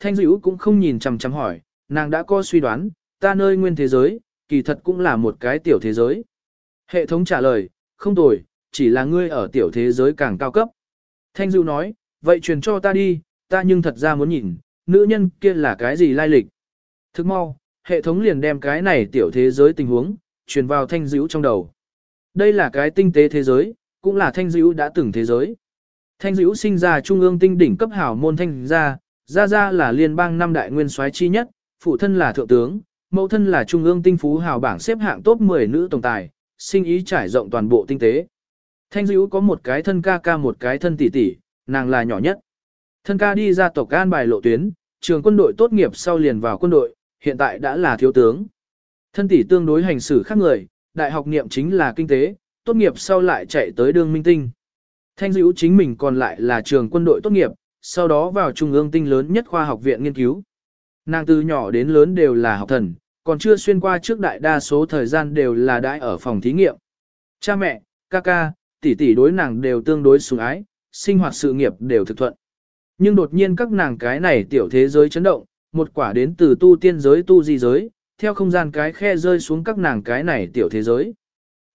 thanh dữ cũng không nhìn chằm chằm hỏi, nàng đã có suy đoán, ta nơi nguyên thế giới, kỳ thật cũng là một cái tiểu thế giới. Hệ thống trả lời, không tồi, chỉ là ngươi ở tiểu thế giới càng cao cấp. Thanh dữ nói, vậy truyền cho ta đi, ta nhưng thật ra muốn nhìn, nữ nhân kia là cái gì lai lịch. Thức mau, hệ thống liền đem cái này tiểu thế giới tình huống, truyền vào thanh dữ trong đầu. Đây là cái tinh tế thế giới, cũng là thanh dữ đã từng thế giới. Thanh dữ sinh ra trung ương tinh đỉnh cấp hảo môn thanh gia, gia gia là liên bang năm đại nguyên soái chi nhất, phụ thân là thượng tướng, mẫu thân là trung ương tinh phú hào bảng xếp hạng top 10 nữ tổng tài, sinh ý trải rộng toàn bộ tinh tế. Thanh diễu có một cái thân ca ca một cái thân tỷ tỷ, nàng là nhỏ nhất. Thân ca đi ra tộc an bài lộ tuyến, trường quân đội tốt nghiệp sau liền vào quân đội, hiện tại đã là thiếu tướng. Thân tỷ tương đối hành xử khác người, đại học niệm chính là kinh tế, tốt nghiệp sau lại chạy tới đường minh tinh. Thanh diễu chính mình còn lại là trường quân đội tốt nghiệp, sau đó vào trung ương tinh lớn nhất khoa học viện nghiên cứu. Nàng từ nhỏ đến lớn đều là học thần, còn chưa xuyên qua trước đại đa số thời gian đều là đãi ở phòng thí nghiệm. Cha mẹ, ca ca, tỷ tỷ đối nàng đều tương đối sủng ái, sinh hoạt sự nghiệp đều thực thuận. Nhưng đột nhiên các nàng cái này tiểu thế giới chấn động, một quả đến từ tu tiên giới tu di giới, theo không gian cái khe rơi xuống các nàng cái này tiểu thế giới.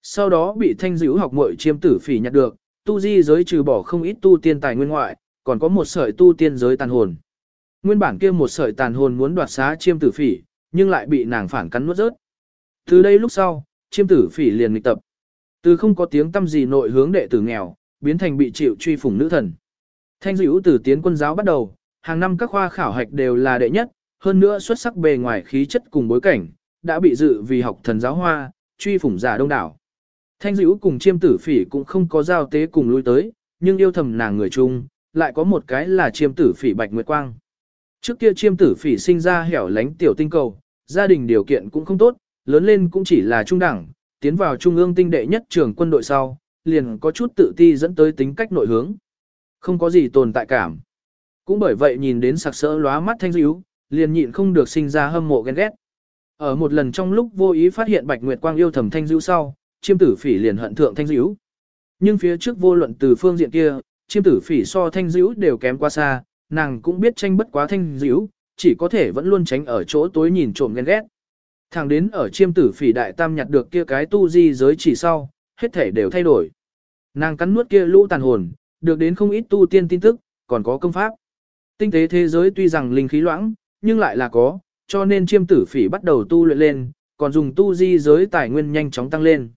Sau đó bị thanh dữ học muội chiêm tử phỉ nhặt được, tu di giới trừ bỏ không ít tu tiên tài nguyên ngoại, còn có một sợi tu tiên giới tàn hồn. Nguyên bản kia một sợi tàn hồn muốn đoạt xá chiêm tử phỉ, nhưng lại bị nàng phản cắn nuốt rớt. Từ đây lúc sau, chiêm tử phỉ liền nghịch tập. Từ không có tiếng tâm gì nội hướng đệ tử nghèo, biến thành bị chịu truy phủng nữ thần. Thanh dữ từ tiến quân giáo bắt đầu, hàng năm các khoa khảo hạch đều là đệ nhất, hơn nữa xuất sắc bề ngoài khí chất cùng bối cảnh, đã bị dự vì học thần giáo hoa, truy phủng giả đông đảo. Thanh dữ cùng chiêm tử phỉ cũng không có giao tế cùng lui tới, nhưng yêu thầm nàng người chung, lại có một cái là chiêm tử phỉ bạch nguyệt quang. Trước kia chiêm tử phỉ sinh ra hẻo lánh tiểu tinh cầu, gia đình điều kiện cũng không tốt, lớn lên cũng chỉ là trung đẳng, tiến vào trung ương tinh đệ nhất trường quân đội sau, liền có chút tự ti dẫn tới tính cách nội hướng. Không có gì tồn tại cảm. Cũng bởi vậy nhìn đến sặc sỡ lóa mắt thanh dữ, liền nhịn không được sinh ra hâm mộ ghen ghét. Ở một lần trong lúc vô ý phát hiện Bạch Nguyệt Quang yêu thầm thanh dữ sau, chiêm tử phỉ liền hận thượng thanh dữ. Nhưng phía trước vô luận từ phương diện kia, chiêm tử phỉ so thanh dữ đều kém quá xa, nàng cũng biết tranh bất quá thanh dữ, chỉ có thể vẫn luôn tránh ở chỗ tối nhìn trộm ghen ghét. Thẳng đến ở chiêm tử phỉ đại tam nhặt được kia cái tu di giới chỉ sau, hết thể đều thay đổi. Nàng cắn nuốt kia lũ tàn hồn, được đến không ít tu tiên tin tức, còn có công pháp. Tinh tế thế giới tuy rằng linh khí loãng, nhưng lại là có, cho nên chiêm tử phỉ bắt đầu tu luyện lên, còn dùng tu di giới tài nguyên nhanh chóng tăng lên.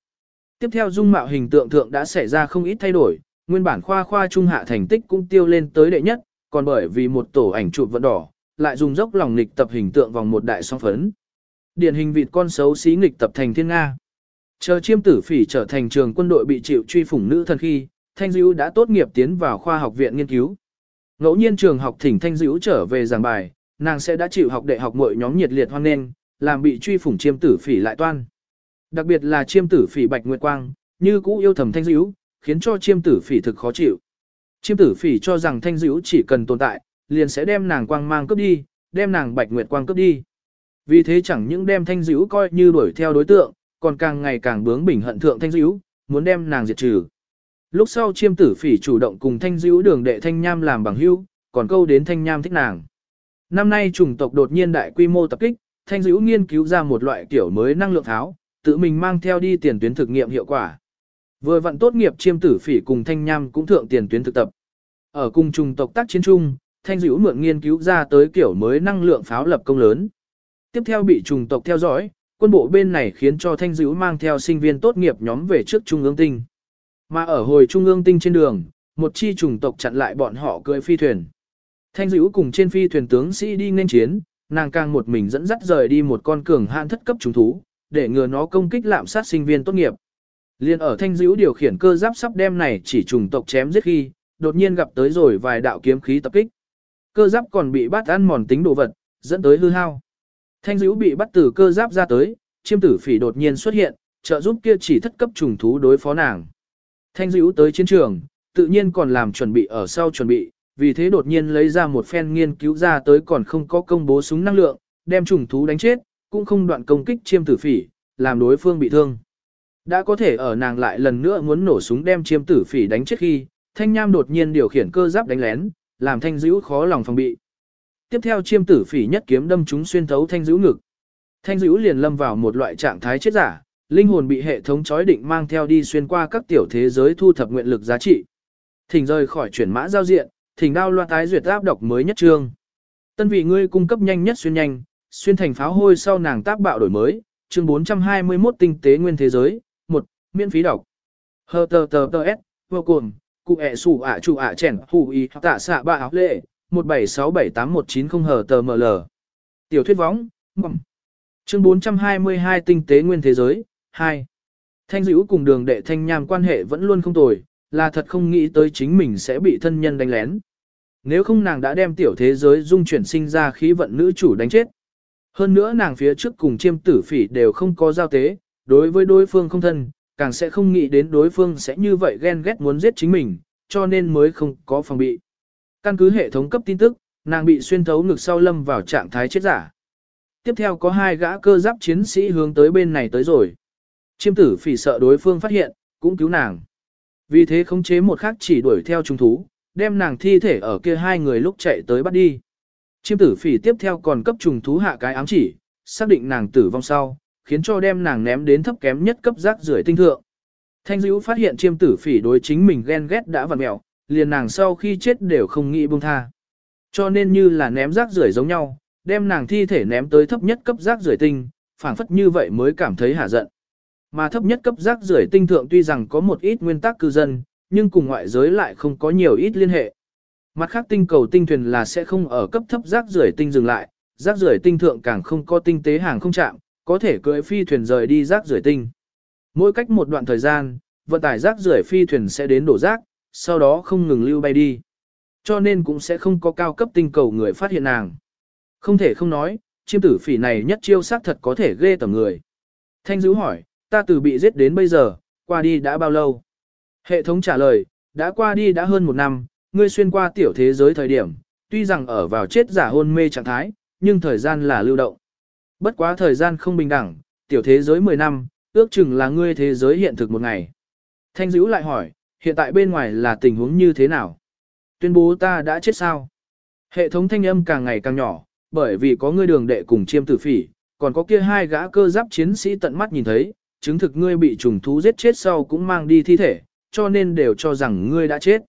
Tiếp theo dung mạo hình tượng thượng đã xảy ra không ít thay đổi, nguyên bản khoa khoa trung hạ thành tích cũng tiêu lên tới đệ nhất, còn bởi vì một tổ ảnh chụp vận đỏ, lại dùng dốc lòng nghịch tập hình tượng vòng một đại song phấn. Điển hình vịt con xấu xí nghịch tập thành thiên Nga. Chờ chiêm tử phỉ trở thành trường quân đội bị chịu truy phủng nữ thần khi, Thanh Dữ đã tốt nghiệp tiến vào khoa học viện nghiên cứu. Ngẫu nhiên trường học thỉnh Thanh Dữ trở về giảng bài, nàng sẽ đã chịu học đệ học mọi nhóm nhiệt liệt hoan nghênh, làm bị truy phủng chiêm tử phỉ lại toan. Đặc biệt là chiêm tử phỉ Bạch Nguyệt Quang, như cũ yêu thầm Thanh Dữ, khiến cho chiêm tử phỉ thực khó chịu. Chiêm tử phỉ cho rằng Thanh Dữ chỉ cần tồn tại, liền sẽ đem nàng quang mang cướp đi, đem nàng Bạch Nguyệt Quang cướp đi. Vì thế chẳng những đem Thanh Dữ coi như đuổi theo đối tượng, còn càng ngày càng bướng bỉnh hận thượng Thanh Dữ, muốn đem nàng diệt trừ. Lúc sau chiêm tử phỉ chủ động cùng thanh dữ đường đệ thanh nham làm bằng hữu, còn câu đến thanh nham thích nàng. Năm nay chủng tộc đột nhiên đại quy mô tập kích, thanh dữ nghiên cứu ra một loại kiểu mới năng lượng tháo, tự mình mang theo đi tiền tuyến thực nghiệm hiệu quả. Vừa vận tốt nghiệp chiêm tử phỉ cùng thanh nham cũng thượng tiền tuyến thực tập. Ở cùng trùng tộc tác chiến chung, thanh dữ mượn nghiên cứu ra tới kiểu mới năng lượng pháo lập công lớn. Tiếp theo bị trùng tộc theo dõi, quân bộ bên này khiến cho thanh dữ mang theo sinh viên tốt nghiệp nhóm về trước trung ương tinh. Mà ở hồi trung ương tinh trên đường, một chi trùng tộc chặn lại bọn họ cưỡi phi thuyền. Thanh dữ cùng trên phi thuyền tướng sĩ đi nên chiến, nàng càng một mình dẫn dắt rời đi một con cường hạn thất cấp trùng thú, để ngừa nó công kích lạm sát sinh viên tốt nghiệp. Liên ở thanh dữ điều khiển cơ giáp sắp đem này chỉ trùng tộc chém giết khi, đột nhiên gặp tới rồi vài đạo kiếm khí tập kích. Cơ giáp còn bị bắt ăn mòn tính đồ vật, dẫn tới hư hao. Thanh dữ bị bắt từ cơ giáp ra tới, chiêm tử phỉ đột nhiên xuất hiện, trợ giúp kia chỉ thất cấp trùng thú đối phó nàng. Thanh dữ tới chiến trường, tự nhiên còn làm chuẩn bị ở sau chuẩn bị, vì thế đột nhiên lấy ra một phen nghiên cứu ra tới còn không có công bố súng năng lượng, đem trùng thú đánh chết, cũng không đoạn công kích chiêm tử phỉ, làm đối phương bị thương. Đã có thể ở nàng lại lần nữa muốn nổ súng đem chiêm tử phỉ đánh chết khi, thanh nham đột nhiên điều khiển cơ giáp đánh lén, làm thanh dữ khó lòng phòng bị. tiếp theo chiêm tử phỉ nhất kiếm đâm chúng xuyên thấu thanh dữ ngực. Thanh dữ liền lâm vào một loại trạng thái chết giả, linh hồn bị hệ thống chói định mang theo đi xuyên qua các tiểu thế giới thu thập nguyện lực giá trị. Thỉnh rời khỏi chuyển mã giao diện, thỉnh đao loa tái duyệt áp đọc mới nhất trương. Tân vị ngươi cung cấp nhanh nhất xuyên nhanh, xuyên thành pháo hôi sau nàng tác bạo đổi mới, chương 421 tinh tế nguyên thế giới, 1, miễn phí đọc. Hơ tờ tờ tờ s, vô cùng, cụ ẹ sủ ạ chủ ạ chèn hù y tạ xạ bạ áo lệ, 17678190 hờ tờ ml. Tiểu thuyết võng, mầm. Chương 422 tinh tế nguyên thế giới, 2. Thanh dữ cùng đường đệ thanh nham quan hệ vẫn luôn không tồi, là thật không nghĩ tới chính mình sẽ bị thân nhân đánh lén. Nếu không nàng đã đem tiểu thế giới dung chuyển sinh ra khí vận nữ chủ đánh chết. Hơn nữa nàng phía trước cùng chiêm tử phỉ đều không có giao tế, đối với đối phương không thân, càng sẽ không nghĩ đến đối phương sẽ như vậy ghen ghét muốn giết chính mình, cho nên mới không có phòng bị. Căn cứ hệ thống cấp tin tức, nàng bị xuyên thấu ngực sau lâm vào trạng thái chết giả. Tiếp theo có hai gã cơ giáp chiến sĩ hướng tới bên này tới rồi. Chiêm tử phỉ sợ đối phương phát hiện, cũng cứu nàng. Vì thế khống chế một khác chỉ đuổi theo trung thú, đem nàng thi thể ở kia hai người lúc chạy tới bắt đi. Chiêm tử phỉ tiếp theo còn cấp trùng thú hạ cái ám chỉ, xác định nàng tử vong sau, khiến cho đem nàng ném đến thấp kém nhất cấp rác rưởi tinh thượng. Thanh dữ phát hiện chiêm tử phỉ đối chính mình ghen ghét đã vặn mẹo, liền nàng sau khi chết đều không nghĩ buông tha. Cho nên như là ném rác rưởi giống nhau, đem nàng thi thể ném tới thấp nhất cấp rác rưởi tinh, phảng phất như vậy mới cảm thấy hả giận. Mà thấp nhất cấp rác rưởi tinh thượng tuy rằng có một ít nguyên tắc cư dân, nhưng cùng ngoại giới lại không có nhiều ít liên hệ. Mặt khác tinh cầu tinh thuyền là sẽ không ở cấp thấp rác rưởi tinh dừng lại, rác rưởi tinh thượng càng không có tinh tế hàng không chạm, có thể cưỡi phi thuyền rời đi rác rưởi tinh. Mỗi cách một đoạn thời gian, vận tải rác rưởi phi thuyền sẽ đến đổ rác, sau đó không ngừng lưu bay đi. Cho nên cũng sẽ không có cao cấp tinh cầu người phát hiện nàng. Không thể không nói, chiêm tử phỉ này nhất chiêu sát thật có thể ghê tầm người. Thanh dữ hỏi, ta từ bị giết đến bây giờ, qua đi đã bao lâu? Hệ thống trả lời, đã qua đi đã hơn một năm, ngươi xuyên qua tiểu thế giới thời điểm, tuy rằng ở vào chết giả hôn mê trạng thái, nhưng thời gian là lưu động. Bất quá thời gian không bình đẳng, tiểu thế giới 10 năm, ước chừng là ngươi thế giới hiện thực một ngày. Thanh dữ lại hỏi, hiện tại bên ngoài là tình huống như thế nào? Tuyên bố ta đã chết sao? Hệ thống thanh âm càng ngày càng nhỏ, bởi vì có ngươi đường đệ cùng chiêm tử phỉ, còn có kia hai gã cơ giáp chiến sĩ tận mắt nhìn thấy, chứng thực ngươi bị trùng thú giết chết sau cũng mang đi thi thể, cho nên đều cho rằng ngươi đã chết.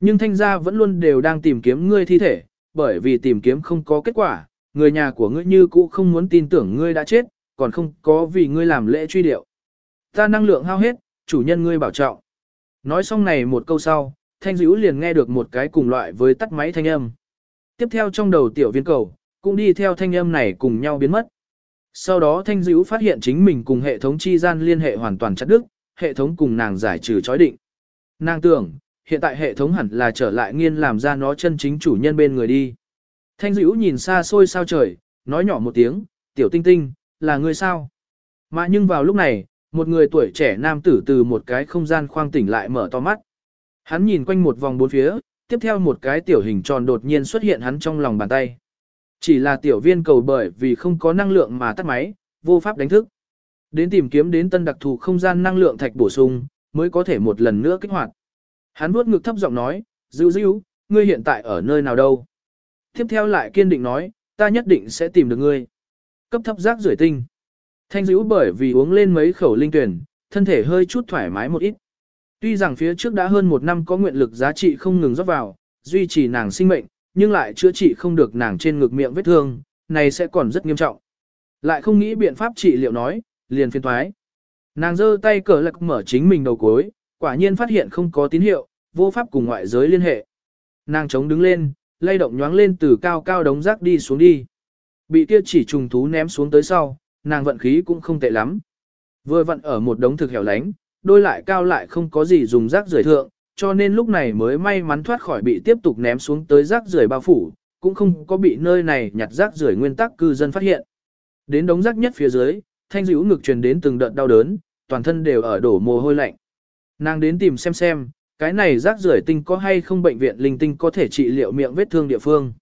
Nhưng thanh gia vẫn luôn đều đang tìm kiếm ngươi thi thể, bởi vì tìm kiếm không có kết quả, người nhà của ngươi như cũ không muốn tin tưởng ngươi đã chết, còn không có vì ngươi làm lễ truy điệu. Ta năng lượng hao hết, chủ nhân ngươi bảo trọng. Nói xong này một câu sau, thanh dữ liền nghe được một cái cùng loại với tắt máy thanh âm. Tiếp theo trong đầu tiểu viên cầu, cũng đi theo thanh âm này cùng nhau biến mất. Sau đó thanh dữ phát hiện chính mình cùng hệ thống chi gian liên hệ hoàn toàn chặt đứt, hệ thống cùng nàng giải trừ chói định. Nàng tưởng, hiện tại hệ thống hẳn là trở lại nghiên làm ra nó chân chính chủ nhân bên người đi. Thanh dữ nhìn xa xôi sao trời, nói nhỏ một tiếng, tiểu tinh tinh, là người sao? Mà nhưng vào lúc này, một người tuổi trẻ nam tử từ một cái không gian khoang tỉnh lại mở to mắt. Hắn nhìn quanh một vòng bốn phía, tiếp theo một cái tiểu hình tròn đột nhiên xuất hiện hắn trong lòng bàn tay. Chỉ là tiểu viên cầu bởi vì không có năng lượng mà tắt máy, vô pháp đánh thức. Đến tìm kiếm đến tân đặc thù không gian năng lượng thạch bổ sung, mới có thể một lần nữa kích hoạt. Hắn vuốt ngực thấp giọng nói, dữ dữ, ngươi hiện tại ở nơi nào đâu? Tiếp theo lại kiên định nói, ta nhất định sẽ tìm được ngươi. Cấp thấp giác rưởi tinh. Thanh dữ bởi vì uống lên mấy khẩu linh tuyển, thân thể hơi chút thoải mái một ít. Tuy rằng phía trước đã hơn một năm có nguyện lực giá trị không ngừng rót vào, duy trì nàng sinh mệnh, nhưng lại chữa trị không được nàng trên ngực miệng vết thương, này sẽ còn rất nghiêm trọng. Lại không nghĩ biện pháp trị liệu nói, liền phiên thoái. Nàng giơ tay cờ lạc mở chính mình đầu cối, quả nhiên phát hiện không có tín hiệu, vô pháp cùng ngoại giới liên hệ. Nàng chống đứng lên, lay động nhoáng lên từ cao cao đống rác đi xuống đi. Bị kia chỉ trùng thú ném xuống tới sau, nàng vận khí cũng không tệ lắm. Vừa vận ở một đống thực hẻo lánh, đôi lại cao lại không có gì dùng rác rưởi thượng, cho nên lúc này mới may mắn thoát khỏi bị tiếp tục ném xuống tới rác rưởi bao phủ, cũng không có bị nơi này nhặt rác rưởi nguyên tắc cư dân phát hiện. Đến đống rác nhất phía dưới, thanh dữ ngực truyền đến từng đợt đau đớn, toàn thân đều ở đổ mồ hôi lạnh. Nàng đến tìm xem xem, cái này rác rưởi tinh có hay không bệnh viện linh tinh có thể trị liệu miệng vết thương địa phương.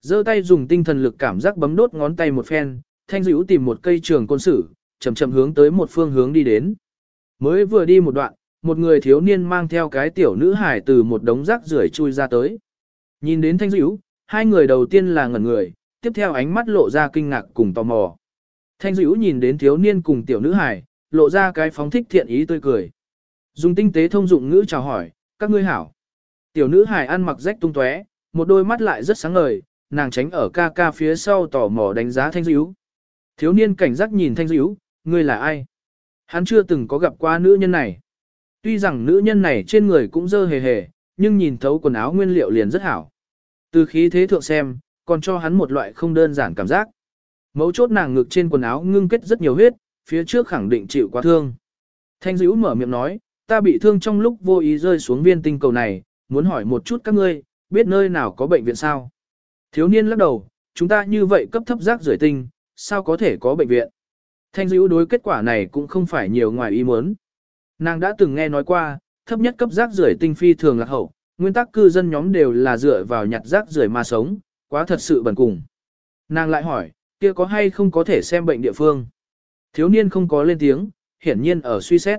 giơ tay dùng tinh thần lực cảm giác bấm đốt ngón tay một phen, thanh dữ tìm một cây trường côn sử, chậm chậm hướng tới một phương hướng đi đến. Mới vừa đi một đoạn, một người thiếu niên mang theo cái tiểu nữ hải từ một đống rác rưởi chui ra tới. Nhìn đến thanh dữ, hai người đầu tiên là ngẩn người, tiếp theo ánh mắt lộ ra kinh ngạc cùng tò mò. Thanh dữ nhìn đến thiếu niên cùng tiểu nữ hải, lộ ra cái phóng thích thiện ý tươi cười. Dùng tinh tế thông dụng ngữ chào hỏi, các ngươi hảo. Tiểu nữ hải ăn mặc rách tung tóe, một đôi mắt lại rất sáng ngời, nàng tránh ở ca ca phía sau tò mò đánh giá thanh dữ. Thiếu niên cảnh giác nhìn thanh dữ, ngươi là ai? Hắn chưa từng có gặp qua nữ nhân này. Tuy rằng nữ nhân này trên người cũng dơ hề hề, nhưng nhìn thấu quần áo nguyên liệu liền rất hảo. Từ khí thế thượng xem, còn cho hắn một loại không đơn giản cảm giác. Mấu chốt nàng ngực trên quần áo ngưng kết rất nhiều huyết, phía trước khẳng định chịu quá thương. Thanh dữ mở miệng nói, ta bị thương trong lúc vô ý rơi xuống viên tinh cầu này, muốn hỏi một chút các ngươi, biết nơi nào có bệnh viện sao? Thiếu niên lắc đầu, chúng ta như vậy cấp thấp rác rưởi tinh, sao có thể có bệnh viện? Thanh dữ đối kết quả này cũng không phải nhiều ngoài ý muốn. Nàng đã từng nghe nói qua, thấp nhất cấp rác rưởi tinh phi thường là hậu, nguyên tắc cư dân nhóm đều là dựa vào nhặt rác rưởi mà sống, quá thật sự bẩn cùng. Nàng lại hỏi, kia có hay không có thể xem bệnh địa phương? Thiếu niên không có lên tiếng, hiển nhiên ở suy xét.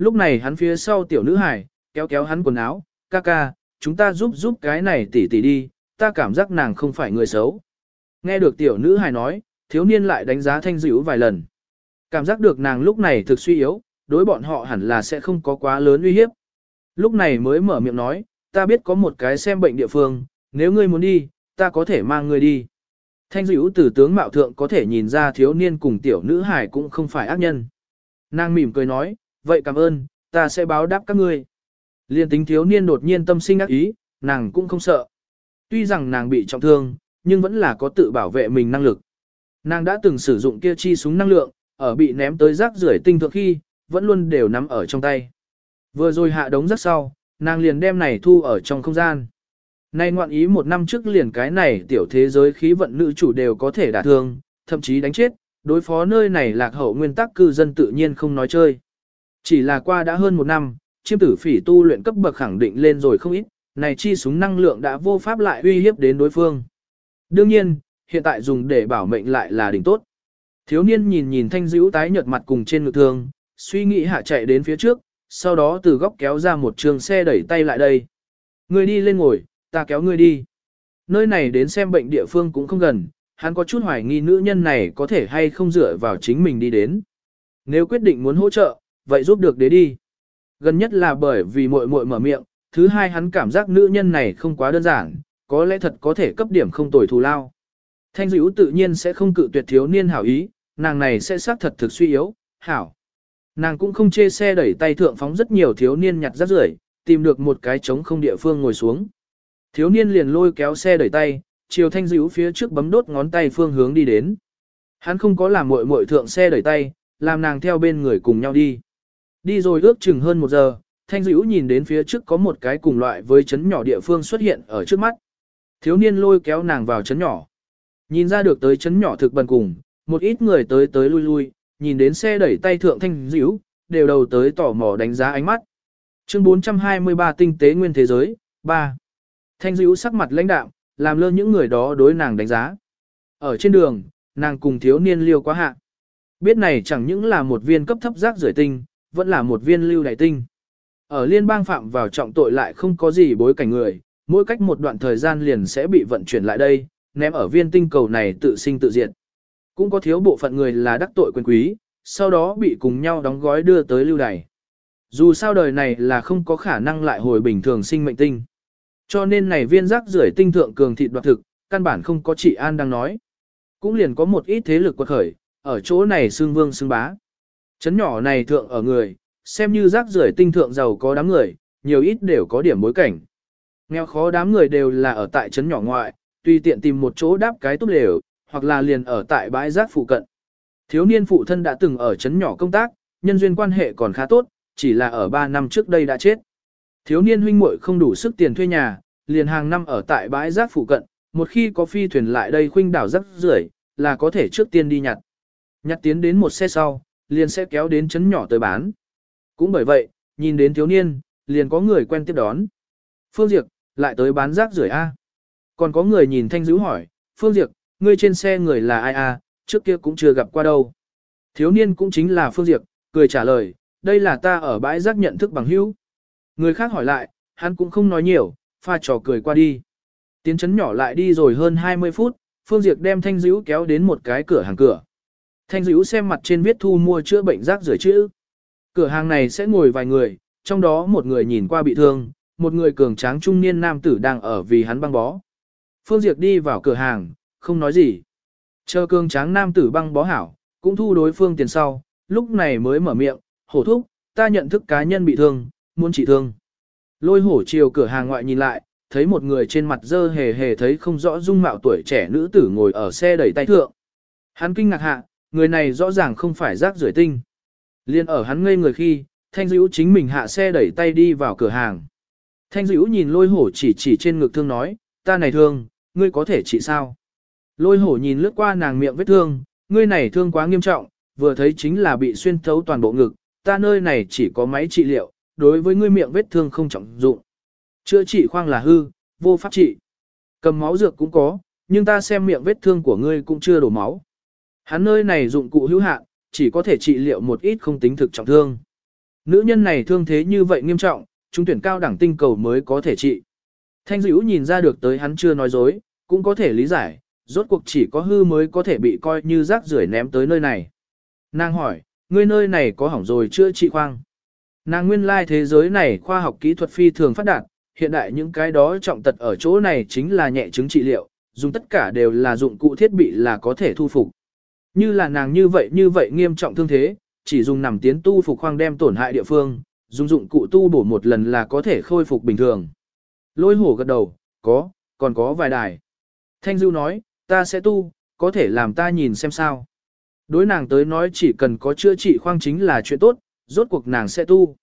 Lúc này hắn phía sau tiểu nữ hải, kéo kéo hắn quần áo, ca ca, chúng ta giúp giúp cái này tỉ tỉ đi, ta cảm giác nàng không phải người xấu. Nghe được tiểu nữ hải nói, thiếu niên lại đánh giá thanh dữ vài lần. Cảm giác được nàng lúc này thực suy yếu, đối bọn họ hẳn là sẽ không có quá lớn uy hiếp. Lúc này mới mở miệng nói, ta biết có một cái xem bệnh địa phương, nếu ngươi muốn đi, ta có thể mang ngươi đi. Thanh dữ từ tướng mạo thượng có thể nhìn ra thiếu niên cùng tiểu nữ hải cũng không phải ác nhân. Nàng mỉm cười nói, vậy cảm ơn, ta sẽ báo đáp các ngươi. Liên tính thiếu niên đột nhiên tâm sinh ác ý, nàng cũng không sợ. Tuy rằng nàng bị trọng thương, nhưng vẫn là có tự bảo vệ mình năng lực. Nàng đã từng sử dụng kia chi súng năng lượng, ở bị ném tới rác rưởi tinh thượng khi, vẫn luôn đều nắm ở trong tay. Vừa rồi hạ đống rất sau, nàng liền đem này thu ở trong không gian. Nay ngoạn ý một năm trước liền cái này tiểu thế giới khí vận nữ chủ đều có thể đả thương, thậm chí đánh chết, đối phó nơi này lạc hậu nguyên tắc cư dân tự nhiên không nói chơi. Chỉ là qua đã hơn một năm, chiêm tử phỉ tu luyện cấp bậc khẳng định lên rồi không ít, này chi súng năng lượng đã vô pháp lại uy hiếp đến đối phương. Đương nhiên, hiện tại dùng để bảo mệnh lại là đỉnh tốt. Thiếu niên nhìn nhìn thanh dữ tái nhợt mặt cùng trên ngực thương, suy nghĩ hạ chạy đến phía trước, sau đó từ góc kéo ra một trường xe đẩy tay lại đây. Người đi lên ngồi, ta kéo người đi. Nơi này đến xem bệnh địa phương cũng không gần, hắn có chút hoài nghi nữ nhân này có thể hay không dựa vào chính mình đi đến. Nếu quyết định muốn hỗ trợ, vậy giúp được đế đi. Gần nhất là bởi vì muội muội mở miệng, thứ hai hắn cảm giác nữ nhân này không quá đơn giản, có lẽ thật có thể cấp điểm không tồi thù lao. Thanh dữ tự nhiên sẽ không cự tuyệt thiếu niên hảo ý, nàng này sẽ xác thật thực suy yếu, hảo. Nàng cũng không chê xe đẩy tay thượng phóng rất nhiều thiếu niên nhặt rác rưởi, tìm được một cái trống không địa phương ngồi xuống. Thiếu niên liền lôi kéo xe đẩy tay, chiều thanh dữ phía trước bấm đốt ngón tay phương hướng đi đến. Hắn không có làm muội muội thượng xe đẩy tay, làm nàng theo bên người cùng nhau đi. Đi rồi ước chừng hơn một giờ, thanh dữ nhìn đến phía trước có một cái cùng loại với chấn nhỏ địa phương xuất hiện ở trước mắt. Thiếu niên lôi kéo nàng vào chấn nhỏ. Nhìn ra được tới chấn nhỏ thực bần cùng, một ít người tới tới lui lui, nhìn đến xe đẩy tay thượng thanh dữ, đều đầu tới tỏ mò đánh giá ánh mắt. Chương 423 Tinh tế nguyên thế giới, 3. Thanh dữ sắc mặt lãnh đạm, làm lơ những người đó đối nàng đánh giá. Ở trên đường, nàng cùng thiếu niên liêu quá hạ. Biết này chẳng những là một viên cấp thấp rác rưởi tinh, vẫn là một viên lưu đại tinh. Ở liên bang phạm vào trọng tội lại không có gì bối cảnh người, mỗi cách một đoạn thời gian liền sẽ bị vận chuyển lại đây, ném ở viên tinh cầu này tự sinh tự diệt. Cũng có thiếu bộ phận người là đắc tội quyền quý, sau đó bị cùng nhau đóng gói đưa tới lưu đày. Dù sao đời này là không có khả năng lại hồi bình thường sinh mệnh tinh. Cho nên này viên rác rưởi tinh thượng cường thịt đoạt thực, căn bản không có chị An đang nói. Cũng liền có một ít thế lực quật khởi, ở chỗ này xương vương xương bá. Chấn nhỏ này thượng ở người, xem như rác rưởi tinh thượng giàu có đám người, nhiều ít đều có điểm bối cảnh. Nghèo khó đám người đều là ở tại chấn nhỏ ngoại, tùy tiện tìm một chỗ đáp cái túp lều, hoặc là liền ở tại bãi rác phụ cận. Thiếu niên phụ thân đã từng ở chấn nhỏ công tác, nhân duyên quan hệ còn khá tốt, chỉ là ở 3 năm trước đây đã chết. Thiếu niên huynh muội không đủ sức tiền thuê nhà, liền hàng năm ở tại bãi rác phụ cận, một khi có phi thuyền lại đây khuynh đảo rác rưởi, là có thể trước tiên đi nhặt. Nhặt tiến đến một xe sau, liền sẽ kéo đến chấn nhỏ tới bán. Cũng bởi vậy, nhìn đến thiếu niên, liền có người quen tiếp đón. Phương Diệp, lại tới bán rác rưởi A. Còn có người nhìn Thanh Dữ hỏi, Phương Diệp, ngươi trên xe người là ai A, trước kia cũng chưa gặp qua đâu. Thiếu niên cũng chính là Phương Diệp, cười trả lời, đây là ta ở bãi rác nhận thức bằng hữu. Người khác hỏi lại, hắn cũng không nói nhiều, pha trò cười qua đi. Tiến chấn nhỏ lại đi rồi hơn 20 phút, Phương Diệp đem Thanh Dữ kéo đến một cái cửa hàng cửa. Thanh Dữ xem mặt trên viết thu mua chữa bệnh rác rưởi chữ. Cửa hàng này sẽ ngồi vài người, trong đó một người nhìn qua bị thương, một người cường tráng trung niên nam tử đang ở vì hắn băng bó. Phương Diệp đi vào cửa hàng, không nói gì. Chờ cường tráng nam tử băng bó hảo, cũng thu đối phương tiền sau, lúc này mới mở miệng, hổ thúc, ta nhận thức cá nhân bị thương, muốn trị thương. Lôi hổ chiều cửa hàng ngoại nhìn lại, thấy một người trên mặt dơ hề hề thấy không rõ dung mạo tuổi trẻ nữ tử ngồi ở xe đẩy tay thượng. Hắn kinh ngạc hạ, người này rõ ràng không phải rác rưởi tinh. Liên ở hắn ngây người khi, Thanh Dữ chính mình hạ xe đẩy tay đi vào cửa hàng. Thanh Dữ nhìn lôi hổ chỉ chỉ trên ngực thương nói, ta này thương, ngươi có thể trị sao? Lôi hổ nhìn lướt qua nàng miệng vết thương, ngươi này thương quá nghiêm trọng, vừa thấy chính là bị xuyên thấu toàn bộ ngực, ta nơi này chỉ có máy trị liệu, đối với ngươi miệng vết thương không trọng dụng. Chữa trị khoang là hư, vô pháp trị. Cầm máu dược cũng có, nhưng ta xem miệng vết thương của ngươi cũng chưa đổ máu. Hắn nơi này dụng cụ hữu hạn, chỉ có thể trị liệu một ít không tính thực trọng thương. Nữ nhân này thương thế như vậy nghiêm trọng, chúng tuyển cao đẳng tinh cầu mới có thể trị. Thanh dữ nhìn ra được tới hắn chưa nói dối, cũng có thể lý giải, rốt cuộc chỉ có hư mới có thể bị coi như rác rưởi ném tới nơi này. Nàng hỏi, ngươi nơi này có hỏng rồi chưa trị khoang? Nàng nguyên lai like thế giới này khoa học kỹ thuật phi thường phát đạt, hiện đại những cái đó trọng tật ở chỗ này chính là nhẹ chứng trị liệu, dùng tất cả đều là dụng cụ thiết bị là có thể thu phục. Như là nàng như vậy như vậy nghiêm trọng thương thế, chỉ dùng nằm tiến tu phục khoang đem tổn hại địa phương, dùng dụng cụ tu bổ một lần là có thể khôi phục bình thường. Lôi hổ gật đầu, có, còn có vài đài. Thanh Dưu nói, ta sẽ tu, có thể làm ta nhìn xem sao. Đối nàng tới nói chỉ cần có chữa trị khoang chính là chuyện tốt, rốt cuộc nàng sẽ tu.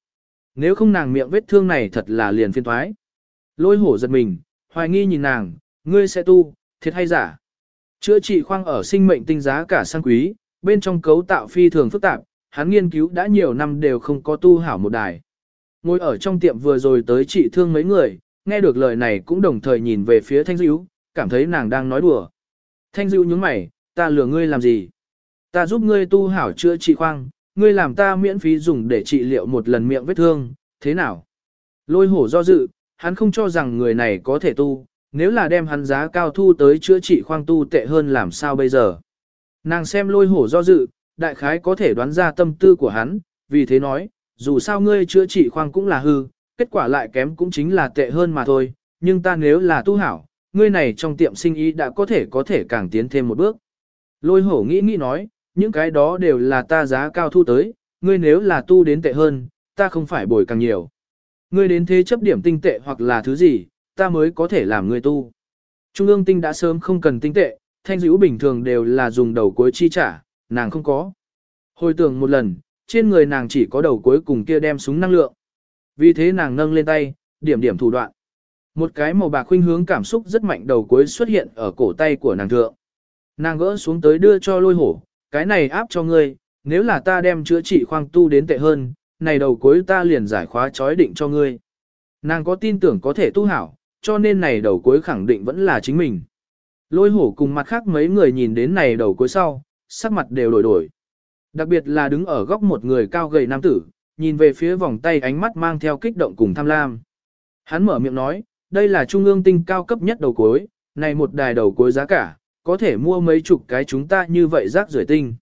Nếu không nàng miệng vết thương này thật là liền phiên thoái. Lôi hổ giật mình, hoài nghi nhìn nàng, ngươi sẽ tu, thiệt hay giả. Chữa trị khoang ở sinh mệnh tinh giá cả sang quý, bên trong cấu tạo phi thường phức tạp, hắn nghiên cứu đã nhiều năm đều không có tu hảo một đài. Ngồi ở trong tiệm vừa rồi tới trị thương mấy người, nghe được lời này cũng đồng thời nhìn về phía Thanh Dữ, cảm thấy nàng đang nói đùa. Thanh Dữ nhướng mày, ta lừa ngươi làm gì? Ta giúp ngươi tu hảo chữa trị khoang, ngươi làm ta miễn phí dùng để trị liệu một lần miệng vết thương, thế nào? Lôi hổ do dự, hắn không cho rằng người này có thể tu, nếu là đem hắn giá cao thu tới chữa trị khoang tu tệ hơn làm sao bây giờ? Nàng xem lôi hổ do dự, đại khái có thể đoán ra tâm tư của hắn, vì thế nói, dù sao ngươi chữa trị khoang cũng là hư, kết quả lại kém cũng chính là tệ hơn mà thôi, nhưng ta nếu là tu hảo, ngươi này trong tiệm sinh ý đã có thể có thể càng tiến thêm một bước. Lôi hổ nghĩ nghĩ nói, những cái đó đều là ta giá cao thu tới, ngươi nếu là tu đến tệ hơn, ta không phải bồi càng nhiều. Ngươi đến thế chấp điểm tinh tệ hoặc là thứ gì, ta mới có thể làm người tu. Trung ương tinh đã sớm không cần tinh tệ, thanh dữ bình thường đều là dùng đầu cuối chi trả, nàng không có. Hồi tưởng một lần, trên người nàng chỉ có đầu cuối cùng kia đem súng năng lượng. Vì thế nàng nâng lên tay, điểm điểm thủ đoạn. Một cái màu bạc khuynh hướng cảm xúc rất mạnh đầu cuối xuất hiện ở cổ tay của nàng thượng. Nàng gỡ xuống tới đưa cho lôi hổ, cái này áp cho ngươi, nếu là ta đem chữa trị khoang tu đến tệ hơn, này đầu cuối ta liền giải khóa chói định cho ngươi. Nàng có tin tưởng có thể tu hảo, cho nên này đầu cuối khẳng định vẫn là chính mình. Lôi hổ cùng mặt khác mấy người nhìn đến này đầu cuối sau, sắc mặt đều đổi đổi. Đặc biệt là đứng ở góc một người cao gầy nam tử, nhìn về phía vòng tay ánh mắt mang theo kích động cùng tham lam. Hắn mở miệng nói, đây là trung ương tinh cao cấp nhất đầu cuối, này một đài đầu cuối giá cả, có thể mua mấy chục cái chúng ta như vậy rác rưởi tinh.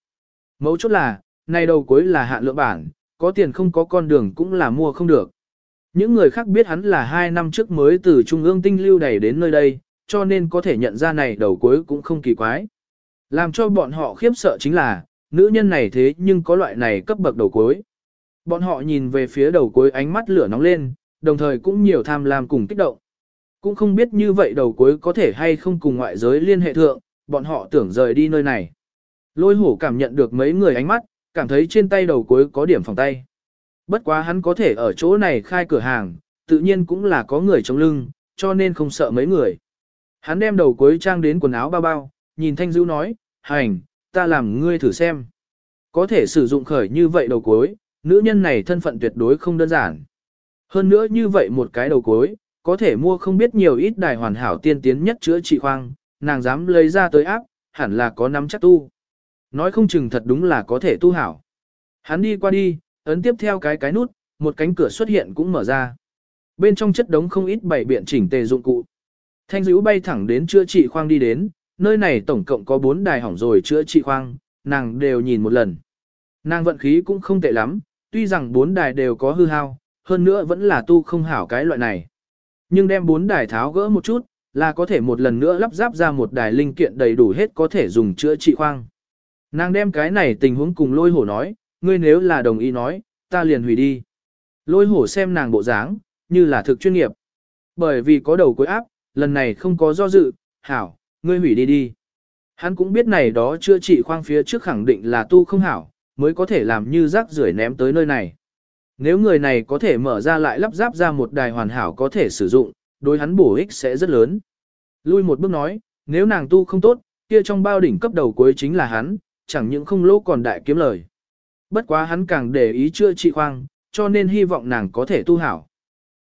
Mấu chốt là, này đầu cuối là hạn lượng bản, có tiền không có con đường cũng là mua không được. Những người khác biết hắn là hai năm trước mới từ trung ương tinh lưu đẩy đến nơi đây, cho nên có thể nhận ra này đầu cuối cũng không kỳ quái. Làm cho bọn họ khiếp sợ chính là, nữ nhân này thế nhưng có loại này cấp bậc đầu cuối. Bọn họ nhìn về phía đầu cuối ánh mắt lửa nóng lên, đồng thời cũng nhiều tham lam cùng kích động. Cũng không biết như vậy đầu cuối có thể hay không cùng ngoại giới liên hệ thượng, bọn họ tưởng rời đi nơi này. Lôi hổ cảm nhận được mấy người ánh mắt, cảm thấy trên tay đầu cuối có điểm phòng tay. Bất quá hắn có thể ở chỗ này khai cửa hàng, tự nhiên cũng là có người trong lưng, cho nên không sợ mấy người. Hắn đem đầu cuối trang đến quần áo bao bao, nhìn Thanh Dữ nói, hành, ta làm ngươi thử xem. Có thể sử dụng khởi như vậy đầu cuối, nữ nhân này thân phận tuyệt đối không đơn giản. Hơn nữa như vậy một cái đầu cuối, có thể mua không biết nhiều ít đài hoàn hảo tiên tiến nhất chữa trị khoang, nàng dám lấy ra tới áp, hẳn là có nắm chắc tu. Nói không chừng thật đúng là có thể tu hảo. Hắn đi qua đi, ấn tiếp theo cái cái nút, một cánh cửa xuất hiện cũng mở ra. Bên trong chất đống không ít bảy biện chỉnh tề dụng cụ. Thanh dữ bay thẳng đến chữa trị khoang đi đến, nơi này tổng cộng có 4 đài hỏng rồi chữa trị khoang, nàng đều nhìn một lần. Nàng vận khí cũng không tệ lắm, tuy rằng 4 đài đều có hư hao, hơn nữa vẫn là tu không hảo cái loại này. Nhưng đem 4 đài tháo gỡ một chút, là có thể một lần nữa lắp ráp ra một đài linh kiện đầy đủ hết có thể dùng chữa trị khoang. Nàng đem cái này tình huống cùng lôi hổ nói, ngươi nếu là đồng ý nói, ta liền hủy đi. Lôi hổ xem nàng bộ dáng, như là thực chuyên nghiệp. Bởi vì có đầu cuối áp, lần này không có do dự, hảo, ngươi hủy đi đi. Hắn cũng biết này đó chưa trị khoang phía trước khẳng định là tu không hảo, mới có thể làm như rác rưởi ném tới nơi này. Nếu người này có thể mở ra lại lắp ráp ra một đài hoàn hảo có thể sử dụng, đối hắn bổ ích sẽ rất lớn. Lui một bước nói, nếu nàng tu không tốt, kia trong bao đỉnh cấp đầu cuối chính là hắn, chẳng những không lỗ còn đại kiếm lời. Bất quá hắn càng để ý chữa trị khoang, cho nên hy vọng nàng có thể tu hảo.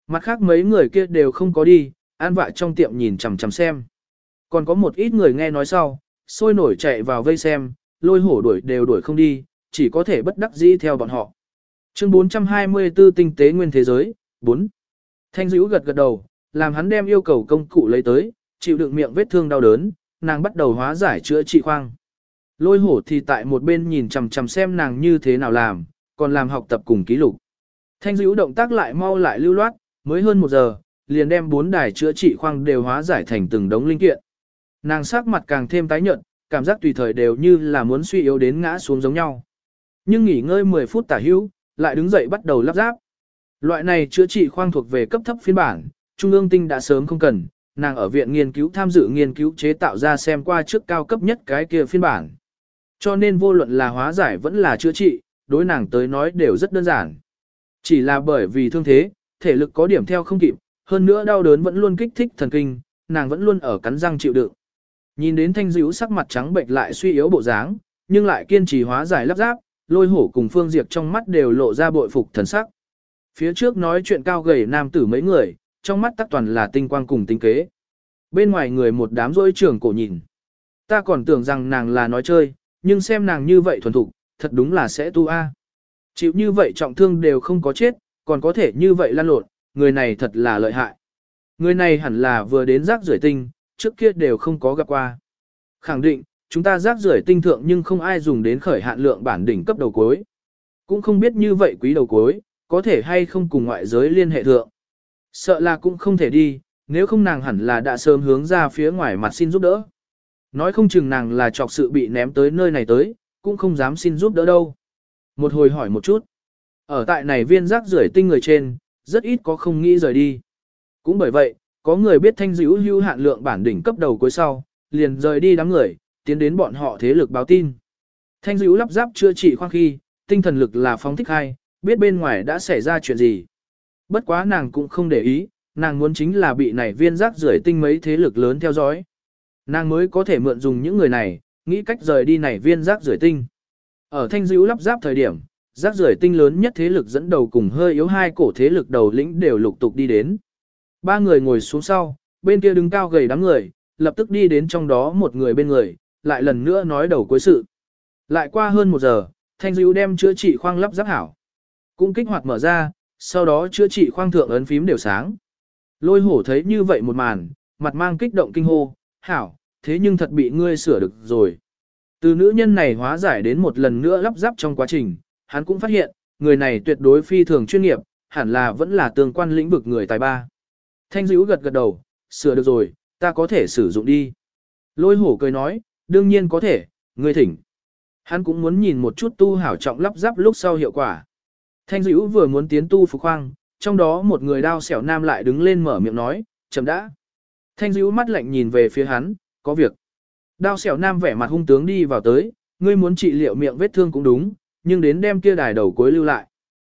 Mặt khác mấy người kia đều không có đi, an vạ trong tiệm nhìn chằm chằm xem. Còn có một ít người nghe nói sau, sôi nổi chạy vào vây xem, lôi hổ đuổi đều đuổi không đi, chỉ có thể bất đắc dĩ theo bọn họ. Chương 424 tinh tế nguyên thế giới, 4. Thanh dữ gật gật đầu, làm hắn đem yêu cầu công cụ lấy tới, chịu đựng miệng vết thương đau đớn, nàng bắt đầu hóa giải chữa trị khoang. Lôi hổ thì tại một bên nhìn chằm chằm xem nàng như thế nào làm, còn làm học tập cùng ký lục. Thanh dữ động tác lại mau lại lưu loát, mới hơn một giờ, liền đem bốn đài chữa trị khoang đều hóa giải thành từng đống linh kiện. Nàng sắc mặt càng thêm tái nhợt, cảm giác tùy thời đều như là muốn suy yếu đến ngã xuống giống nhau. Nhưng nghỉ ngơi 10 phút tả hữu, lại đứng dậy bắt đầu lắp ráp. Loại này chữa trị khoang thuộc về cấp thấp phiên bản, Trung ương tinh đã sớm không cần, nàng ở viện nghiên cứu tham dự nghiên cứu chế tạo ra xem qua trước cao cấp nhất cái kia phiên bản. Cho nên vô luận là hóa giải vẫn là chữa trị, đối nàng tới nói đều rất đơn giản. Chỉ là bởi vì thương thế, thể lực có điểm theo không kịp, hơn nữa đau đớn vẫn luôn kích thích thần kinh, nàng vẫn luôn ở cắn răng chịu đựng. Nhìn đến thanh dữ sắc mặt trắng bệnh lại suy yếu bộ dáng, nhưng lại kiên trì hóa giải lắp ráp, lôi hổ cùng phương diệt trong mắt đều lộ ra bội phục thần sắc. Phía trước nói chuyện cao gầy nam tử mấy người, trong mắt tắc toàn là tinh quang cùng tinh kế. Bên ngoài người một đám rỗi trưởng cổ nhìn. Ta còn tưởng rằng nàng là nói chơi, nhưng xem nàng như vậy thuần thục, thật đúng là sẽ tu a. Chịu như vậy trọng thương đều không có chết, còn có thể như vậy lan lộn, người này thật là lợi hại. Người này hẳn là vừa đến rác rưởi tinh, trước kia đều không có gặp qua. Khẳng định, chúng ta rác rưởi tinh thượng nhưng không ai dùng đến khởi hạn lượng bản đỉnh cấp đầu cuối. Cũng không biết như vậy quý đầu cuối, có thể hay không cùng ngoại giới liên hệ thượng. Sợ là cũng không thể đi, nếu không nàng hẳn là đã sớm hướng ra phía ngoài mặt xin giúp đỡ. Nói không chừng nàng là trọc sự bị ném tới nơi này tới, cũng không dám xin giúp đỡ đâu. Một hồi hỏi một chút. Ở tại này viên rác rưởi tinh người trên, rất ít có không nghĩ rời đi. Cũng bởi vậy, có người biết thanh dữ hưu hạn lượng bản đỉnh cấp đầu cuối sau, liền rời đi đám người, tiến đến bọn họ thế lực báo tin. Thanh dữ lắp ráp chưa trị khoang khi, tinh thần lực là phóng thích hay, biết bên ngoài đã xảy ra chuyện gì. Bất quá nàng cũng không để ý, nàng muốn chính là bị này viên rác rưởi tinh mấy thế lực lớn theo dõi. Nàng mới có thể mượn dùng những người này, nghĩ cách rời đi này viên rác rưởi tinh. Ở thanh dữ lắp ráp thời điểm, rác rưởi tinh lớn nhất thế lực dẫn đầu cùng hơi yếu hai cổ thế lực đầu lĩnh đều lục tục đi đến. Ba người ngồi xuống sau, bên kia đứng cao gầy đám người, lập tức đi đến trong đó một người bên người, lại lần nữa nói đầu cuối sự. Lại qua hơn một giờ, thanh dữ đem chữa trị khoang lắp ráp hảo. Cũng kích hoạt mở ra, sau đó chữa trị khoang thượng ấn phím đều sáng. Lôi hổ thấy như vậy một màn, mặt mang kích động kinh hô, hảo, thế nhưng thật bị ngươi sửa được rồi. Từ nữ nhân này hóa giải đến một lần nữa lắp ráp trong quá trình, hắn cũng phát hiện, người này tuyệt đối phi thường chuyên nghiệp, hẳn là vẫn là tương quan lĩnh vực người tài ba. Thanh dữ gật gật đầu, sửa được rồi, ta có thể sử dụng đi. Lôi hổ cười nói, đương nhiên có thể, ngươi thỉnh. Hắn cũng muốn nhìn một chút tu hảo trọng lắp ráp lúc sau hiệu quả. Thanh dữ vừa muốn tiến tu phục khoang, trong đó một người đao xẻo nam lại đứng lên mở miệng nói, chấm đã. Thanh dữ mắt lạnh nhìn về phía hắn, có việc. Đao xẻo nam vẻ mặt hung tướng đi vào tới, ngươi muốn trị liệu miệng vết thương cũng đúng, nhưng đến đem kia đài đầu cuối lưu lại.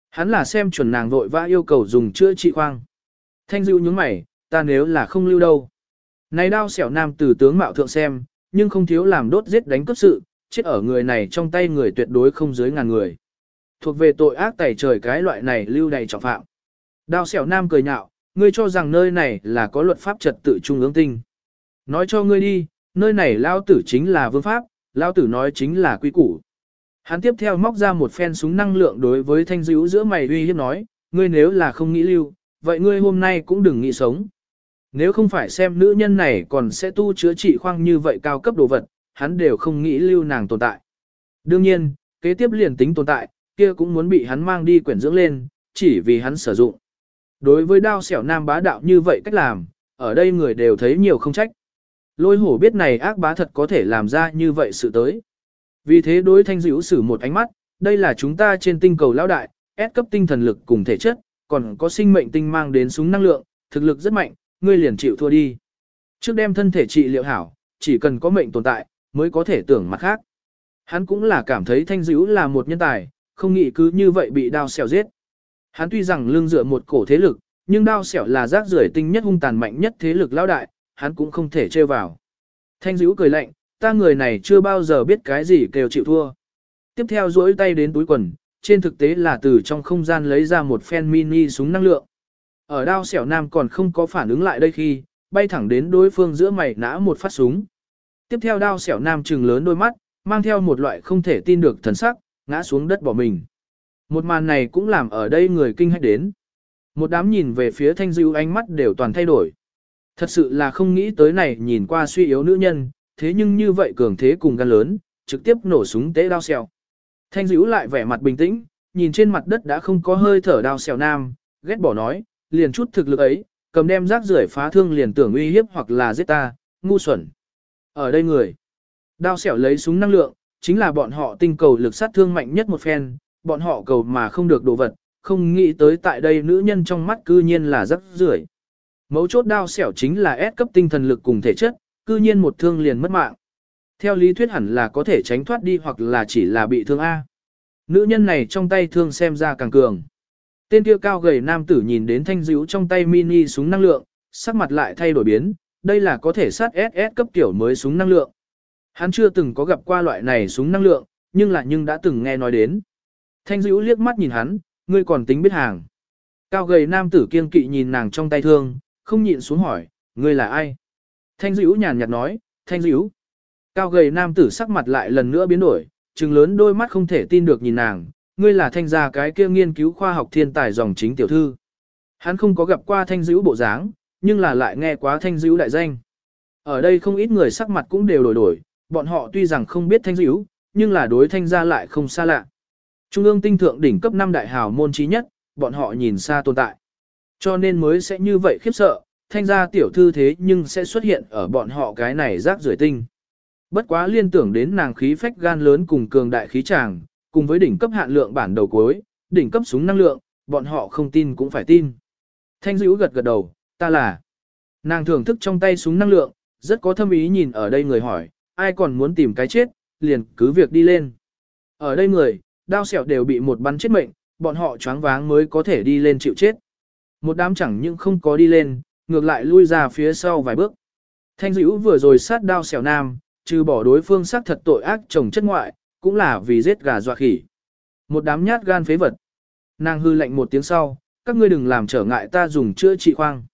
Hắn là xem chuẩn nàng vội vã yêu cầu dùng chữa trị khoang. Thanh dữ nhướng mày, ta nếu là không lưu đâu. Này đao xẻo nam từ tướng mạo thượng xem, nhưng không thiếu làm đốt giết đánh cướp sự, chết ở người này trong tay người tuyệt đối không dưới ngàn người. Thuộc về tội ác tẩy trời cái loại này lưu đầy trọng phạm. Đao xẻo nam cười nhạo, ngươi cho rằng nơi này là có luật pháp trật tự trung ương tinh. Nói cho ngươi đi, nơi này lao tử chính là vương pháp, lao tử nói chính là quy củ. Hắn tiếp theo móc ra một phen súng năng lượng đối với thanh dữ giữa mày uy hiếp nói, ngươi nếu là không nghĩ lưu, vậy ngươi hôm nay cũng đừng nghĩ sống. Nếu không phải xem nữ nhân này còn sẽ tu chữa trị khoang như vậy cao cấp đồ vật, hắn đều không nghĩ lưu nàng tồn tại. Đương nhiên, kế tiếp liền tính tồn tại, kia cũng muốn bị hắn mang đi quyển dưỡng lên, chỉ vì hắn sử dụng. Đối với đao xẻo nam bá đạo như vậy cách làm, ở đây người đều thấy nhiều không trách. Lôi hổ biết này ác bá thật có thể làm ra như vậy sự tới. Vì thế đối thanh dữ sử một ánh mắt, đây là chúng ta trên tinh cầu lão đại, ép cấp tinh thần lực cùng thể chất, còn có sinh mệnh tinh mang đến súng năng lượng, thực lực rất mạnh, ngươi liền chịu thua đi. Trước đem thân thể trị liệu hảo, chỉ cần có mệnh tồn tại, mới có thể tưởng mặt khác. Hắn cũng là cảm thấy thanh dữ là một nhân tài, không nghĩ cứ như vậy bị đao xẻo giết. Hắn tuy rằng lưng dựa một cổ thế lực, nhưng đao xẻo là rác rưởi tinh nhất hung tàn mạnh nhất thế lực lão đại, hắn cũng không thể trêu vào. Thanh dữ cười lạnh, ta người này chưa bao giờ biết cái gì kêu chịu thua. Tiếp theo duỗi tay đến túi quần, trên thực tế là từ trong không gian lấy ra một phen mini súng năng lượng. Ở đao xẻo nam còn không có phản ứng lại đây khi, bay thẳng đến đối phương giữa mày nã một phát súng. Tiếp theo đao xẻo nam trừng lớn đôi mắt, mang theo một loại không thể tin được thần sắc, ngã xuống đất bỏ mình. Một màn này cũng làm ở đây người kinh hãi đến. Một đám nhìn về phía thanh dữ ánh mắt đều toàn thay đổi. Thật sự là không nghĩ tới này nhìn qua suy yếu nữ nhân, thế nhưng như vậy cường thế cùng gan lớn, trực tiếp nổ súng tế đao xèo. Thanh dữ lại vẻ mặt bình tĩnh, nhìn trên mặt đất đã không có hơi thở đao xèo nam, ghét bỏ nói, liền chút thực lực ấy, cầm đem rác rưởi phá thương liền tưởng uy hiếp hoặc là giết ta, ngu xuẩn. Ở đây người, đao xẻo lấy súng năng lượng, chính là bọn họ tinh cầu lực sát thương mạnh nhất một phen, bọn họ cầu mà không được đồ vật, không nghĩ tới tại đây nữ nhân trong mắt cư nhiên là rất rưởi. Mấu chốt đao xẻo chính là ép cấp tinh thần lực cùng thể chất, cư nhiên một thương liền mất mạng. Theo lý thuyết hẳn là có thể tránh thoát đi hoặc là chỉ là bị thương A. Nữ nhân này trong tay thương xem ra càng cường. Tên kia cao gầy nam tử nhìn đến thanh dữ trong tay mini súng năng lượng, sắc mặt lại thay đổi biến, đây là có thể sát SS cấp tiểu mới súng năng lượng. Hắn chưa từng có gặp qua loại này súng năng lượng, nhưng là nhưng đã từng nghe nói đến. Thanh dữ liếc mắt nhìn hắn, ngươi còn tính biết hàng. Cao gầy nam tử kiên kỵ nhìn nàng trong tay thương, không nhịn xuống hỏi, ngươi là ai? Thanh dữ nhàn nhạt nói, thanh dữ. Cao gầy nam tử sắc mặt lại lần nữa biến đổi, trừng lớn đôi mắt không thể tin được nhìn nàng, ngươi là thanh gia cái kia nghiên cứu khoa học thiên tài dòng chính tiểu thư. Hắn không có gặp qua thanh dữ bộ dáng, nhưng là lại nghe quá thanh dữ đại danh. Ở đây không ít người sắc mặt cũng đều đổi đổi, bọn họ tuy rằng không biết thanh dữ, nhưng là đối thanh gia lại không xa lạ. Trung ương tinh thượng đỉnh cấp 5 đại hào môn trí nhất, bọn họ nhìn xa tồn tại. Cho nên mới sẽ như vậy khiếp sợ, thanh gia tiểu thư thế nhưng sẽ xuất hiện ở bọn họ cái này rác rưởi tinh. Bất quá liên tưởng đến nàng khí phách gan lớn cùng cường đại khí tràng, cùng với đỉnh cấp hạn lượng bản đầu cuối, đỉnh cấp súng năng lượng, bọn họ không tin cũng phải tin. Thanh dữ gật gật đầu, ta là. Nàng thưởng thức trong tay súng năng lượng, rất có thâm ý nhìn ở đây người hỏi, ai còn muốn tìm cái chết, liền cứ việc đi lên. Ở đây người, đao sẹo đều bị một bắn chết mệnh, bọn họ choáng váng mới có thể đi lên chịu chết. Một đám chẳng những không có đi lên, ngược lại lui ra phía sau vài bước. Thanh dữ vừa rồi sát đao sẹo nam, trừ bỏ đối phương sát thật tội ác chồng chất ngoại, cũng là vì giết gà dọa khỉ. Một đám nhát gan phế vật. Nàng hư lệnh một tiếng sau, các ngươi đừng làm trở ngại ta dùng chữa trị khoang.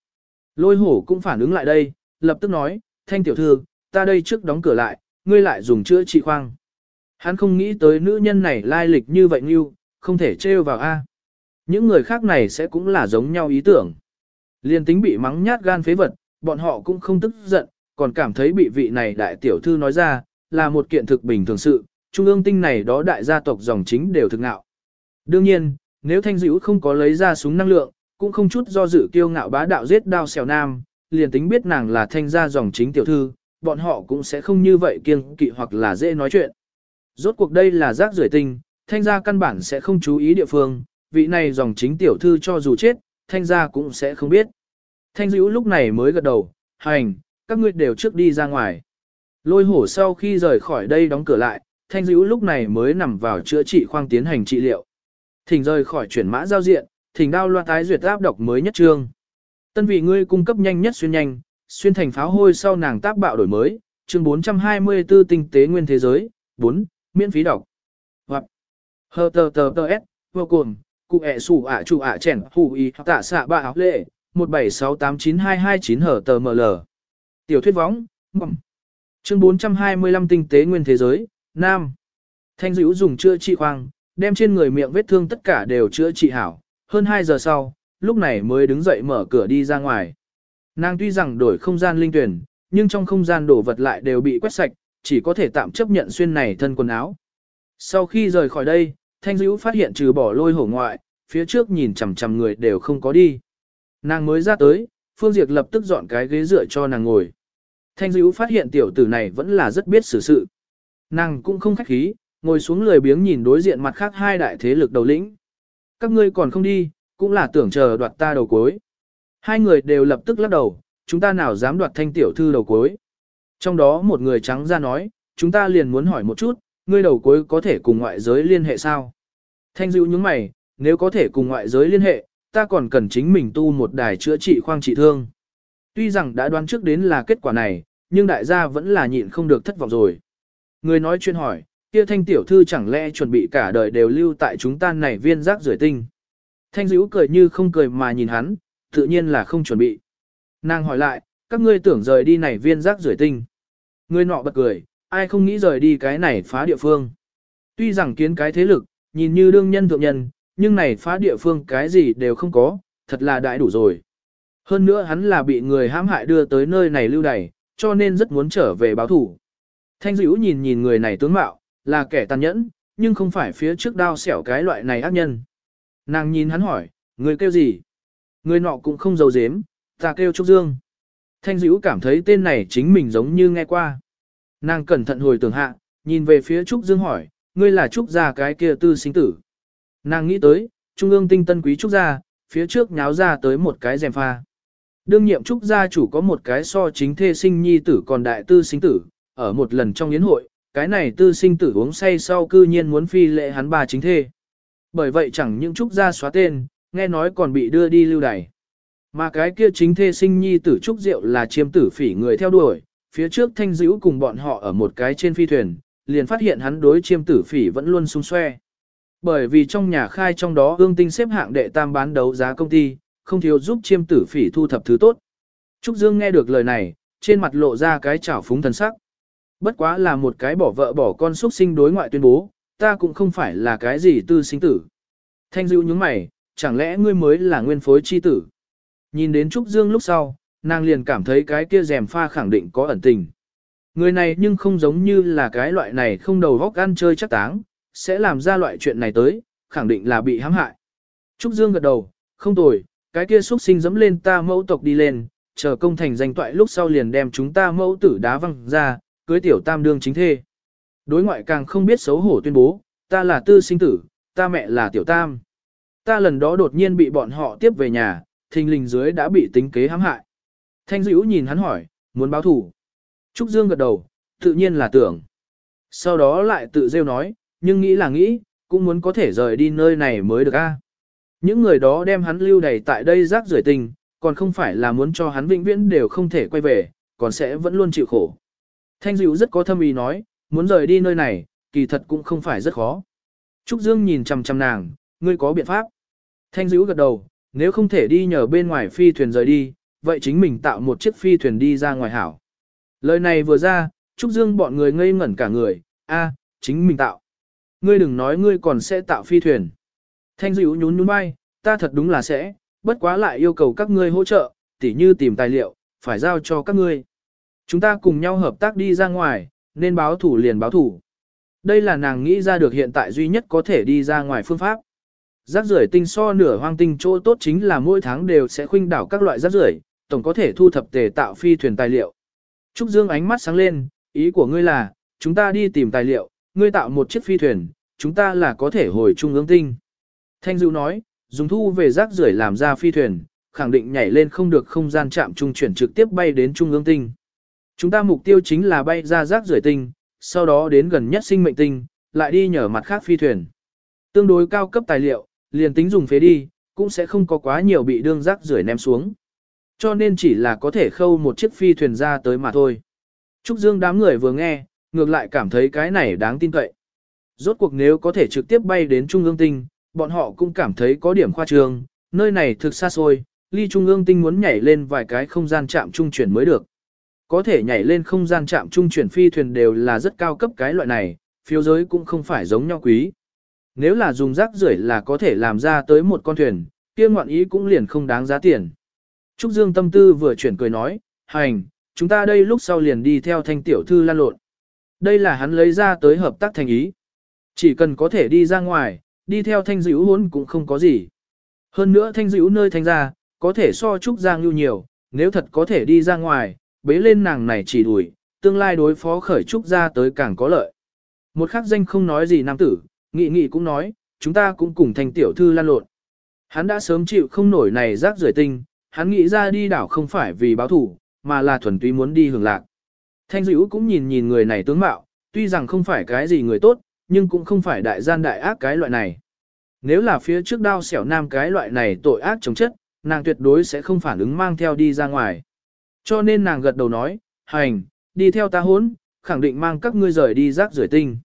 Lôi hổ cũng phản ứng lại đây, lập tức nói, thanh tiểu thư, ta đây trước đóng cửa lại, ngươi lại dùng chữa trị khoang. Hắn không nghĩ tới nữ nhân này lai lịch như vậy như, không thể trêu vào A. Những người khác này sẽ cũng là giống nhau ý tưởng. Liên tính bị mắng nhát gan phế vật, bọn họ cũng không tức giận, còn cảm thấy bị vị này đại tiểu thư nói ra, là một kiện thực bình thường sự, trung ương tinh này đó đại gia tộc dòng chính đều thực ngạo. Đương nhiên, nếu thanh dữ không có lấy ra súng năng lượng, cũng không chút do dự kiêu ngạo bá đạo giết đao xèo nam, liền tính biết nàng là thanh gia dòng chính tiểu thư, bọn họ cũng sẽ không như vậy kiêng kỵ hoặc là dễ nói chuyện. Rốt cuộc đây là rác rưởi tinh, thanh gia căn bản sẽ không chú ý địa phương, vị này dòng chính tiểu thư cho dù chết, thanh gia cũng sẽ không biết. Thanh dữ lúc này mới gật đầu, hành, các ngươi đều trước đi ra ngoài. Lôi hổ sau khi rời khỏi đây đóng cửa lại, thanh dữ lúc này mới nằm vào chữa trị khoang tiến hành trị liệu. Thỉnh rời khỏi chuyển mã giao diện, thỉnh đao loa tái duyệt áp đọc mới nhất trương. Tân vị ngươi cung cấp nhanh nhất xuyên nhanh, xuyên thành pháo hôi sau nàng tác bạo đổi mới, chương 424 tinh tế nguyên thế giới, 4, miễn phí đọc. Hoặc, hờ tờ tờ tờ s, vô cùng, cụ ẹ sủ ạ chủ ạ chèn, hù y, tạ xạ bạ áo lệ, 17689229 hờ tờ ml. Tiểu thuyết võng, mầm. Chương 425 tinh tế nguyên thế giới, Nam. Thanh dữ dùng chữa trị khoang, đem trên người miệng vết thương tất cả đều chữa trị hảo. Hơn 2 giờ sau, lúc này mới đứng dậy mở cửa đi ra ngoài. Nàng tuy rằng đổi không gian linh tuyển, nhưng trong không gian đổ vật lại đều bị quét sạch, chỉ có thể tạm chấp nhận xuyên này thân quần áo. Sau khi rời khỏi đây, Thanh Dữ phát hiện trừ bỏ lôi hổ ngoại, phía trước nhìn chằm chằm người đều không có đi. Nàng mới ra tới, Phương Diệp lập tức dọn cái ghế dựa cho nàng ngồi. Thanh Dữ phát hiện tiểu tử này vẫn là rất biết xử sự. Nàng cũng không khách khí, ngồi xuống lười biếng nhìn đối diện mặt khác hai đại thế lực đầu lĩnh. Các ngươi còn không đi, cũng là tưởng chờ đoạt ta đầu cuối. Hai người đều lập tức lắc đầu, chúng ta nào dám đoạt thanh tiểu thư đầu cuối. Trong đó một người trắng ra nói, chúng ta liền muốn hỏi một chút, ngươi đầu cuối có thể cùng ngoại giới liên hệ sao? Thanh dịu những mày, nếu có thể cùng ngoại giới liên hệ, ta còn cần chính mình tu một đài chữa trị khoang trị thương. Tuy rằng đã đoán trước đến là kết quả này, nhưng đại gia vẫn là nhịn không được thất vọng rồi. Người nói chuyện hỏi, kia thanh tiểu thư chẳng lẽ chuẩn bị cả đời đều lưu tại chúng ta này viên rác rưởi tinh. Thanh dữ cười như không cười mà nhìn hắn, tự nhiên là không chuẩn bị. Nàng hỏi lại, các ngươi tưởng rời đi này viên rác rưởi tinh. Người nọ bật cười, ai không nghĩ rời đi cái này phá địa phương. Tuy rằng kiến cái thế lực, nhìn như đương nhân thượng nhân, nhưng này phá địa phương cái gì đều không có, thật là đại đủ rồi. Hơn nữa hắn là bị người hãm hại đưa tới nơi này lưu đày, cho nên rất muốn trở về báo thủ. Thanh dữ nhìn nhìn người này tướng mạo, là kẻ tàn nhẫn, nhưng không phải phía trước đao xẻo cái loại này ác nhân. Nàng nhìn hắn hỏi, người kêu gì? Người nọ cũng không giấu dếm, ta kêu Trúc Dương. Thanh dữ cảm thấy tên này chính mình giống như nghe qua. Nàng cẩn thận hồi tưởng hạ, nhìn về phía Trúc Dương hỏi, ngươi là Trúc gia cái kia tư sinh tử. Nàng nghĩ tới, Trung ương tinh tân quý Trúc gia, phía trước nháo ra tới một cái rèm pha. Đương nhiệm Trúc gia chủ có một cái so chính thê sinh nhi tử còn đại tư sinh tử, ở một lần trong yến hội, cái này tư sinh tử uống say sau cư nhiên muốn phi lệ hắn bà chính thê. Bởi vậy chẳng những Trúc gia xóa tên, nghe nói còn bị đưa đi lưu đày. Mà cái kia chính thê sinh nhi tử Trúc Diệu là chiêm tử phỉ người theo đuổi, phía trước thanh dữ cùng bọn họ ở một cái trên phi thuyền, liền phát hiện hắn đối chiêm tử phỉ vẫn luôn xung xoe. Bởi vì trong nhà khai trong đó ương tinh xếp hạng đệ tam bán đấu giá công ty, không thiếu giúp chiêm tử phỉ thu thập thứ tốt. Trúc Dương nghe được lời này, trên mặt lộ ra cái chảo phúng thần sắc. Bất quá là một cái bỏ vợ bỏ con xuất sinh đối ngoại tuyên bố, ta cũng không phải là cái gì tư sinh tử. Thanh dữ nhướng mày, chẳng lẽ ngươi mới là nguyên phối chi tử. Nhìn đến Trúc Dương lúc sau, nàng liền cảm thấy cái kia rèm pha khẳng định có ẩn tình. Người này nhưng không giống như là cái loại này không đầu góc ăn chơi chắc táng, sẽ làm ra loại chuyện này tới, khẳng định là bị hãm hại. Trúc Dương gật đầu, không tồi, cái kia xuất sinh dẫm lên ta mẫu tộc đi lên, chờ công thành danh toại lúc sau liền đem chúng ta mẫu tử đá văng ra, cưới tiểu tam đương chính thê. Đối ngoại càng không biết xấu hổ tuyên bố, ta là tư sinh tử, ta mẹ là tiểu tam. Ta lần đó đột nhiên bị bọn họ tiếp về nhà, thình lình dưới đã bị tính kế hãm hại. Thanh dữ nhìn hắn hỏi, muốn báo thủ. Trúc Dương gật đầu, tự nhiên là tưởng. Sau đó lại tự rêu nói, nhưng nghĩ là nghĩ, cũng muốn có thể rời đi nơi này mới được a. Những người đó đem hắn lưu đầy tại đây rác rưởi tình, còn không phải là muốn cho hắn vĩnh viễn đều không thể quay về, còn sẽ vẫn luôn chịu khổ. Thanh Dữu rất có thâm ý nói, muốn rời đi nơi này, kỳ thật cũng không phải rất khó. Trúc Dương nhìn chằm chằm nàng, ngươi có biện pháp. Thanh Dữu gật đầu, nếu không thể đi nhờ bên ngoài phi thuyền rời đi, vậy chính mình tạo một chiếc phi thuyền đi ra ngoài hảo. Lời này vừa ra, Trúc Dương bọn người ngây ngẩn cả người, a, chính mình tạo. Ngươi đừng nói ngươi còn sẽ tạo phi thuyền. Thanh dịu nhún nhún bay, ta thật đúng là sẽ, bất quá lại yêu cầu các ngươi hỗ trợ, tỉ như tìm tài liệu, phải giao cho các ngươi. Chúng ta cùng nhau hợp tác đi ra ngoài, nên báo thủ liền báo thủ. Đây là nàng nghĩ ra được hiện tại duy nhất có thể đi ra ngoài phương pháp. Rác rưởi tinh so nửa hoang tinh chỗ tốt chính là mỗi tháng đều sẽ khuynh đảo các loại rác rưởi, tổng có thể thu thập tề tạo phi thuyền tài liệu. Trúc Dương ánh mắt sáng lên, ý của ngươi là, chúng ta đi tìm tài liệu, ngươi tạo một chiếc phi thuyền, chúng ta là có thể hồi trung ương tinh. Thanh Dụ nói, dùng thu về rác rưởi làm ra phi thuyền, khẳng định nhảy lên không được không gian chạm trung chuyển trực tiếp bay đến trung ương tinh. Chúng ta mục tiêu chính là bay ra rác rưởi tinh, sau đó đến gần nhất sinh mệnh tinh, lại đi nhờ mặt khác phi thuyền. Tương đối cao cấp tài liệu, liền tính dùng phế đi, cũng sẽ không có quá nhiều bị đương rác rưởi ném xuống. Cho nên chỉ là có thể khâu một chiếc phi thuyền ra tới mà thôi. Trúc Dương đám người vừa nghe, ngược lại cảm thấy cái này đáng tin cậy. Rốt cuộc nếu có thể trực tiếp bay đến Trung ương tinh, bọn họ cũng cảm thấy có điểm khoa trương, nơi này thực xa xôi, ly Trung ương tinh muốn nhảy lên vài cái không gian chạm trung chuyển mới được. Có thể nhảy lên không gian chạm trung chuyển phi thuyền đều là rất cao cấp cái loại này, phiếu giới cũng không phải giống nhau quý. Nếu là dùng rác rưởi là có thể làm ra tới một con thuyền, kia ngoạn ý cũng liền không đáng giá tiền. Trúc Dương tâm tư vừa chuyển cười nói, hành, chúng ta đây lúc sau liền đi theo thanh tiểu thư lan lộn. Đây là hắn lấy ra tới hợp tác thành ý. Chỉ cần có thể đi ra ngoài, đi theo thanh dữ hốn cũng không có gì. Hơn nữa thanh dữ nơi thanh ra, có thể so Trúc Giang lưu nhiều, nếu thật có thể đi ra ngoài, bế lên nàng này chỉ đuổi, tương lai đối phó khởi Trúc ra tới càng có lợi. Một khắc danh không nói gì nam tử, nghị nghị cũng nói, chúng ta cũng cùng thành tiểu thư lan lộn. Hắn đã sớm chịu không nổi này rác rưởi tinh, hắn nghĩ ra đi đảo không phải vì báo thủ, mà là thuần túy muốn đi hưởng lạc. Thanh dữ cũng nhìn nhìn người này tướng mạo, tuy rằng không phải cái gì người tốt, nhưng cũng không phải đại gian đại ác cái loại này. Nếu là phía trước đao xẻo nam cái loại này tội ác chống chất, nàng tuyệt đối sẽ không phản ứng mang theo đi ra ngoài. Cho nên nàng gật đầu nói, hành, đi theo ta hốn, khẳng định mang các ngươi rời đi rác rưởi tinh.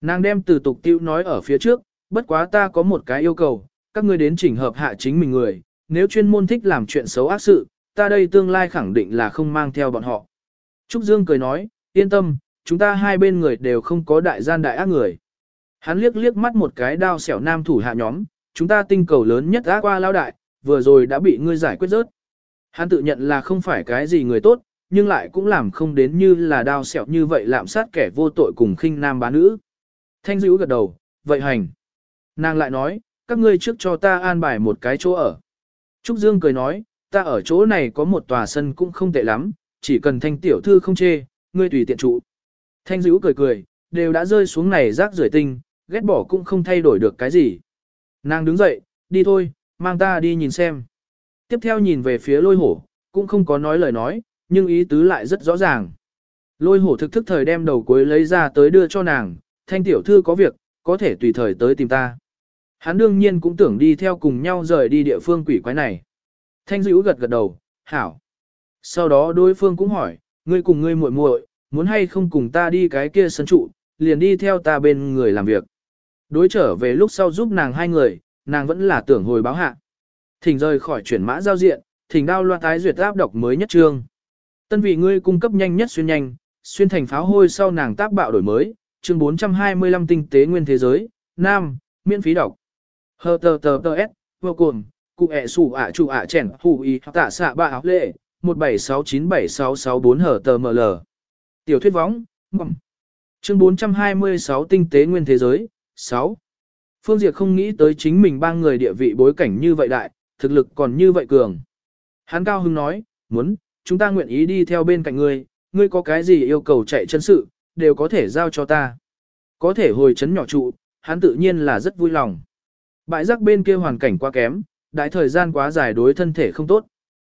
Nàng đem từ tục tiêu nói ở phía trước, bất quá ta có một cái yêu cầu, các ngươi đến chỉnh hợp hạ chính mình người, nếu chuyên môn thích làm chuyện xấu ác sự, ta đây tương lai khẳng định là không mang theo bọn họ. Trúc Dương cười nói, yên tâm, chúng ta hai bên người đều không có đại gian đại ác người. Hắn liếc liếc mắt một cái đao xẻo nam thủ hạ nhóm, chúng ta tinh cầu lớn nhất ác qua lao đại, vừa rồi đã bị ngươi giải quyết rớt. Hắn tự nhận là không phải cái gì người tốt, nhưng lại cũng làm không đến như là đao xẻo như vậy lạm sát kẻ vô tội cùng khinh nam bá nữ. Thanh dữ gật đầu, vậy hành. Nàng lại nói, các ngươi trước cho ta an bài một cái chỗ ở. Trúc Dương cười nói, ta ở chỗ này có một tòa sân cũng không tệ lắm, chỉ cần thanh tiểu thư không chê, ngươi tùy tiện trụ. Thanh dữ cười cười, đều đã rơi xuống này rác rưởi tinh, ghét bỏ cũng không thay đổi được cái gì. Nàng đứng dậy, đi thôi, mang ta đi nhìn xem. Tiếp theo nhìn về phía lôi hổ, cũng không có nói lời nói, nhưng ý tứ lại rất rõ ràng. Lôi hổ thực thức thời đem đầu cuối lấy ra tới đưa cho nàng, thanh tiểu thư có việc, có thể tùy thời tới tìm ta. Hắn đương nhiên cũng tưởng đi theo cùng nhau rời đi địa phương quỷ quái này. Thanh dữ gật gật đầu, hảo. Sau đó đối phương cũng hỏi, ngươi cùng ngươi muội muội, muốn hay không cùng ta đi cái kia sân trụ, liền đi theo ta bên người làm việc. Đối trở về lúc sau giúp nàng hai người, nàng vẫn là tưởng hồi báo hạ. Thỉnh rời khỏi chuyển mã giao diện, thỉnh đao loa tái duyệt áp đọc mới nhất trương. Tân vị ngươi cung cấp nhanh nhất xuyên nhanh, xuyên thành pháo hôi sau nàng tác bạo đổi mới, chương 425 tinh tế nguyên thế giới, Nam, miễn phí đọc. Hờ tờ tờ tờ S, vô cùng, cụ ẹ sủ ạ chủ ạ chèn hù y tạ xạ bạ áo lệ, 176976664 hờ tờ ml. Tiểu thuyết võng, mầm. Chương 426 tinh tế nguyên thế giới, 6. Phương Diệp không nghĩ tới chính mình ba người địa vị bối cảnh như vậy đại, thực lực còn như vậy cường. Hán cao hưng nói, muốn, chúng ta nguyện ý đi theo bên cạnh ngươi, ngươi có cái gì yêu cầu chạy chân sự, đều có thể giao cho ta. Có thể hồi chấn nhỏ trụ, hắn tự nhiên là rất vui lòng. Bãi rác bên kia hoàn cảnh quá kém, đại thời gian quá dài đối thân thể không tốt.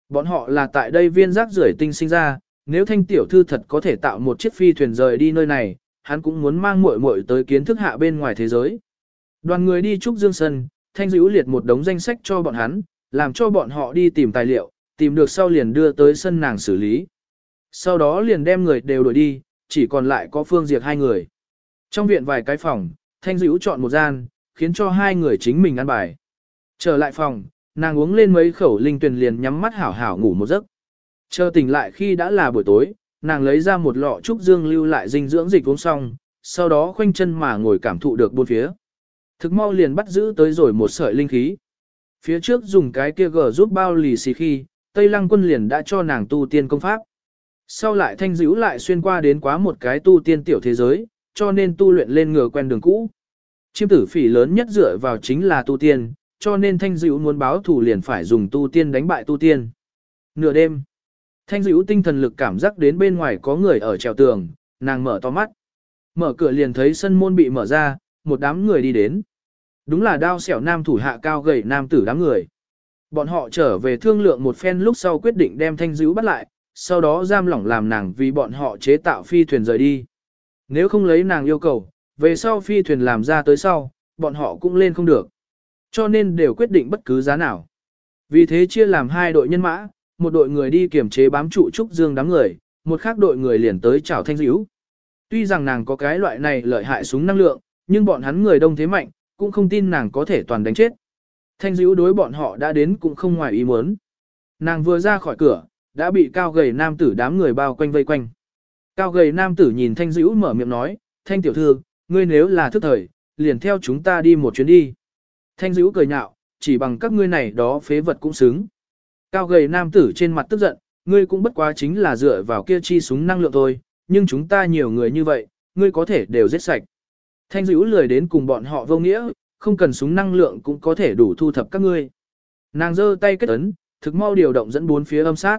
Bọn họ là tại đây viên rác rưởi tinh sinh ra, nếu thanh tiểu thư thật có thể tạo một chiếc phi thuyền rời đi nơi này, hắn cũng muốn mang muội muội tới kiến thức hạ bên ngoài thế giới. Đoàn người đi trúc dương sân, thanh dữ liệt một đống danh sách cho bọn hắn, làm cho bọn họ đi tìm tài liệu, tìm được sau liền đưa tới sân nàng xử lý. Sau đó liền đem người đều đổi đi, chỉ còn lại có phương diệt hai người. Trong viện vài cái phòng, thanh dữ chọn một gian, khiến cho hai người chính mình ăn bài. Trở lại phòng, nàng uống lên mấy khẩu linh tuyền liền nhắm mắt hảo hảo ngủ một giấc. Chờ tỉnh lại khi đã là buổi tối, nàng lấy ra một lọ trúc dương lưu lại dinh dưỡng dịch uống xong, sau đó khoanh chân mà ngồi cảm thụ được bốn phía. Thực mau liền bắt giữ tới rồi một sợi linh khí. Phía trước dùng cái kia gờ giúp bao lì xì khi, Tây Lăng quân liền đã cho nàng tu tiên công pháp. Sau lại thanh dữ lại xuyên qua đến quá một cái tu tiên tiểu thế giới, cho nên tu luyện lên ngừa quen đường cũ. Chiêm tử phỉ lớn nhất dựa vào chính là tu tiên, cho nên thanh dữ muốn báo thù liền phải dùng tu tiên đánh bại tu tiên. Nửa đêm, thanh dữ tinh thần lực cảm giác đến bên ngoài có người ở trèo tường, nàng mở to mắt. Mở cửa liền thấy sân môn bị mở ra, một đám người đi đến. Đúng là đao xẻo nam thủ hạ cao gầy nam tử đám người. Bọn họ trở về thương lượng một phen lúc sau quyết định đem thanh dữ bắt lại, sau đó giam lỏng làm nàng vì bọn họ chế tạo phi thuyền rời đi. Nếu không lấy nàng yêu cầu, về sau phi thuyền làm ra tới sau, bọn họ cũng lên không được. Cho nên đều quyết định bất cứ giá nào. Vì thế chia làm hai đội nhân mã, một đội người đi kiểm chế bám trụ trúc dương đám người, một khác đội người liền tới chào thanh dữ. Tuy rằng nàng có cái loại này lợi hại súng năng lượng, nhưng bọn hắn người đông thế mạnh, cũng không tin nàng có thể toàn đánh chết. Thanh dữ đối bọn họ đã đến cũng không ngoài ý muốn. Nàng vừa ra khỏi cửa, đã bị cao gầy nam tử đám người bao quanh vây quanh. Cao gầy nam tử nhìn thanh dữ mở miệng nói, thanh tiểu thư, ngươi nếu là thức thời, liền theo chúng ta đi một chuyến đi. Thanh dữ cười nhạo, chỉ bằng các ngươi này đó phế vật cũng xứng. Cao gầy nam tử trên mặt tức giận, ngươi cũng bất quá chính là dựa vào kia chi súng năng lượng thôi, nhưng chúng ta nhiều người như vậy, ngươi có thể đều giết sạch. Thanh dữ lười đến cùng bọn họ vô nghĩa, không cần súng năng lượng cũng có thể đủ thu thập các ngươi. Nàng giơ tay kết ấn, thực mau điều động dẫn bốn phía âm sát.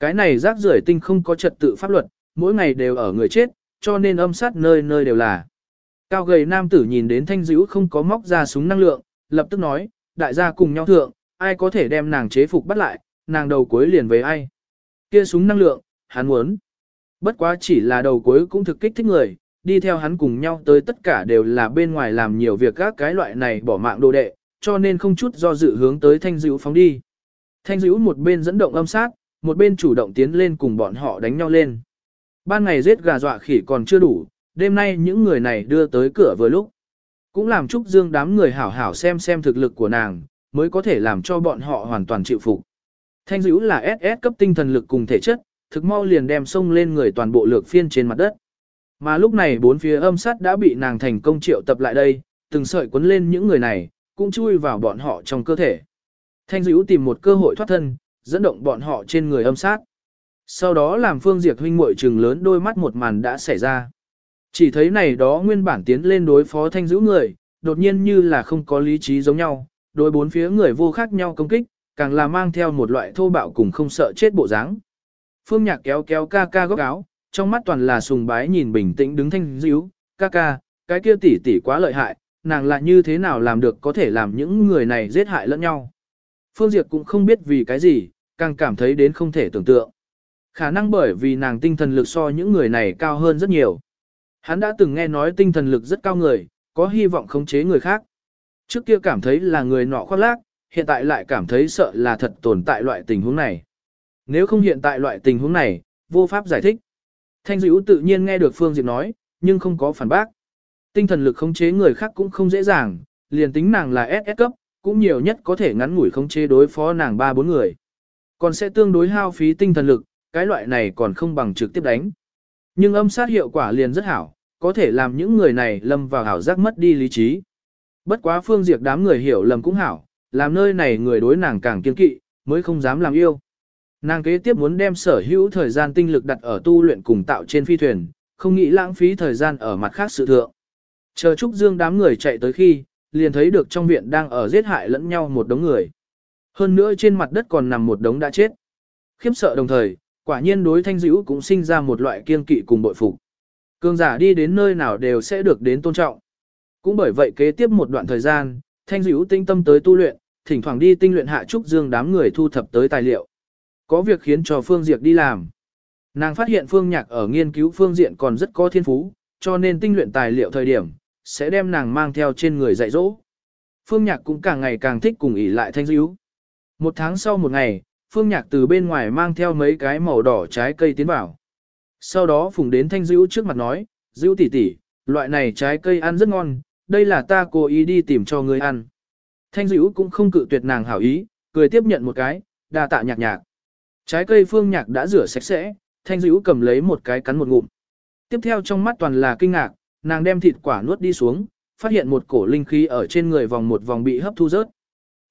Cái này rác rưởi tinh không có trật tự pháp luật, mỗi ngày đều ở người chết, cho nên âm sát nơi nơi đều là. Cao gầy nam tử nhìn đến thanh dữ không có móc ra súng năng lượng, lập tức nói, đại gia cùng nhau thượng, ai có thể đem nàng chế phục bắt lại, nàng đầu cuối liền với ai. Kia súng năng lượng, hắn muốn. Bất quá chỉ là đầu cuối cũng thực kích thích người, đi theo hắn cùng nhau tới tất cả đều là bên ngoài làm nhiều việc các cái loại này bỏ mạng đồ đệ, cho nên không chút do dự hướng tới thanh dữ phóng đi. Thanh dữ một bên dẫn động âm sát, một bên chủ động tiến lên cùng bọn họ đánh nhau lên. Ban ngày giết gà dọa khỉ còn chưa đủ, đêm nay những người này đưa tới cửa vừa lúc. Cũng làm Trúc Dương đám người hảo hảo xem xem thực lực của nàng, mới có thể làm cho bọn họ hoàn toàn chịu phục. Thanh dữ là SS cấp tinh thần lực cùng thể chất, thực mau liền đem sông lên người toàn bộ lược phiên trên mặt đất. Mà lúc này bốn phía âm sát đã bị nàng thành công triệu tập lại đây, từng sợi quấn lên những người này, cũng chui vào bọn họ trong cơ thể. Thanh dữ tìm một cơ hội thoát thân, dẫn động bọn họ trên người âm sát. Sau đó làm Phương Diệt huynh muội trừng lớn đôi mắt một màn đã xảy ra. Chỉ thấy này đó nguyên bản tiến lên đối phó thanh giữ người, đột nhiên như là không có lý trí giống nhau, đối bốn phía người vô khác nhau công kích, càng là mang theo một loại thô bạo cùng không sợ chết bộ dáng. Phương Nhạc kéo kéo ca ca góc áo, trong mắt toàn là sùng bái nhìn bình tĩnh đứng thanh dữ, ca ca, cái kia tỷ tỷ quá lợi hại, nàng lại như thế nào làm được có thể làm những người này giết hại lẫn nhau. Phương Diệp cũng không biết vì cái gì, càng cảm thấy đến không thể tưởng tượng. Khả năng bởi vì nàng tinh thần lực so những người này cao hơn rất nhiều. Hắn đã từng nghe nói tinh thần lực rất cao người, có hy vọng khống chế người khác. Trước kia cảm thấy là người nọ khoác lác, hiện tại lại cảm thấy sợ là thật tồn tại loại tình huống này. Nếu không hiện tại loại tình huống này, vô pháp giải thích. Thanh dữ tự nhiên nghe được Phương Diệp nói, nhưng không có phản bác. Tinh thần lực khống chế người khác cũng không dễ dàng, liền tính nàng là SS cấp, cũng nhiều nhất có thể ngắn ngủi không chế đối phó nàng ba bốn người. Còn sẽ tương đối hao phí tinh thần lực, cái loại này còn không bằng trực tiếp đánh. Nhưng âm sát hiệu quả liền rất hảo, có thể làm những người này lâm vào hảo giác mất đi lý trí. Bất quá phương diệt đám người hiểu lầm cũng hảo, làm nơi này người đối nàng càng kiên kỵ, mới không dám làm yêu. Nàng kế tiếp muốn đem sở hữu thời gian tinh lực đặt ở tu luyện cùng tạo trên phi thuyền, không nghĩ lãng phí thời gian ở mặt khác sự thượng. Chờ Trúc Dương đám người chạy tới khi, liền thấy được trong viện đang ở giết hại lẫn nhau một đống người. Hơn nữa trên mặt đất còn nằm một đống đã chết. Khiếp sợ đồng thời, quả nhiên đối thanh dữ cũng sinh ra một loại kiên kỵ cùng bội phục. Cường giả đi đến nơi nào đều sẽ được đến tôn trọng. Cũng bởi vậy kế tiếp một đoạn thời gian, thanh dữ tinh tâm tới tu luyện, thỉnh thoảng đi tinh luyện hạ trúc dương đám người thu thập tới tài liệu. Có việc khiến cho Phương Diệp đi làm. Nàng phát hiện Phương Nhạc ở nghiên cứu phương diện còn rất có thiên phú, cho nên tinh luyện tài liệu thời điểm, sẽ đem nàng mang theo trên người dạy dỗ. Phương Nhạc cũng càng ngày càng thích cùng ỉ lại thanh Diễu. Một tháng sau một ngày, Phương Nhạc từ bên ngoài mang theo mấy cái màu đỏ trái cây tiến vào. Sau đó phùng đến thanh Diễu trước mặt nói, Diễu tỷ tỷ, loại này trái cây ăn rất ngon, đây là ta cố ý đi tìm cho ngươi ăn. Thanh Diễu cũng không cự tuyệt nàng hảo ý, cười tiếp nhận một cái, đa tạ nhạc nhạc. Trái cây phương nhạc đã rửa sạch sẽ, thanh Diễu cầm lấy một cái cắn một ngụm. Tiếp theo trong mắt toàn là kinh ngạc, nàng đem thịt quả nuốt đi xuống, phát hiện một cổ linh khí ở trên người vòng một vòng bị hấp thu rớt.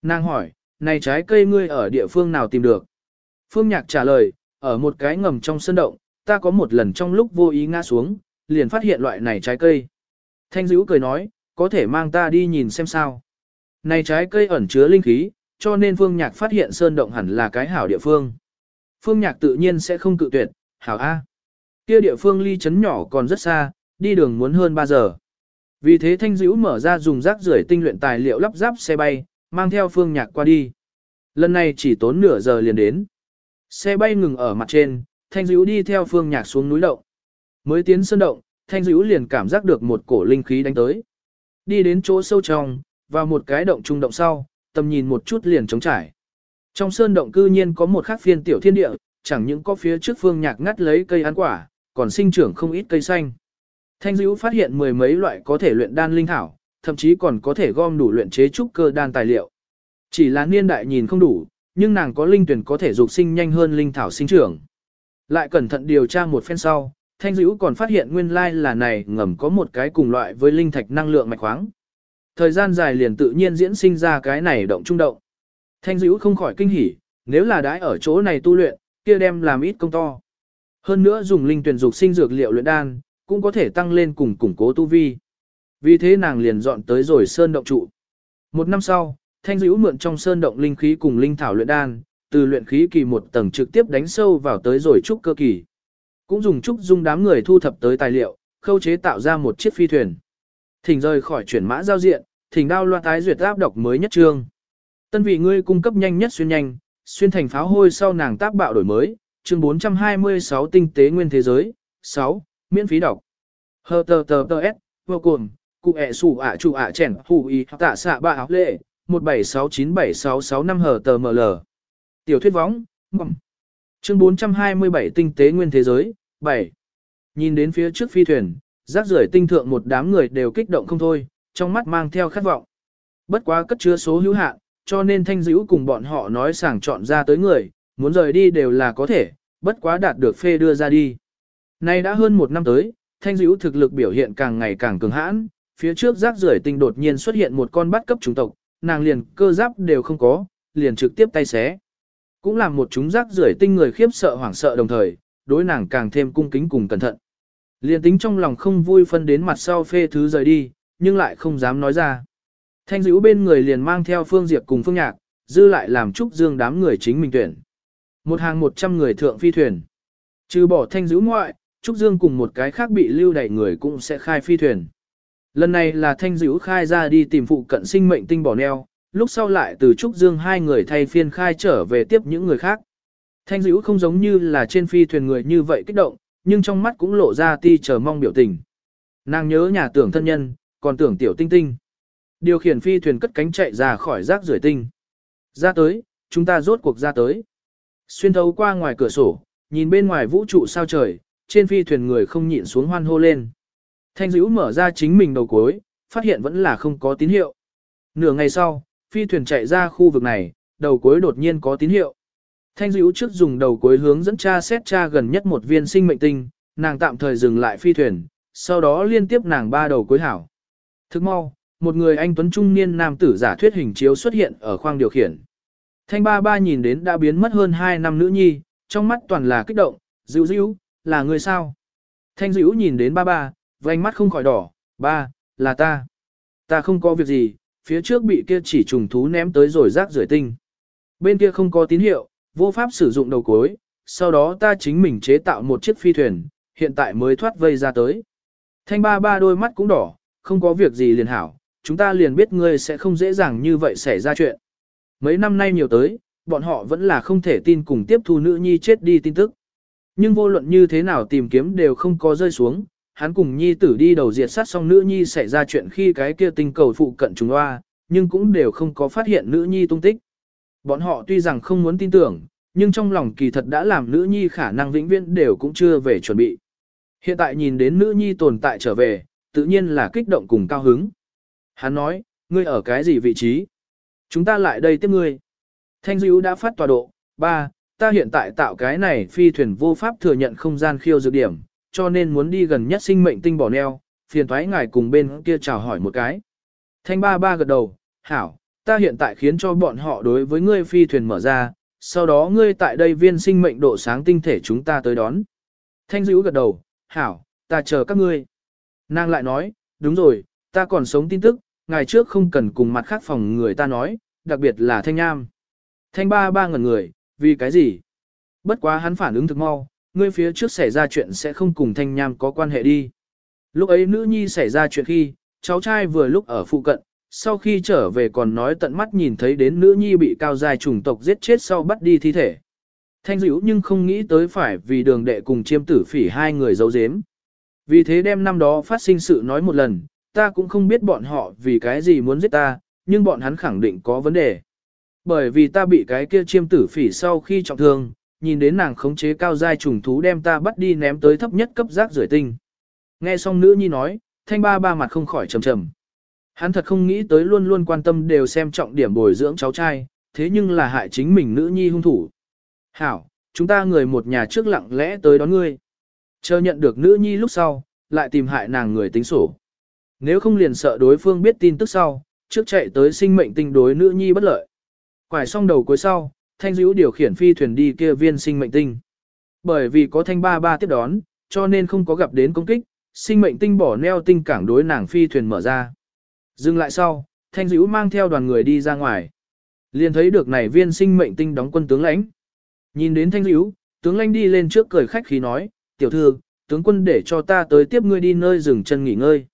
Nàng hỏi, này trái cây ngươi ở địa phương nào tìm được? Phương Nhạc trả lời, ở một cái ngầm trong sân động, ta có một lần trong lúc vô ý ngã xuống, liền phát hiện loại này trái cây. Thanh dữ cười nói, có thể mang ta đi nhìn xem sao. Này trái cây ẩn chứa linh khí, cho nên Phương Nhạc phát hiện sơn động hẳn là cái hảo địa phương. Phương Nhạc tự nhiên sẽ không cự tuyệt, hảo A. Kia địa phương ly chấn nhỏ còn rất xa, đi đường muốn hơn 3 giờ. Vì thế Thanh Dữ mở ra dùng rác rưởi tinh luyện tài liệu lắp ráp xe bay, mang theo Phương Nhạc qua đi. Lần này chỉ tốn nửa giờ liền đến. Xe bay ngừng ở mặt trên, Thanh Dữ đi theo Phương Nhạc xuống núi động. Mới tiến sơn động, Thanh Dữ liền cảm giác được một cổ linh khí đánh tới. Đi đến chỗ sâu trong, vào một cái động trung động sau, tầm nhìn một chút liền trống trải. Trong sơn động cư nhiên có một khắc phiên tiểu thiên địa, chẳng những có phía trước Phương Nhạc ngắt lấy cây ăn quả, còn sinh trưởng không ít cây xanh. Thanh Dữ phát hiện mười mấy loại có thể luyện đan linh thảo, thậm chí còn có thể gom đủ luyện chế trúc cơ đan tài liệu. Chỉ là niên đại nhìn không đủ, nhưng nàng có linh tuyển có thể dục sinh nhanh hơn linh thảo sinh trưởng. Lại cẩn thận điều tra một phen sau, Thanh Dữ còn phát hiện nguyên lai là này ngầm có một cái cùng loại với linh thạch năng lượng mạch khoáng. Thời gian dài liền tự nhiên diễn sinh ra cái này động trung động. Thanh Dữ không khỏi kinh hỉ, nếu là đãi ở chỗ này tu luyện, kia đem làm ít công to. Hơn nữa dùng linh tuyển dục sinh dược liệu luyện đan, cũng có thể tăng lên cùng củng cố tu vi. Vì thế nàng liền dọn tới rồi sơn động trụ. Một năm sau, Thanh Dữ mượn trong sơn động linh khí cùng linh thảo luyện đan, từ luyện khí kỳ một tầng trực tiếp đánh sâu vào tới rồi trúc cơ kỳ. Cũng dùng trúc dung đám người thu thập tới tài liệu, khâu chế tạo ra một chiếc phi thuyền. Thỉnh rời khỏi chuyển mã giao diện, thỉnh đao loa tái duyệt áp đọc mới nhất trương. Tân vị ngươi cung cấp nhanh nhất xuyên nhanh, xuyên thành pháo hôi sau nàng tác bạo đổi mới, chương 426 tinh tế nguyên thế giới, 6, miễn phí đọc. Hờ tờ tờ tờ s, vô cùng, cụ ẹ sủ ạ chủ ạ chèn, hù y, tạ xạ ba áo lệ, 176976665 hờ tờ ml. Tiểu thuyết võng, mầm. Chương 427 tinh tế nguyên thế giới, 7. Nhìn đến phía trước phi thuyền, rác rưởi tinh thượng một đám người đều kích động không thôi, trong mắt mang theo khát vọng. Bất quá cất chứa số hữu hạn, cho nên thanh dữ cùng bọn họ nói sàng chọn ra tới người, muốn rời đi đều là có thể, bất quá đạt được phê đưa ra đi. Nay đã hơn một năm tới, thanh dữ thực lực biểu hiện càng ngày càng cường hãn, phía trước rác rưởi tinh đột nhiên xuất hiện một con bắt cấp chủng tộc, nàng liền cơ giáp đều không có, liền trực tiếp tay xé. Cũng làm một chúng rác rưởi tinh người khiếp sợ hoảng sợ đồng thời, đối nàng càng thêm cung kính cùng cẩn thận. Liền tính trong lòng không vui phân đến mặt sau phê thứ rời đi, nhưng lại không dám nói ra. Thanh dữ bên người liền mang theo Phương Diệp cùng Phương Nhạc, dư lại làm Trúc Dương đám người chính mình tuyển. Một hàng một trăm người thượng phi thuyền. Trừ bỏ thanh dữ ngoại, Trúc Dương cùng một cái khác bị lưu đẩy người cũng sẽ khai phi thuyền. Lần này là thanh dữ khai ra đi tìm phụ cận sinh mệnh tinh bỏ neo, lúc sau lại từ Trúc Dương hai người thay phiên khai trở về tiếp những người khác. Thanh dữ không giống như là trên phi thuyền người như vậy kích động, nhưng trong mắt cũng lộ ra ti chờ mong biểu tình. Nàng nhớ nhà tưởng thân nhân, còn tưởng tiểu tinh tinh. Điều khiển phi thuyền cất cánh chạy ra khỏi rác rưởi tinh. Ra tới, chúng ta rốt cuộc ra tới. Xuyên thấu qua ngoài cửa sổ, nhìn bên ngoài vũ trụ sao trời, trên phi thuyền người không nhịn xuống hoan hô lên. Thanh dữ mở ra chính mình đầu cuối, phát hiện vẫn là không có tín hiệu. Nửa ngày sau, phi thuyền chạy ra khu vực này, đầu cuối đột nhiên có tín hiệu. Thanh dữ trước dùng đầu cuối hướng dẫn tra xét tra gần nhất một viên sinh mệnh tinh, nàng tạm thời dừng lại phi thuyền, sau đó liên tiếp nàng ba đầu cuối hảo. Thức mau, một người anh tuấn trung niên nam tử giả thuyết hình chiếu xuất hiện ở khoang điều khiển. Thanh ba ba nhìn đến đã biến mất hơn 2 năm nữ nhi, trong mắt toàn là kích động, dữ dữ, là người sao? Thanh dữ nhìn đến ba ba, vành mắt không khỏi đỏ, ba, là ta. Ta không có việc gì, phía trước bị kia chỉ trùng thú ném tới rồi rác rưởi tinh. Bên kia không có tín hiệu, vô pháp sử dụng đầu cối. sau đó ta chính mình chế tạo một chiếc phi thuyền, hiện tại mới thoát vây ra tới. Thanh ba ba đôi mắt cũng đỏ, không có việc gì liền hảo, chúng ta liền biết ngươi sẽ không dễ dàng như vậy xảy ra chuyện. Mấy năm nay nhiều tới, bọn họ vẫn là không thể tin cùng tiếp thu nữ nhi chết đi tin tức. Nhưng vô luận như thế nào tìm kiếm đều không có rơi xuống, hắn cùng nhi tử đi đầu diệt sát xong nữ nhi xảy ra chuyện khi cái kia tinh cầu phụ cận trùng hoa, nhưng cũng đều không có phát hiện nữ nhi tung tích. Bọn họ tuy rằng không muốn tin tưởng, nhưng trong lòng kỳ thật đã làm nữ nhi khả năng vĩnh viễn đều cũng chưa về chuẩn bị. Hiện tại nhìn đến nữ nhi tồn tại trở về, tự nhiên là kích động cùng cao hứng. Hắn nói, ngươi ở cái gì vị trí? Chúng ta lại đây tiếp ngươi. Thanh dữ đã phát tọa độ, ba, ta hiện tại tạo cái này phi thuyền vô pháp thừa nhận không gian khiêu dược điểm, cho nên muốn đi gần nhất sinh mệnh tinh bỏ neo, phiền thoái ngài cùng bên kia chào hỏi một cái. Thanh ba ba gật đầu, hảo, ta hiện tại khiến cho bọn họ đối với ngươi phi thuyền mở ra, sau đó ngươi tại đây viên sinh mệnh độ sáng tinh thể chúng ta tới đón. Thanh dữ gật đầu, hảo, ta chờ các ngươi. Nàng lại nói, đúng rồi, ta còn sống tin tức, ngày trước không cần cùng mặt khác phòng người ta nói, đặc biệt là thanh Nam. Thanh ba ba ngẩn người, vì cái gì? Bất quá hắn phản ứng thực mau, ngươi phía trước xảy ra chuyện sẽ không cùng thanh nham có quan hệ đi. Lúc ấy nữ nhi xảy ra chuyện khi, cháu trai vừa lúc ở phụ cận, sau khi trở về còn nói tận mắt nhìn thấy đến nữ nhi bị cao dài chủng tộc giết chết sau bắt đi thi thể. Thanh dữ nhưng không nghĩ tới phải vì đường đệ cùng chiêm tử phỉ hai người giấu giếm. Vì thế đêm năm đó phát sinh sự nói một lần, ta cũng không biết bọn họ vì cái gì muốn giết ta, nhưng bọn hắn khẳng định có vấn đề. Bởi vì ta bị cái kia chiêm tử phỉ sau khi trọng thương, nhìn đến nàng khống chế cao giai trùng thú đem ta bắt đi ném tới thấp nhất cấp rác rưởi tinh. Nghe xong nữ nhi nói, thanh ba ba mặt không khỏi trầm trầm. Hắn thật không nghĩ tới luôn luôn quan tâm đều xem trọng điểm bồi dưỡng cháu trai, thế nhưng là hại chính mình nữ nhi hung thủ. Hảo, chúng ta người một nhà trước lặng lẽ tới đón ngươi. Chờ nhận được nữ nhi lúc sau, lại tìm hại nàng người tính sổ. Nếu không liền sợ đối phương biết tin tức sau, trước chạy tới sinh mệnh tinh đối nữ nhi bất lợi. Quải xong đầu cuối sau, thanh Dữu điều khiển phi thuyền đi kia viên sinh mệnh tinh. Bởi vì có thanh ba ba tiếp đón, cho nên không có gặp đến công kích, sinh mệnh tinh bỏ neo tinh cảng đối nàng phi thuyền mở ra. Dừng lại sau, thanh Dữu mang theo đoàn người đi ra ngoài. Liền thấy được này viên sinh mệnh tinh đóng quân tướng lãnh. Nhìn đến thanh Dữu, tướng lãnh đi lên trước cười khách khí nói, tiểu thư, tướng quân để cho ta tới tiếp ngươi đi nơi dừng chân nghỉ ngơi.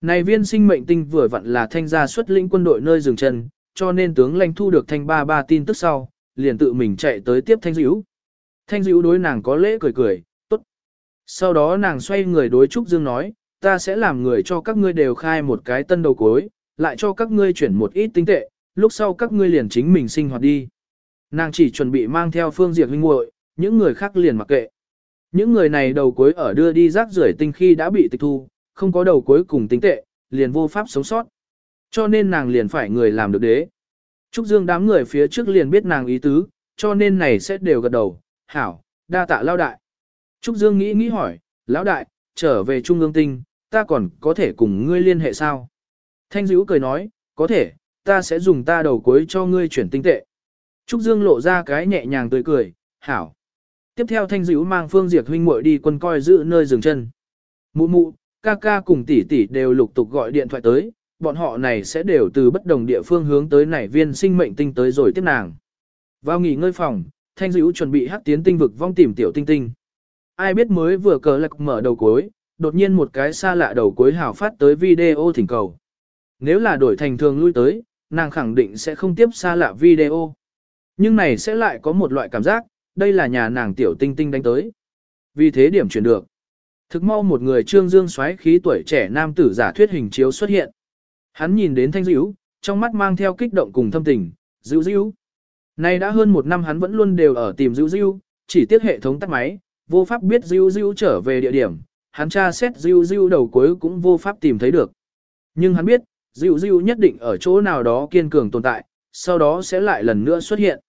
Này viên sinh mệnh tinh vừa vặn là thanh gia xuất lĩnh quân đội nơi dừng chân, cho nên tướng lãnh thu được thanh ba ba tin tức sau, liền tự mình chạy tới tiếp thanh dữ. Thanh dữ đối nàng có lễ cười cười, tốt. Sau đó nàng xoay người đối Trúc Dương nói, ta sẽ làm người cho các ngươi đều khai một cái tân đầu cối, lại cho các ngươi chuyển một ít tinh tệ, lúc sau các ngươi liền chính mình sinh hoạt đi. Nàng chỉ chuẩn bị mang theo phương diệt huynh muội, những người khác liền mặc kệ. Những người này đầu cuối ở đưa đi rác rưởi tinh khi đã bị tịch thu, không có đầu cuối cùng tinh tệ, liền vô pháp sống sót. Cho nên nàng liền phải người làm được đế. Trúc Dương đám người phía trước liền biết nàng ý tứ, cho nên này sẽ đều gật đầu, hảo, đa tạ lao đại. Trúc Dương nghĩ nghĩ hỏi, lão đại, trở về Trung ương tinh, ta còn có thể cùng ngươi liên hệ sao? Thanh dữ cười nói, có thể, ta sẽ dùng ta đầu cuối cho ngươi chuyển tinh tệ. Trúc Dương lộ ra cái nhẹ nhàng tươi cười, hảo. Tiếp theo Thanh dữ mang Phương Diệp huynh muội đi quân coi giữ nơi dừng chân. Mụ mụ, ca ca cùng tỷ tỷ đều lục tục gọi điện thoại tới, bọn họ này sẽ đều từ bất đồng địa phương hướng tới nảy viên sinh mệnh tinh tới rồi tiếp nàng. Vào nghỉ ngơi phòng, Thanh dữ chuẩn bị hắc tiến tinh vực vong tìm tiểu tinh tinh. Ai biết mới vừa cờ lạc mở đầu cuối, đột nhiên một cái xa lạ đầu cuối hào phát tới video thỉnh cầu. Nếu là đổi thành thường lui tới, nàng khẳng định sẽ không tiếp xa lạ video. Nhưng này sẽ lại có một loại cảm giác, đây là nhà nàng tiểu tinh tinh đánh tới. Vì thế điểm chuyển được. Thực mau một người trương dương xoáy khí tuổi trẻ nam tử giả thuyết hình chiếu xuất hiện. Hắn nhìn đến thanh dữ, trong mắt mang theo kích động cùng thâm tình, dữ dữ. Nay đã hơn một năm hắn vẫn luôn đều ở tìm dữ dữ, chỉ tiếc hệ thống tắt máy, vô pháp biết dữ dữ trở về địa điểm, hắn tra xét dữ dữ đầu cuối cũng vô pháp tìm thấy được. Nhưng hắn biết, dữ dữ nhất định ở chỗ nào đó kiên cường tồn tại, sau đó sẽ lại lần nữa xuất hiện.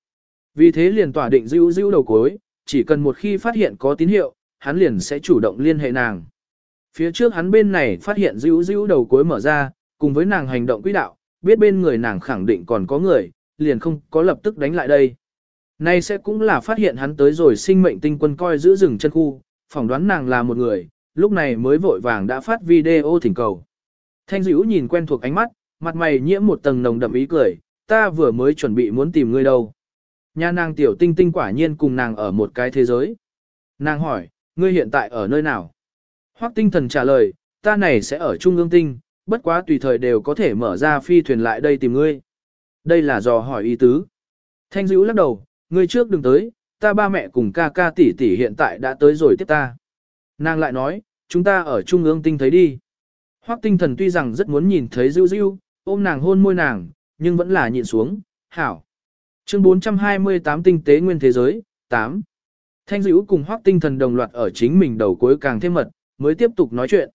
Vì thế liền tỏa định dữ dữ đầu cuối, chỉ cần một khi phát hiện có tín hiệu, hắn liền sẽ chủ động liên hệ nàng. Phía trước hắn bên này phát hiện dữ dữ đầu cuối mở ra, cùng với nàng hành động quỹ đạo, biết bên người nàng khẳng định còn có người, liền không có lập tức đánh lại đây. Nay sẽ cũng là phát hiện hắn tới rồi sinh mệnh tinh quân coi giữ rừng chân khu, phỏng đoán nàng là một người, lúc này mới vội vàng đã phát video thỉnh cầu. Thanh dữ nhìn quen thuộc ánh mắt, mặt mày nhiễm một tầng nồng đậm ý cười, ta vừa mới chuẩn bị muốn tìm ngươi đâu. Nha nàng tiểu tinh tinh quả nhiên cùng nàng ở một cái thế giới. Nàng hỏi, ngươi hiện tại ở nơi nào? Hoắc tinh thần trả lời, ta này sẽ ở trung ương tinh, bất quá tùy thời đều có thể mở ra phi thuyền lại đây tìm ngươi. Đây là dò hỏi ý tứ. Thanh dữ lắc đầu, ngươi trước đừng tới, ta ba mẹ cùng ca ca tỷ tỷ hiện tại đã tới rồi tiếp ta. Nàng lại nói, chúng ta ở trung ương tinh thấy đi. Hoắc tinh thần tuy rằng rất muốn nhìn thấy dữ dữ, ôm nàng hôn môi nàng, nhưng vẫn là nhịn xuống, hảo. Chương 428 tinh tế nguyên thế giới, 8. Thanh Dữ cùng Hoắc tinh thần đồng loạt ở chính mình đầu cuối càng thêm mật, mới tiếp tục nói chuyện.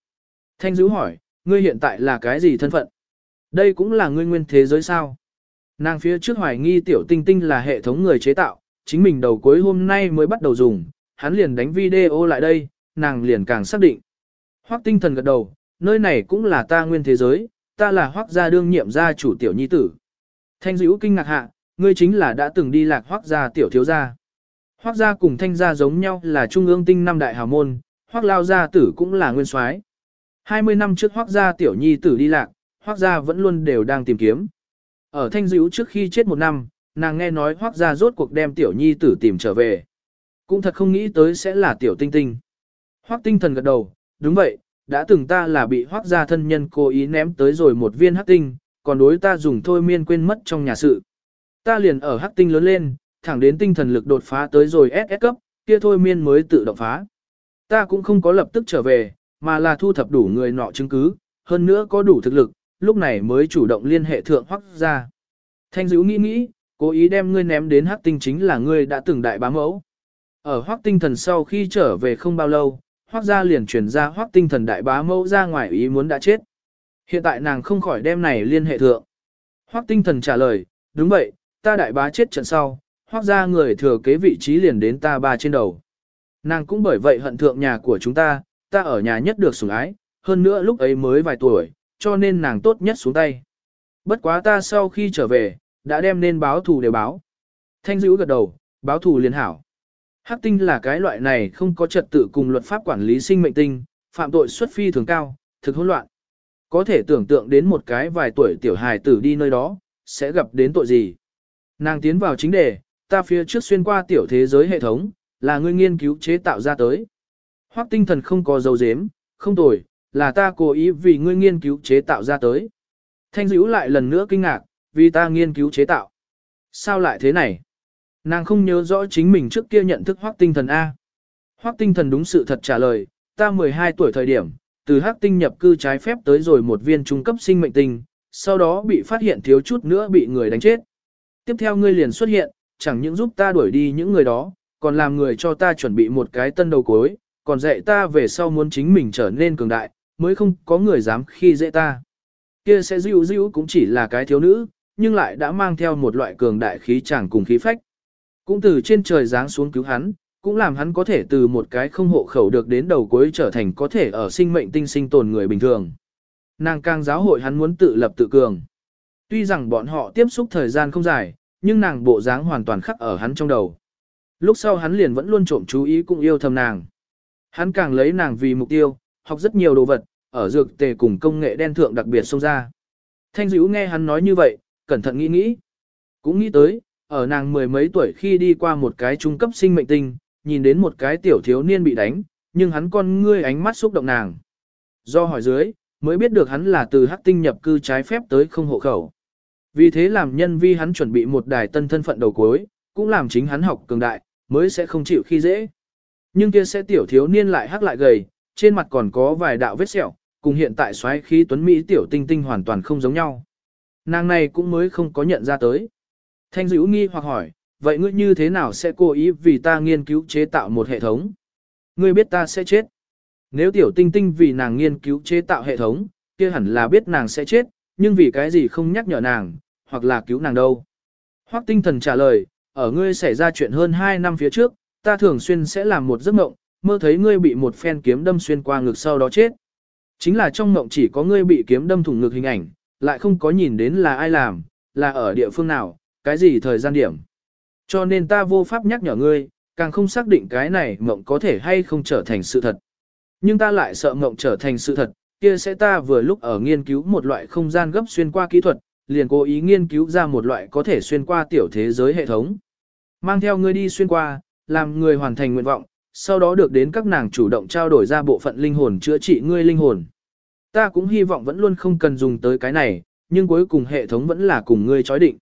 Thanh Dữ hỏi, ngươi hiện tại là cái gì thân phận? Đây cũng là ngươi nguyên thế giới sao? Nàng phía trước hoài nghi tiểu tinh tinh là hệ thống người chế tạo, chính mình đầu cuối hôm nay mới bắt đầu dùng, hắn liền đánh video lại đây, nàng liền càng xác định. Hoắc tinh thần gật đầu, nơi này cũng là ta nguyên thế giới, ta là Hoắc gia đương nhiệm gia chủ tiểu nhi tử. Thanh dữ kinh ngạc hạ, ngươi chính là đã từng đi lạc Hoắc gia tiểu thiếu gia. Hoắc gia cùng thanh gia giống nhau là trung ương tinh năm đại hào môn, Hoắc lao gia tử cũng là nguyên soái. 20 năm trước Hoắc gia tiểu nhi tử đi lạc, Hoắc gia vẫn luôn đều đang tìm kiếm. Ở thanh dữ trước khi chết một năm, nàng nghe nói Hoắc gia rốt cuộc đem tiểu nhi tử tìm trở về. Cũng thật không nghĩ tới sẽ là tiểu tinh tinh. Hoắc tinh thần gật đầu, đúng vậy, đã từng ta là bị hoác gia thân nhân cố ý ném tới rồi một viên hắc tinh, còn đối ta dùng thôi miên quên mất trong nhà sự. Ta liền ở hắc tinh lớn lên, thẳng đến tinh thần lực đột phá tới rồi SS cấp, kia thôi miên mới tự động phá. Ta cũng không có lập tức trở về, mà là thu thập đủ người nọ chứng cứ, hơn nữa có đủ thực lực, lúc này mới chủ động liên hệ thượng hoắc gia. Thanh dữ nghĩ nghĩ, cố ý đem ngươi ném đến hắc tinh chính là ngươi đã từng đại bá mẫu. Ở hoắc tinh thần sau khi trở về không bao lâu, Hoắc gia liền truyền ra hoắc tinh thần đại bá mẫu ra ngoài ý muốn đã chết. Hiện tại nàng không khỏi đem này liên hệ thượng. Hoắc tinh thần trả lời, đúng vậy, ta đại bá chết trận sau, Hoắc gia người thừa kế vị trí liền đến ta ba trên đầu. Nàng cũng bởi vậy hận thượng nhà của chúng ta, ta ở nhà nhất được sủng ái, hơn nữa lúc ấy mới vài tuổi, cho nên nàng tốt nhất xuống tay. Bất quá ta sau khi trở về, đã đem nên báo thù đều báo. Thanh dữ gật đầu, báo thù liền hảo. Hắc tinh là cái loại này không có trật tự cùng luật pháp quản lý sinh mệnh tinh, phạm tội xuất phi thường cao, thực hỗn loạn. Có thể tưởng tượng đến một cái vài tuổi tiểu hài tử đi nơi đó, sẽ gặp đến tội gì. Nàng tiến vào chính đề, ta phía trước xuyên qua tiểu thế giới hệ thống, là ngươi nghiên cứu chế tạo ra tới. Hoắc tinh thần không có dấu dếm, không tồi, là ta cố ý vì ngươi nghiên cứu chế tạo ra tới. Thanh dữ lại lần nữa kinh ngạc, vì ta nghiên cứu chế tạo. Sao lại thế này? Nàng không nhớ rõ chính mình trước kia nhận thức hoác tinh thần A. Hoác tinh thần đúng sự thật trả lời, ta 12 tuổi thời điểm, từ hắc tinh nhập cư trái phép tới rồi một viên trung cấp sinh mệnh tinh, sau đó bị phát hiện thiếu chút nữa bị người đánh chết. Tiếp theo ngươi liền xuất hiện, chẳng những giúp ta đuổi đi những người đó, còn làm người cho ta chuẩn bị một cái tân đầu cối, còn dạy ta về sau muốn chính mình trở nên cường đại, mới không có người dám khi dễ ta. Kia sẽ dịu dịu cũng chỉ là cái thiếu nữ, nhưng lại đã mang theo một loại cường đại khí chẳng cùng khí phách. Cũng từ trên trời giáng xuống cứu hắn, cũng làm hắn có thể từ một cái không hộ khẩu được đến đầu cuối trở thành có thể ở sinh mệnh tinh sinh tồn người bình thường. Nàng càng giáo hội hắn muốn tự lập tự cường. Tuy rằng bọn họ tiếp xúc thời gian không dài, nhưng nàng bộ dáng hoàn toàn khắc ở hắn trong đầu. Lúc sau hắn liền vẫn luôn trộm chú ý cũng yêu thầm nàng. Hắn càng lấy nàng vì mục tiêu, học rất nhiều đồ vật, ở dược tề cùng công nghệ đen thượng đặc biệt xông ra. Thanh dữ nghe hắn nói như vậy, cẩn thận nghĩ nghĩ. Cũng nghĩ tới, ở nàng mười mấy tuổi khi đi qua một cái trung cấp sinh mệnh tinh, nhìn đến một cái tiểu thiếu niên bị đánh, nhưng hắn con ngươi ánh mắt xúc động nàng. Do hỏi dưới, mới biết được hắn là từ hắc tinh nhập cư trái phép tới không hộ khẩu. Vì thế làm nhân vi hắn chuẩn bị một đài tân thân phận đầu cuối, cũng làm chính hắn học cường đại, mới sẽ không chịu khi dễ. Nhưng kia sẽ tiểu thiếu niên lại hắc lại gầy, trên mặt còn có vài đạo vết sẹo, cùng hiện tại xoáy khí tuấn Mỹ tiểu tinh tinh hoàn toàn không giống nhau. Nàng này cũng mới không có nhận ra tới. Thanh dữ nghi hoặc hỏi, vậy ngươi như thế nào sẽ cố ý vì ta nghiên cứu chế tạo một hệ thống? Ngươi biết ta sẽ chết. Nếu tiểu tinh tinh vì nàng nghiên cứu chế tạo hệ thống, kia hẳn là biết nàng sẽ chết, nhưng vì cái gì không nhắc nhở nàng, hoặc là cứu nàng đâu. Hoắc tinh thần trả lời, ở ngươi xảy ra chuyện hơn 2 năm phía trước, ta thường xuyên sẽ làm một giấc mộng, mơ thấy ngươi bị một phen kiếm đâm xuyên qua ngực sau đó chết. Chính là trong mộng chỉ có ngươi bị kiếm đâm thủng ngực hình ảnh, lại không có nhìn đến là ai làm, là ở địa phương nào, cái gì thời gian điểm. Cho nên ta vô pháp nhắc nhở ngươi, càng không xác định cái này mộng có thể hay không trở thành sự thật. Nhưng ta lại sợ mộng trở thành sự thật, kia sẽ ta vừa lúc ở nghiên cứu một loại không gian gấp xuyên qua kỹ thuật, liền cố ý nghiên cứu ra một loại có thể xuyên qua tiểu thế giới hệ thống. Mang theo ngươi đi xuyên qua, làm người hoàn thành nguyện vọng, sau đó được đến các nàng chủ động trao đổi ra bộ phận linh hồn chữa trị ngươi linh hồn. Ta cũng hy vọng vẫn luôn không cần dùng tới cái này, nhưng cuối cùng hệ thống vẫn là cùng ngươi chói định.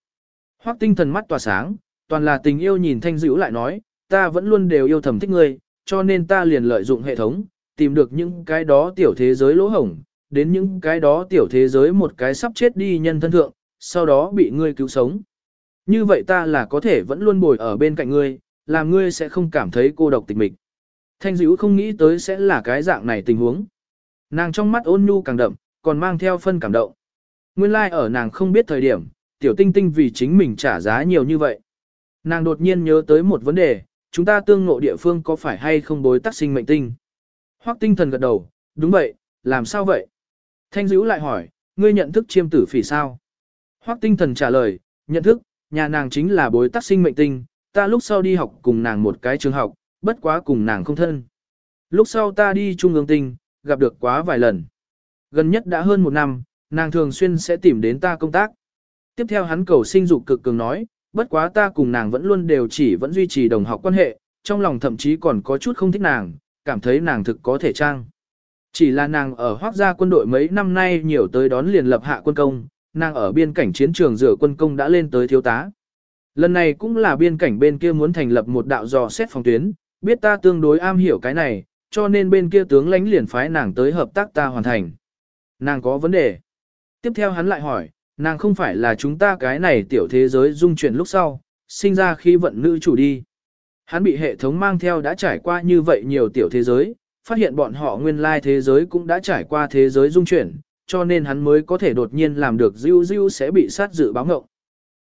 Hoắc tinh thần mắt tỏa sáng, toàn là tình yêu nhìn thanh dữ lại nói, ta vẫn luôn đều yêu thầm thích ngươi, cho nên ta liền lợi dụng hệ thống, tìm được những cái đó tiểu thế giới lỗ hổng, đến những cái đó tiểu thế giới một cái sắp chết đi nhân thân thượng, sau đó bị ngươi cứu sống. Như vậy ta là có thể vẫn luôn bồi ở bên cạnh ngươi, làm ngươi sẽ không cảm thấy cô độc tịch mịch. Thanh dữ không nghĩ tới sẽ là cái dạng này tình huống. Nàng trong mắt ôn nhu càng đậm, còn mang theo phân cảm động. Nguyên lai like ở nàng không biết thời điểm, tiểu tinh tinh vì chính mình trả giá nhiều như vậy. Nàng đột nhiên nhớ tới một vấn đề, chúng ta tương ngộ địa phương có phải hay không bối tác sinh mệnh tinh? Hoắc tinh thần gật đầu, đúng vậy, làm sao vậy? Thanh dữ lại hỏi, ngươi nhận thức chiêm tử phỉ sao? Hoắc tinh thần trả lời, nhận thức, nhà nàng chính là bối tác sinh mệnh tinh, ta lúc sau đi học cùng nàng một cái trường học, bất quá cùng nàng không thân. Lúc sau ta đi trung ương tinh, gặp được quá vài lần. Gần nhất đã hơn một năm, nàng thường xuyên sẽ tìm đến ta công tác. Tiếp theo hắn cầu sinh dục cực cường nói, bất quá ta cùng nàng vẫn luôn đều chỉ vẫn duy trì đồng học quan hệ, trong lòng thậm chí còn có chút không thích nàng, cảm thấy nàng thực có thể trang. Chỉ là nàng ở hoác gia quân đội mấy năm nay nhiều tới đón liền lập hạ quân công, nàng ở biên cảnh chiến trường rửa quân công đã lên tới thiếu tá. Lần này cũng là biên cảnh bên kia muốn thành lập một đạo dò xét phòng tuyến, biết ta tương đối am hiểu cái này, cho nên bên kia tướng lãnh liền phái nàng tới hợp tác ta hoàn thành. Nàng có vấn đề. Tiếp theo hắn lại hỏi, nàng không phải là chúng ta cái này tiểu thế giới dung chuyển lúc sau, sinh ra khi vận nữ chủ đi. Hắn bị hệ thống mang theo đã trải qua như vậy nhiều tiểu thế giới, phát hiện bọn họ nguyên lai thế giới cũng đã trải qua thế giới dung chuyển, cho nên hắn mới có thể đột nhiên làm được Diu Diu sẽ bị sát dự báo ngộng.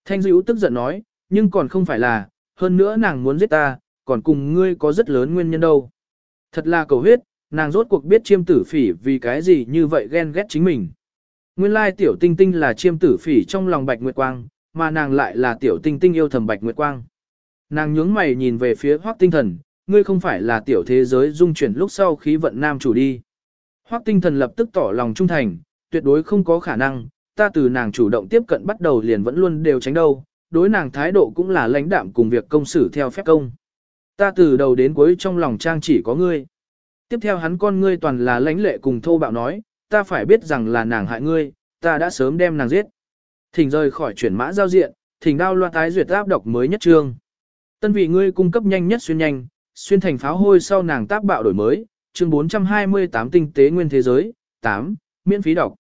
Thanh Diu tức giận nói, nhưng còn không phải là, hơn nữa nàng muốn giết ta, còn cùng ngươi có rất lớn nguyên nhân đâu. Thật là cầu huyết, nàng rốt cuộc biết chiêm tử phỉ vì cái gì như vậy ghen ghét chính mình. Nguyên lai tiểu tinh tinh là chiêm tử phỉ trong lòng bạch nguyệt quang, mà nàng lại là tiểu tinh tinh yêu thầm bạch nguyệt quang. Nàng nhướng mày nhìn về phía Hoắc Tinh Thần, ngươi không phải là tiểu thế giới dung chuyển lúc sau khí vận nam chủ đi. Hoắc Tinh Thần lập tức tỏ lòng trung thành, tuyệt đối không có khả năng, ta từ nàng chủ động tiếp cận bắt đầu liền vẫn luôn đều tránh đâu, đối nàng thái độ cũng là lãnh đạm cùng việc công xử theo phép công. Ta từ đầu đến cuối trong lòng trang chỉ có ngươi. Tiếp theo hắn con ngươi toàn là lãnh lệ cùng thô bạo nói, ta phải biết rằng là nàng hại ngươi, ta đã sớm đem nàng giết. Thỉnh rời khỏi chuyển mã giao diện, thỉnh đao loa tái duyệt áp đọc mới nhất trương. Tân vị ngươi cung cấp nhanh nhất xuyên nhanh, xuyên thành pháo hôi sau nàng tác bạo đổi mới, chương 428 tinh tế nguyên thế giới, 8, miễn phí đọc.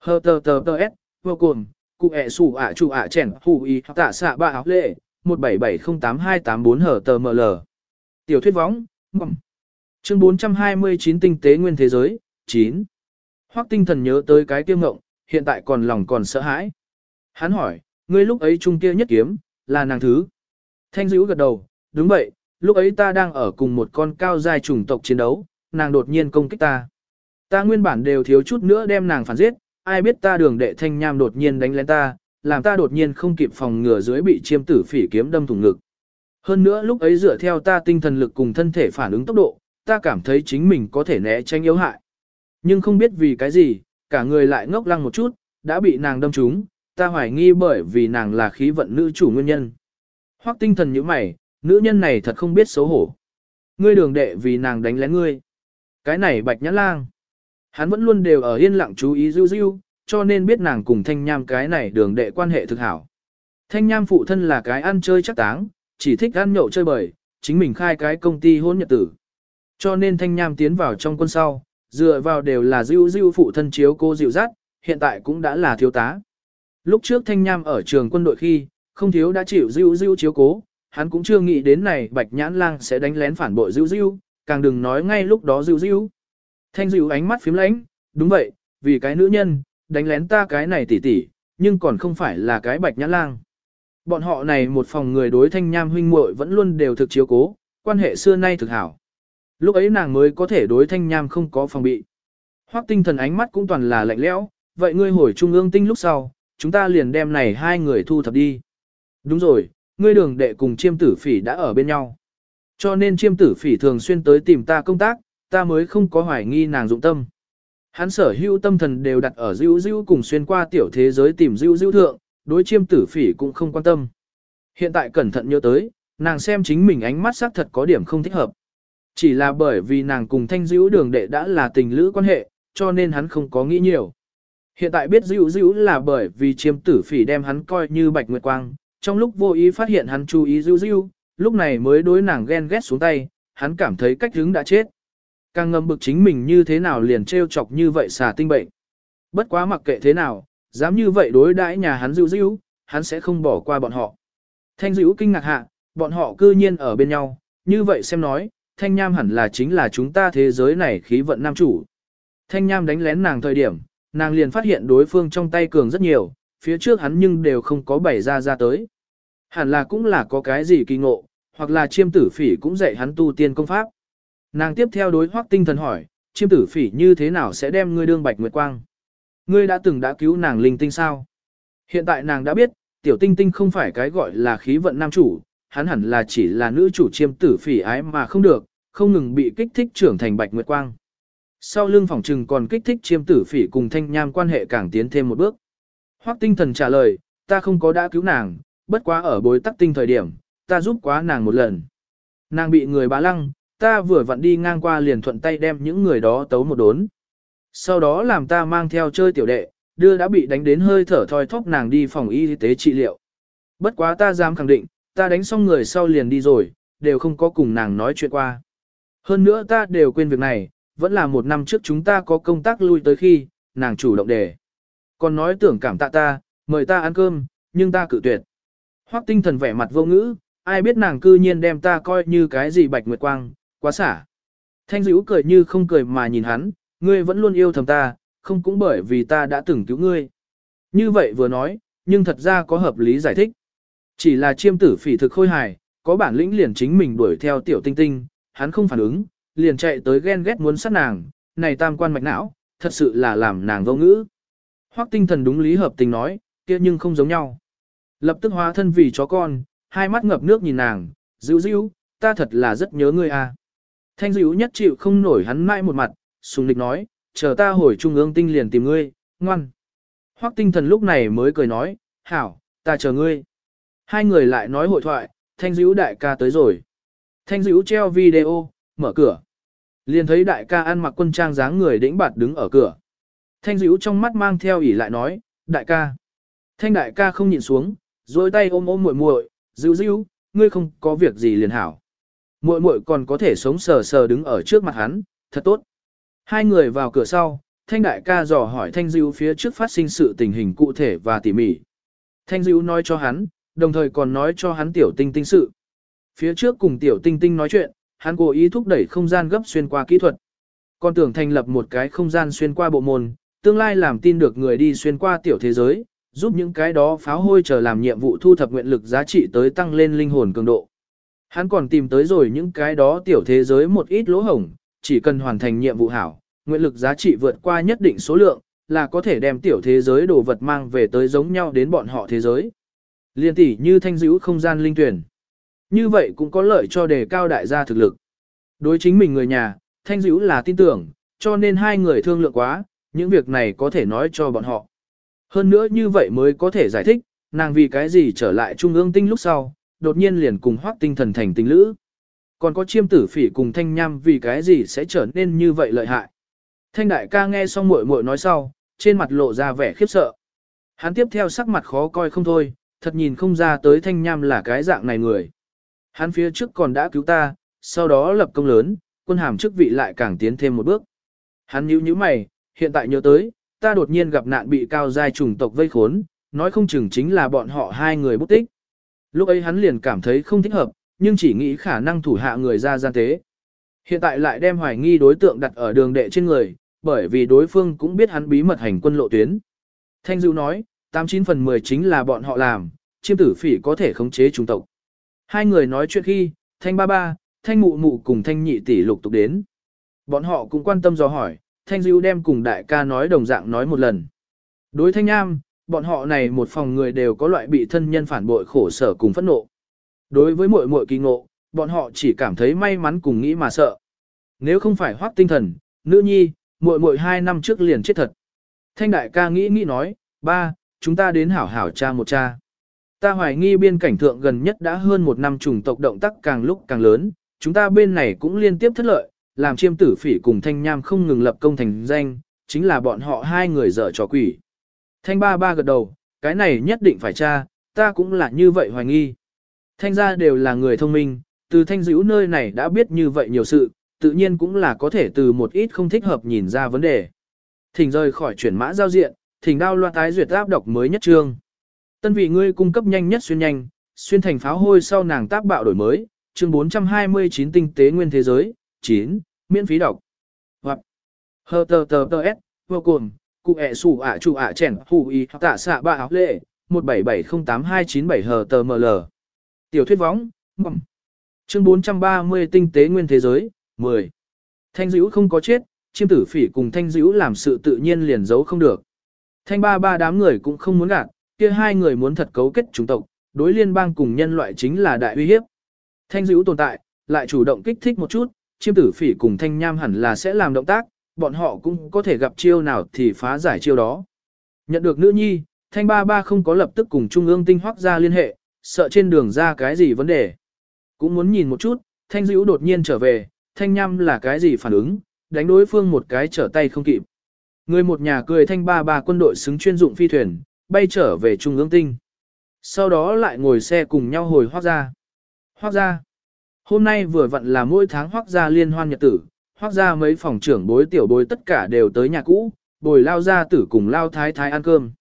Hờ tờ tờ tờ s, vô cùng, cụ ẹ sủ ạ chủ ạ chèn hù y tạ xạ ba áo lệ, 17708284 hờ tờ ml. Tiểu thuyết võng, mầm. Chương 429 tinh tế nguyên thế giới, 9. Hoắc tinh thần nhớ tới cái tiêu ngộng, hiện tại còn lòng còn sợ hãi. Hắn hỏi, ngươi lúc ấy trung kia nhất kiếm, là nàng thứ. Thanh dữ gật đầu, đúng vậy, lúc ấy ta đang ở cùng một con cao dài chủng tộc chiến đấu, nàng đột nhiên công kích ta. Ta nguyên bản đều thiếu chút nữa đem nàng phản giết, ai biết ta đường đệ thanh nham đột nhiên đánh lên ta, làm ta đột nhiên không kịp phòng ngừa dưới bị chiêm tử phỉ kiếm đâm thủng ngực. Hơn nữa lúc ấy dựa theo ta tinh thần lực cùng thân thể phản ứng tốc độ, ta cảm thấy chính mình có thể né tránh yếu hại. Nhưng không biết vì cái gì, cả người lại ngốc lăng một chút, đã bị nàng đâm trúng, ta hoài nghi bởi vì nàng là khí vận nữ chủ nguyên nhân. Hoắc tinh thần như mày, nữ nhân này thật không biết xấu hổ. Ngươi đường đệ vì nàng đánh lén ngươi. Cái này bạch nhãn lang. Hắn vẫn luôn đều ở yên lặng chú ý Diêu Diêu, cho nên biết nàng cùng thanh nham cái này đường đệ quan hệ thực hảo. Thanh nham phụ thân là cái ăn chơi chắc táng, chỉ thích ăn nhậu chơi bời, chính mình khai cái công ty hôn nhật tử. Cho nên thanh nham tiến vào trong quân sau, dựa vào đều là Diêu Diêu phụ thân chiếu cô dịu dắt, hiện tại cũng đã là thiếu tá. Lúc trước thanh nham ở trường quân đội khi, không thiếu đã chịu Diêu Diêu chiếu cố, hắn cũng chưa nghĩ đến này bạch nhãn lang sẽ đánh lén phản bội Diêu Diêu, càng đừng nói ngay lúc đó Diêu Diêu. Thanh Dịu ánh mắt phím lánh, đúng vậy, vì cái nữ nhân, đánh lén ta cái này tỉ tỉ, nhưng còn không phải là cái bạch nhãn lang. Bọn họ này một phòng người đối thanh nham huynh muội vẫn luôn đều thực chiếu cố, quan hệ xưa nay thực hảo. Lúc ấy nàng mới có thể đối thanh nham không có phòng bị. Hoắc tinh thần ánh mắt cũng toàn là lạnh lẽo, vậy ngươi hồi trung ương tinh lúc sau, chúng ta liền đem này hai người thu thập đi. Đúng rồi, ngươi đường đệ cùng chiêm tử phỉ đã ở bên nhau. Cho nên chiêm tử phỉ thường xuyên tới tìm ta công tác, ta mới không có hoài nghi nàng dụng tâm. Hắn sở hữu tâm thần đều đặt ở dữ dữ cùng xuyên qua tiểu thế giới tìm dữ dữ thượng, đối chiêm tử phỉ cũng không quan tâm. Hiện tại cẩn thận nhớ tới, nàng xem chính mình ánh mắt xác thật có điểm không thích hợp. Chỉ là bởi vì nàng cùng thanh dữ đường đệ đã là tình lữ quan hệ, cho nên hắn không có nghĩ nhiều. Hiện tại biết dữ dữ là bởi vì chiêm tử phỉ đem hắn coi như bạch nguyệt quang, trong lúc vô ý phát hiện hắn chú ý dữ dữ, lúc này mới đối nàng ghen ghét xuống tay, hắn cảm thấy cách hứng đã chết. Càng ngầm bực chính mình như thế nào liền trêu chọc như vậy xà tinh bệnh. Bất quá mặc kệ thế nào, dám như vậy đối đãi nhà hắn dữ dữ, hắn sẽ không bỏ qua bọn họ. Thanh dữ kinh ngạc hạ, bọn họ cư nhiên ở bên nhau, như vậy xem nói, thanh nham hẳn là chính là chúng ta thế giới này khí vận nam chủ. Thanh nham đánh lén nàng thời điểm, nàng liền phát hiện đối phương trong tay cường rất nhiều, phía trước hắn nhưng đều không có bày ra ra tới. Hẳn là cũng là có cái gì kỳ ngộ, hoặc là chiêm tử phỉ cũng dạy hắn tu tiên công pháp. Nàng tiếp theo đối hoác tinh thần hỏi, chiêm tử phỉ như thế nào sẽ đem ngươi đương bạch nguyệt quang? Ngươi đã từng đã cứu nàng linh tinh sao? Hiện tại nàng đã biết, tiểu tinh tinh không phải cái gọi là khí vận nam chủ, hắn hẳn là chỉ là nữ chủ chiêm tử phỉ ái mà không được, không ngừng bị kích thích trưởng thành bạch nguyệt quang. Sau lưng phòng trừng còn kích thích chiêm tử phỉ cùng thanh nham quan hệ càng tiến thêm một bước. Hoắc tinh thần trả lời, ta không có đã cứu nàng, bất quá ở bối tắc tinh thời điểm, ta giúp quá nàng một lần. Nàng bị người bá lăng, ta vừa vặn đi ngang qua liền thuận tay đem những người đó tấu một đốn. Sau đó làm ta mang theo chơi tiểu đệ, đưa đã bị đánh đến hơi thở thoi thóp nàng đi phòng y tế trị liệu. Bất quá ta dám khẳng định, ta đánh xong người sau liền đi rồi, đều không có cùng nàng nói chuyện qua. Hơn nữa ta đều quên việc này, vẫn là một năm trước chúng ta có công tác lui tới khi, nàng chủ động đề. Còn nói tưởng cảm tạ ta, mời ta ăn cơm, nhưng ta cự tuyệt. Hoắc tinh thần vẻ mặt vô ngữ, ai biết nàng cư nhiên đem ta coi như cái gì bạch nguyệt quang, quá xả. Thanh dữ cười như không cười mà nhìn hắn, ngươi vẫn luôn yêu thầm ta, không cũng bởi vì ta đã từng cứu ngươi. Như vậy vừa nói, nhưng thật ra có hợp lý giải thích. Chỉ là chiêm tử phỉ thực khôi hài, có bản lĩnh liền chính mình đuổi theo tiểu tinh tinh, hắn không phản ứng, liền chạy tới ghen ghét muốn sát nàng, này tam quan mạch não, thật sự là làm nàng vô ngữ. Hoắc tinh thần đúng lý hợp tình nói, kia nhưng không giống nhau. Lập tức hóa thân vì chó con, hai mắt ngập nước nhìn nàng, Dữ dữ, ta thật là rất nhớ ngươi à. Thanh dữ nhất chịu không nổi hắn mãi một mặt, sùng địch nói, chờ ta hồi trung ương tinh liền tìm ngươi, ngoan. Hoắc tinh thần lúc này mới cười nói, hảo, ta chờ ngươi. Hai người lại nói hội thoại, thanh dữ đại ca tới rồi. Thanh dữ treo video, mở cửa. Liền thấy đại ca ăn mặc quân trang dáng người đĩnh bạt đứng ở cửa. Thanh dữ trong mắt mang theo ỉ lại nói, đại ca. Thanh đại ca không nhìn xuống, rồi tay ôm ôm muội muội, dữ dữ, ngươi không có việc gì liền hảo. Muội muội còn có thể sống sờ sờ đứng ở trước mặt hắn, thật tốt. Hai người vào cửa sau, Thanh đại ca dò hỏi Thanh dữ phía trước phát sinh sự tình hình cụ thể và tỉ mỉ. Thanh dữ nói cho hắn, đồng thời còn nói cho hắn tiểu tinh tinh sự. Phía trước cùng tiểu tinh tinh nói chuyện, hắn cố ý thúc đẩy không gian gấp xuyên qua kỹ thuật. Còn tưởng thành lập một cái không gian xuyên qua bộ môn, tương lai làm tin được người đi xuyên qua tiểu thế giới, giúp những cái đó pháo hôi chờ làm nhiệm vụ thu thập nguyện lực giá trị tới tăng lên linh hồn cường độ. Hắn còn tìm tới rồi những cái đó tiểu thế giới một ít lỗ hổng, chỉ cần hoàn thành nhiệm vụ hảo, nguyện lực giá trị vượt qua nhất định số lượng, là có thể đem tiểu thế giới đồ vật mang về tới giống nhau đến bọn họ thế giới. Liên tỷ như thanh dữ không gian linh tuyển. Như vậy cũng có lợi cho đề cao đại gia thực lực. Đối chính mình người nhà, thanh dữ là tin tưởng, cho nên hai người thương lượng quá, những việc này có thể nói cho bọn họ. Hơn nữa như vậy mới có thể giải thích, nàng vì cái gì trở lại trung ương tinh lúc sau, đột nhiên liền cùng hoác tinh thần thành tình lữ. Còn có chiêm tử phỉ cùng thanh nham vì cái gì sẽ trở nên như vậy lợi hại. Thanh đại ca nghe xong muội muội nói sau, trên mặt lộ ra vẻ khiếp sợ. Hắn tiếp theo sắc mặt khó coi không thôi, thật nhìn không ra tới thanh nham là cái dạng này người. Hắn phía trước còn đã cứu ta, sau đó lập công lớn, quân hàm chức vị lại càng tiến thêm một bước. Hắn nhíu nhíu mày, hiện tại nhớ tới, ta đột nhiên gặp nạn bị cao giai chủng tộc vây khốn, nói không chừng chính là bọn họ hai người bút tích. Lúc ấy hắn liền cảm thấy không thích hợp, nhưng chỉ nghĩ khả năng thủ hạ người ra gian tế. Hiện tại lại đem hoài nghi đối tượng đặt ở đường đệ trên người, bởi vì đối phương cũng biết hắn bí mật hành quân lộ tuyến. Thanh Dưu nói, 89 phần 10 chính là bọn họ làm, chiêm tử phỉ có thể khống chế trung tộc. Hai người nói chuyện khi, Thanh ba ba, Thanh mụ mụ cùng Thanh nhị tỷ lục tục đến. Bọn họ cũng quan tâm dò hỏi, Thanh Dưu đem cùng đại ca nói đồng dạng nói một lần. Đối Thanh Nam bọn họ này một phòng người đều có loại bị thân nhân phản bội khổ sở cùng phẫn nộ. Đối với muội muội kỳ ngộ, bọn họ chỉ cảm thấy may mắn cùng nghĩ mà sợ. Nếu không phải hoác tinh thần, nữ nhi, muội muội hai năm trước liền chết thật. Thanh đại ca nghĩ nghĩ nói, ba, chúng ta đến hảo hảo cha một cha. Ta hoài nghi biên cảnh thượng gần nhất đã hơn một năm trùng tộc động tác càng lúc càng lớn, chúng ta bên này cũng liên tiếp thất lợi, làm chiêm tử phỉ cùng thanh nham không ngừng lập công thành danh, chính là bọn họ hai người dở trò quỷ. Thanh ba ba gật đầu, cái này nhất định phải tra, ta cũng là như vậy hoài nghi. Thanh gia đều là người thông minh, từ thanh dữ nơi này đã biết như vậy nhiều sự, tự nhiên cũng là có thể từ một ít không thích hợp nhìn ra vấn đề. Thỉnh rời khỏi chuyển mã giao diện, thỉnh đao loa tái duyệt áp đọc mới nhất trương. Tân vị ngươi cung cấp nhanh nhất xuyên nhanh, xuyên thành pháo hôi sau nàng tác bạo đổi mới, chương 429 tinh tế nguyên thế giới, 9, miễn phí đọc. Hoặc hờ tờ tờ tờ s, vô cùng, cụ ẹ sủ ạ chủ ạ chèn hù y tạ xạ ba áo lệ, 17708297 hờ tờ ml. Tiểu thuyết võng, mầm. Chương 430 tinh tế nguyên thế giới, 10. Thanh dữ không có chết, chiêm tử phỉ cùng thanh dữ làm sự tự nhiên liền giấu không được. Thanh ba ba đám người cũng không muốn gạt, kia hai người muốn thật cấu kết chúng tộc, đối liên bang cùng nhân loại chính là đại uy hiếp. Thanh dữ tồn tại, lại chủ động kích thích một chút, chiêm tử phỉ cùng thanh nham hẳn là sẽ làm động tác, bọn họ cũng có thể gặp chiêu nào thì phá giải chiêu đó. Nhận được nữ nhi, thanh ba ba không có lập tức cùng trung ương tinh hoác ra liên hệ, sợ trên đường ra cái gì vấn đề. Cũng muốn nhìn một chút, thanh dữ đột nhiên trở về, thanh nham là cái gì phản ứng, đánh đối phương một cái trở tay không kịp. Người một nhà cười thanh ba ba quân đội xứng chuyên dụng phi thuyền, bay trở về trung ương tinh. Sau đó lại ngồi xe cùng nhau hồi hoác ra. Hoác ra. Hôm nay vừa vặn là mỗi tháng hoác ra liên hoan nhật tử, hoác ra mấy phòng trưởng bối tiểu bối tất cả đều tới nhà cũ, bồi lao ra tử cùng lao thái thái ăn cơm.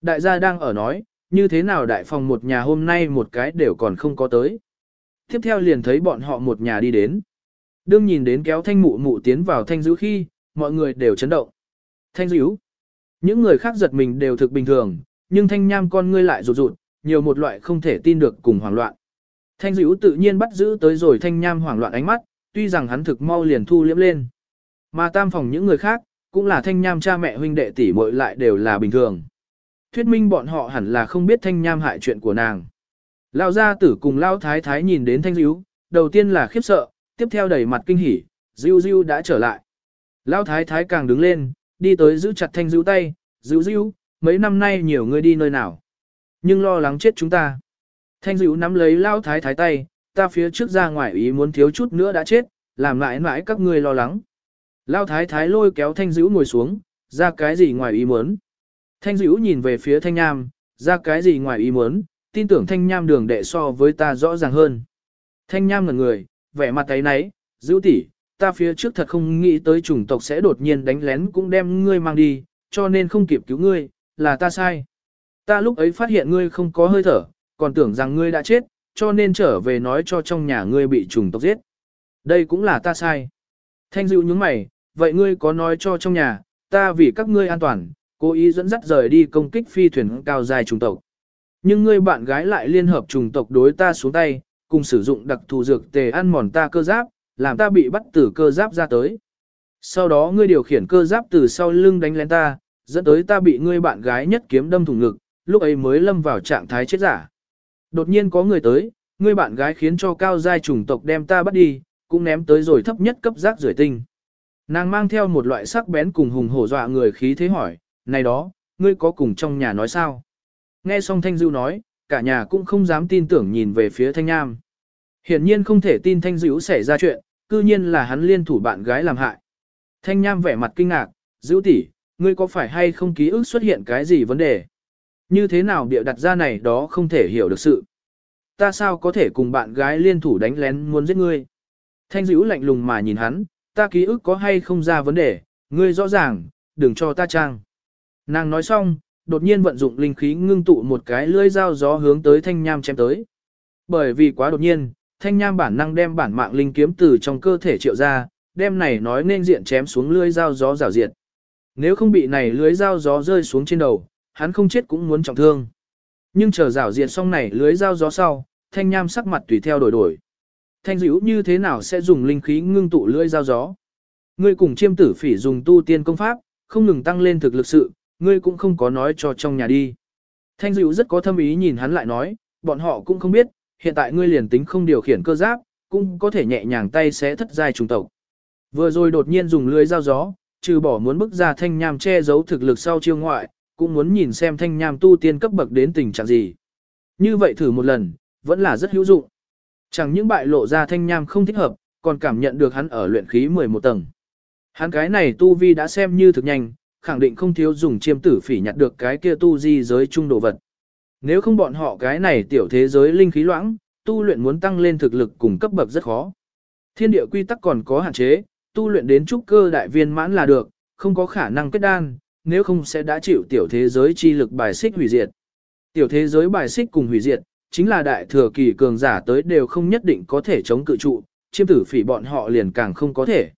Đại gia đang ở nói, như thế nào đại phòng một nhà hôm nay một cái đều còn không có tới. Tiếp theo liền thấy bọn họ một nhà đi đến. Đương nhìn đến kéo thanh mụ mụ tiến vào thanh dữ khi, mọi người đều chấn động. Thanh dữ. Những người khác giật mình đều thực bình thường, nhưng thanh nham con ngươi lại rụt rụt, nhiều một loại không thể tin được cùng hoảng loạn. Thanh dữ tự nhiên bắt giữ tới rồi thanh nham hoảng loạn ánh mắt, tuy rằng hắn thực mau liền thu liễm lên. Mà tam phòng những người khác, cũng là thanh nham cha mẹ huynh đệ tỷ muội lại đều là bình thường. Thuyết minh bọn họ hẳn là không biết thanh nham hại chuyện của nàng. Lão gia tử cùng Lão thái thái nhìn đến thanh dữ, đầu tiên là khiếp sợ, tiếp theo đầy mặt kinh hỉ, dữ dữ đã trở lại. Lão thái thái càng đứng lên, đi tới giữ chặt thanh dữ tay, dữ dữ, mấy năm nay nhiều người đi nơi nào. Nhưng lo lắng chết chúng ta. Thanh dữ nắm lấy Lão thái thái tay, ta phía trước ra ngoài ý muốn thiếu chút nữa đã chết, làm lại mãi các ngươi lo lắng. Lão thái thái lôi kéo thanh dữ ngồi xuống, ra cái gì ngoài ý muốn. Thanh dữ nhìn về phía thanh nham, ra cái gì ngoài ý muốn, tin tưởng thanh nham đường đệ so với ta rõ ràng hơn. Thanh nham ngẩn người, vẻ mặt thấy nấy, dữ tỷ, ta phía trước thật không nghĩ tới chủng tộc sẽ đột nhiên đánh lén cũng đem ngươi mang đi, cho nên không kịp cứu ngươi, là ta sai. Ta lúc ấy phát hiện ngươi không có hơi thở, còn tưởng rằng ngươi đã chết, cho nên trở về nói cho trong nhà ngươi bị trùng tộc giết. Đây cũng là ta sai. Thanh dịu những mày, vậy ngươi có nói cho trong nhà, ta vì các ngươi an toàn, cố ý dẫn dắt rời đi công kích phi thuyền cao dài trùng tộc. Nhưng ngươi bạn gái lại liên hợp trùng tộc đối ta xuống tay, cùng sử dụng đặc thù dược tề ăn mòn ta cơ giáp, làm ta bị bắt từ cơ giáp ra tới. Sau đó ngươi điều khiển cơ giáp từ sau lưng đánh lén ta, dẫn tới ta bị ngươi bạn gái nhất kiếm đâm thủng ngực, lúc ấy mới lâm vào trạng thái chết giả. Đột nhiên có người tới, ngươi bạn gái khiến cho cao giai chủng tộc đem ta bắt đi, cũng ném tới rồi thấp nhất cấp giác rưởi tinh. Nàng mang theo một loại sắc bén cùng hùng hổ dọa người khí thế hỏi, này đó, ngươi có cùng trong nhà nói sao? Nghe xong Thanh Dữ nói, cả nhà cũng không dám tin tưởng nhìn về phía Thanh Nam. Hiển nhiên không thể tin Thanh Dữ xảy ra chuyện, cư nhiên là hắn liên thủ bạn gái làm hại. Thanh Nam vẻ mặt kinh ngạc, Dữ tỷ, ngươi có phải hay không ký ức xuất hiện cái gì vấn đề? Như thế nào bịa đặt ra này đó không thể hiểu được sự. Ta sao có thể cùng bạn gái liên thủ đánh lén muốn giết ngươi? Thanh dữ lạnh lùng mà nhìn hắn, ta ký ức có hay không ra vấn đề, ngươi rõ ràng, đừng cho ta trang. Nàng nói xong, đột nhiên vận dụng linh khí ngưng tụ một cái lưỡi dao gió hướng tới thanh nham chém tới. Bởi vì quá đột nhiên, thanh nham bản năng đem bản mạng linh kiếm từ trong cơ thể triệu ra, đem này nói nên diện chém xuống lưỡi dao gió rào diệt. Nếu không bị này lưới dao gió rơi xuống trên đầu, hắn không chết cũng muốn trọng thương. Nhưng chờ rảo diệt xong này lưới dao gió sau, thanh nham sắc mặt tùy theo đổi đổi. Thanh dữ như thế nào sẽ dùng linh khí ngưng tụ lưỡi dao gió? Ngươi cùng chiêm tử phỉ dùng tu tiên công pháp, không ngừng tăng lên thực lực sự, ngươi cũng không có nói cho trong nhà đi. Thanh dữ rất có thâm ý nhìn hắn lại nói, bọn họ cũng không biết, hiện tại ngươi liền tính không điều khiển cơ giáp, cũng có thể nhẹ nhàng tay sẽ thất giai trùng tộc. Vừa rồi đột nhiên dùng lưới dao gió, trừ bỏ muốn bức ra thanh nham che giấu thực lực sau chiêu ngoại, cũng muốn nhìn xem thanh nham tu tiên cấp bậc đến tình trạng gì. Như vậy thử một lần, vẫn là rất hữu dụng. Chẳng những bại lộ ra thanh nham không thích hợp, còn cảm nhận được hắn ở luyện khí 11 tầng. Hắn cái này tu vi đã xem như thực nhanh, khẳng định không thiếu dùng chiêm tử phỉ nhặt được cái kia tu di giới trung đồ vật. Nếu không bọn họ cái này tiểu thế giới linh khí loãng, tu luyện muốn tăng lên thực lực cùng cấp bậc rất khó. Thiên địa quy tắc còn có hạn chế, tu luyện đến trúc cơ đại viên mãn là được, không có khả năng kết đan, nếu không sẽ đã chịu tiểu thế giới chi lực bài xích hủy diệt. Tiểu thế giới bài xích cùng hủy diệt, chính là đại thừa kỳ cường giả tới đều không nhất định có thể chống cự trụ, chiêm tử phỉ bọn họ liền càng không có thể.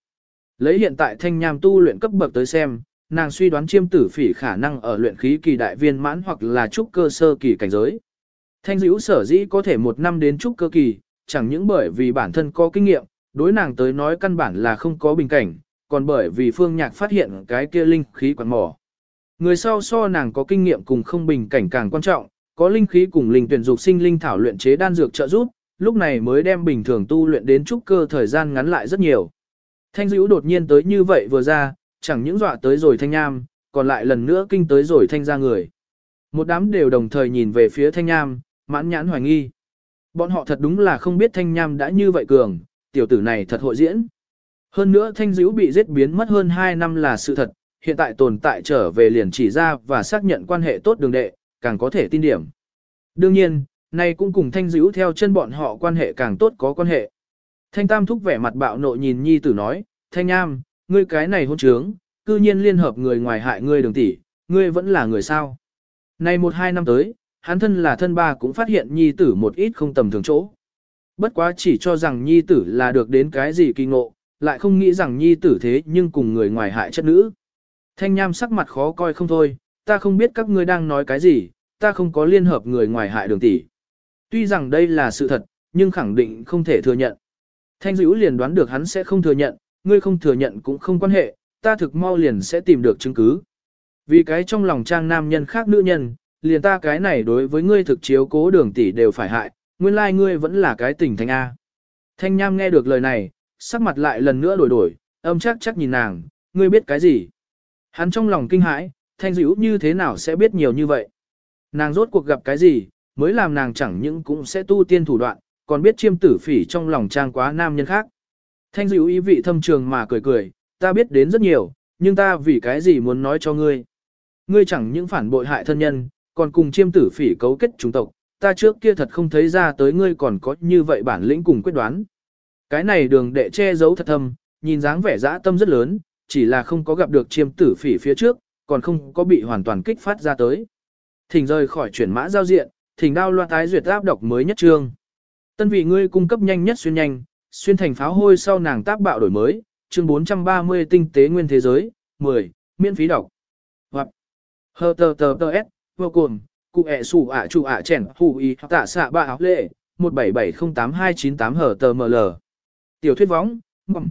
Lấy hiện tại thanh nham tu luyện cấp bậc tới xem, nàng suy đoán chiêm tử phỉ khả năng ở luyện khí kỳ đại viên mãn hoặc là trúc cơ sơ kỳ cảnh giới. Thanh dữ sở dĩ có thể một năm đến trúc cơ kỳ, chẳng những bởi vì bản thân có kinh nghiệm, đối nàng tới nói căn bản là không có bình cảnh, còn bởi vì phương nhạc phát hiện cái kia linh khí quạt mỏ. Người sau so nàng có kinh nghiệm cùng không bình cảnh càng quan trọng, có linh khí cùng linh tuyển dục sinh linh thảo luyện chế đan dược trợ giúp, lúc này mới đem bình thường tu luyện đến trúc cơ thời gian ngắn lại rất nhiều. Thanh dữ đột nhiên tới như vậy vừa ra, chẳng những dọa tới rồi thanh nham, còn lại lần nữa kinh tới rồi thanh ra người. Một đám đều đồng thời nhìn về phía thanh nham, mãn nhãn hoài nghi. Bọn họ thật đúng là không biết thanh nham đã như vậy cường, tiểu tử này thật hội diễn. Hơn nữa thanh dữ bị giết biến mất hơn 2 năm là sự thật, hiện tại tồn tại trở về liền chỉ ra và xác nhận quan hệ tốt đường đệ, càng có thể tin điểm. Đương nhiên, này cũng cùng thanh dữ theo chân bọn họ quan hệ càng tốt có quan hệ. Thanh tam thúc vẻ mặt bạo nộ nhìn nhi tử nói, thanh nam ngươi cái này hôn trướng, cư nhiên liên hợp người ngoài hại ngươi đường tỷ, ngươi vẫn là người sao. Này một hai năm tới, hắn thân là thân ba cũng phát hiện nhi tử một ít không tầm thường chỗ. Bất quá chỉ cho rằng nhi tử là được đến cái gì kỳ ngộ, lại không nghĩ rằng nhi tử thế nhưng cùng người ngoài hại chất nữ. Thanh nham sắc mặt khó coi không thôi, ta không biết các ngươi đang nói cái gì, ta không có liên hợp người ngoài hại đường tỷ. Tuy rằng đây là sự thật, nhưng khẳng định không thể thừa nhận. Thanh dữ liền đoán được hắn sẽ không thừa nhận, ngươi không thừa nhận cũng không quan hệ, ta thực mau liền sẽ tìm được chứng cứ. Vì cái trong lòng trang nam nhân khác nữ nhân, liền ta cái này đối với ngươi thực chiếu cố đường tỷ đều phải hại, nguyên lai like ngươi vẫn là cái tình thanh A. Thanh Nham nghe được lời này, sắc mặt lại lần nữa đổi đổi, âm chắc chắc nhìn nàng, ngươi biết cái gì? Hắn trong lòng kinh hãi, thanh dữ như thế nào sẽ biết nhiều như vậy? Nàng rốt cuộc gặp cái gì, mới làm nàng chẳng những cũng sẽ tu tiên thủ đoạn, còn biết chiêm tử phỉ trong lòng trang quá nam nhân khác. Thanh dữ ý vị thâm trường mà cười cười, ta biết đến rất nhiều, nhưng ta vì cái gì muốn nói cho ngươi. Ngươi chẳng những phản bội hại thân nhân, còn cùng chiêm tử phỉ cấu kết chúng tộc, ta trước kia thật không thấy ra tới ngươi còn có như vậy bản lĩnh cùng quyết đoán. Cái này đường đệ che giấu thật thâm, nhìn dáng vẻ dã tâm rất lớn, chỉ là không có gặp được chiêm tử phỉ phía trước, còn không có bị hoàn toàn kích phát ra tới. Thỉnh rời khỏi chuyển mã giao diện, thỉnh đao loa tái duyệt áp đọc mới nhất trương. Tân vị ngươi cung cấp nhanh nhất xuyên nhanh, xuyên thành pháo hôi sau nàng tác bạo đổi mới, chương 430 tinh tế nguyên thế giới, 10, miễn phí đọc. Hoặc hờ tờ tờ tờ s, vô cùng, cụ ẹ sủ ạ chủ ạ chèn hù y tạ xạ ba áo lệ, 17708298 hờ tờ ml. Tiểu thuyết võng, mỏng,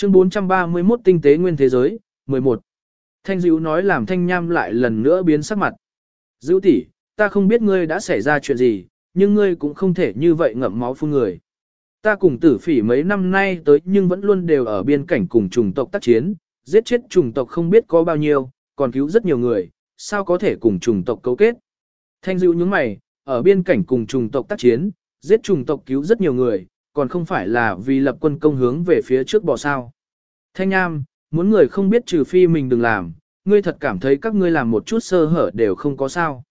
Chương 431 tinh tế nguyên thế giới, 11. Thanh Dữu nói làm thanh nham lại lần nữa biến sắc mặt. Dữu tỷ, ta không biết ngươi đã xảy ra chuyện gì, nhưng ngươi cũng không thể như vậy ngậm máu phun người. Ta cùng tử phỉ mấy năm nay tới nhưng vẫn luôn đều ở biên cảnh cùng chủng tộc tác chiến, giết chết chủng tộc không biết có bao nhiêu, còn cứu rất nhiều người, sao có thể cùng chủng tộc cấu kết. Thanh Dữu nhướng mày, ở biên cảnh cùng chủng tộc tác chiến, giết chủng tộc cứu rất nhiều người, còn không phải là vì lập quân công hướng về phía trước bỏ sao. Thanh Nam, muốn người không biết trừ phi mình đừng làm, ngươi thật cảm thấy các ngươi làm một chút sơ hở đều không có sao.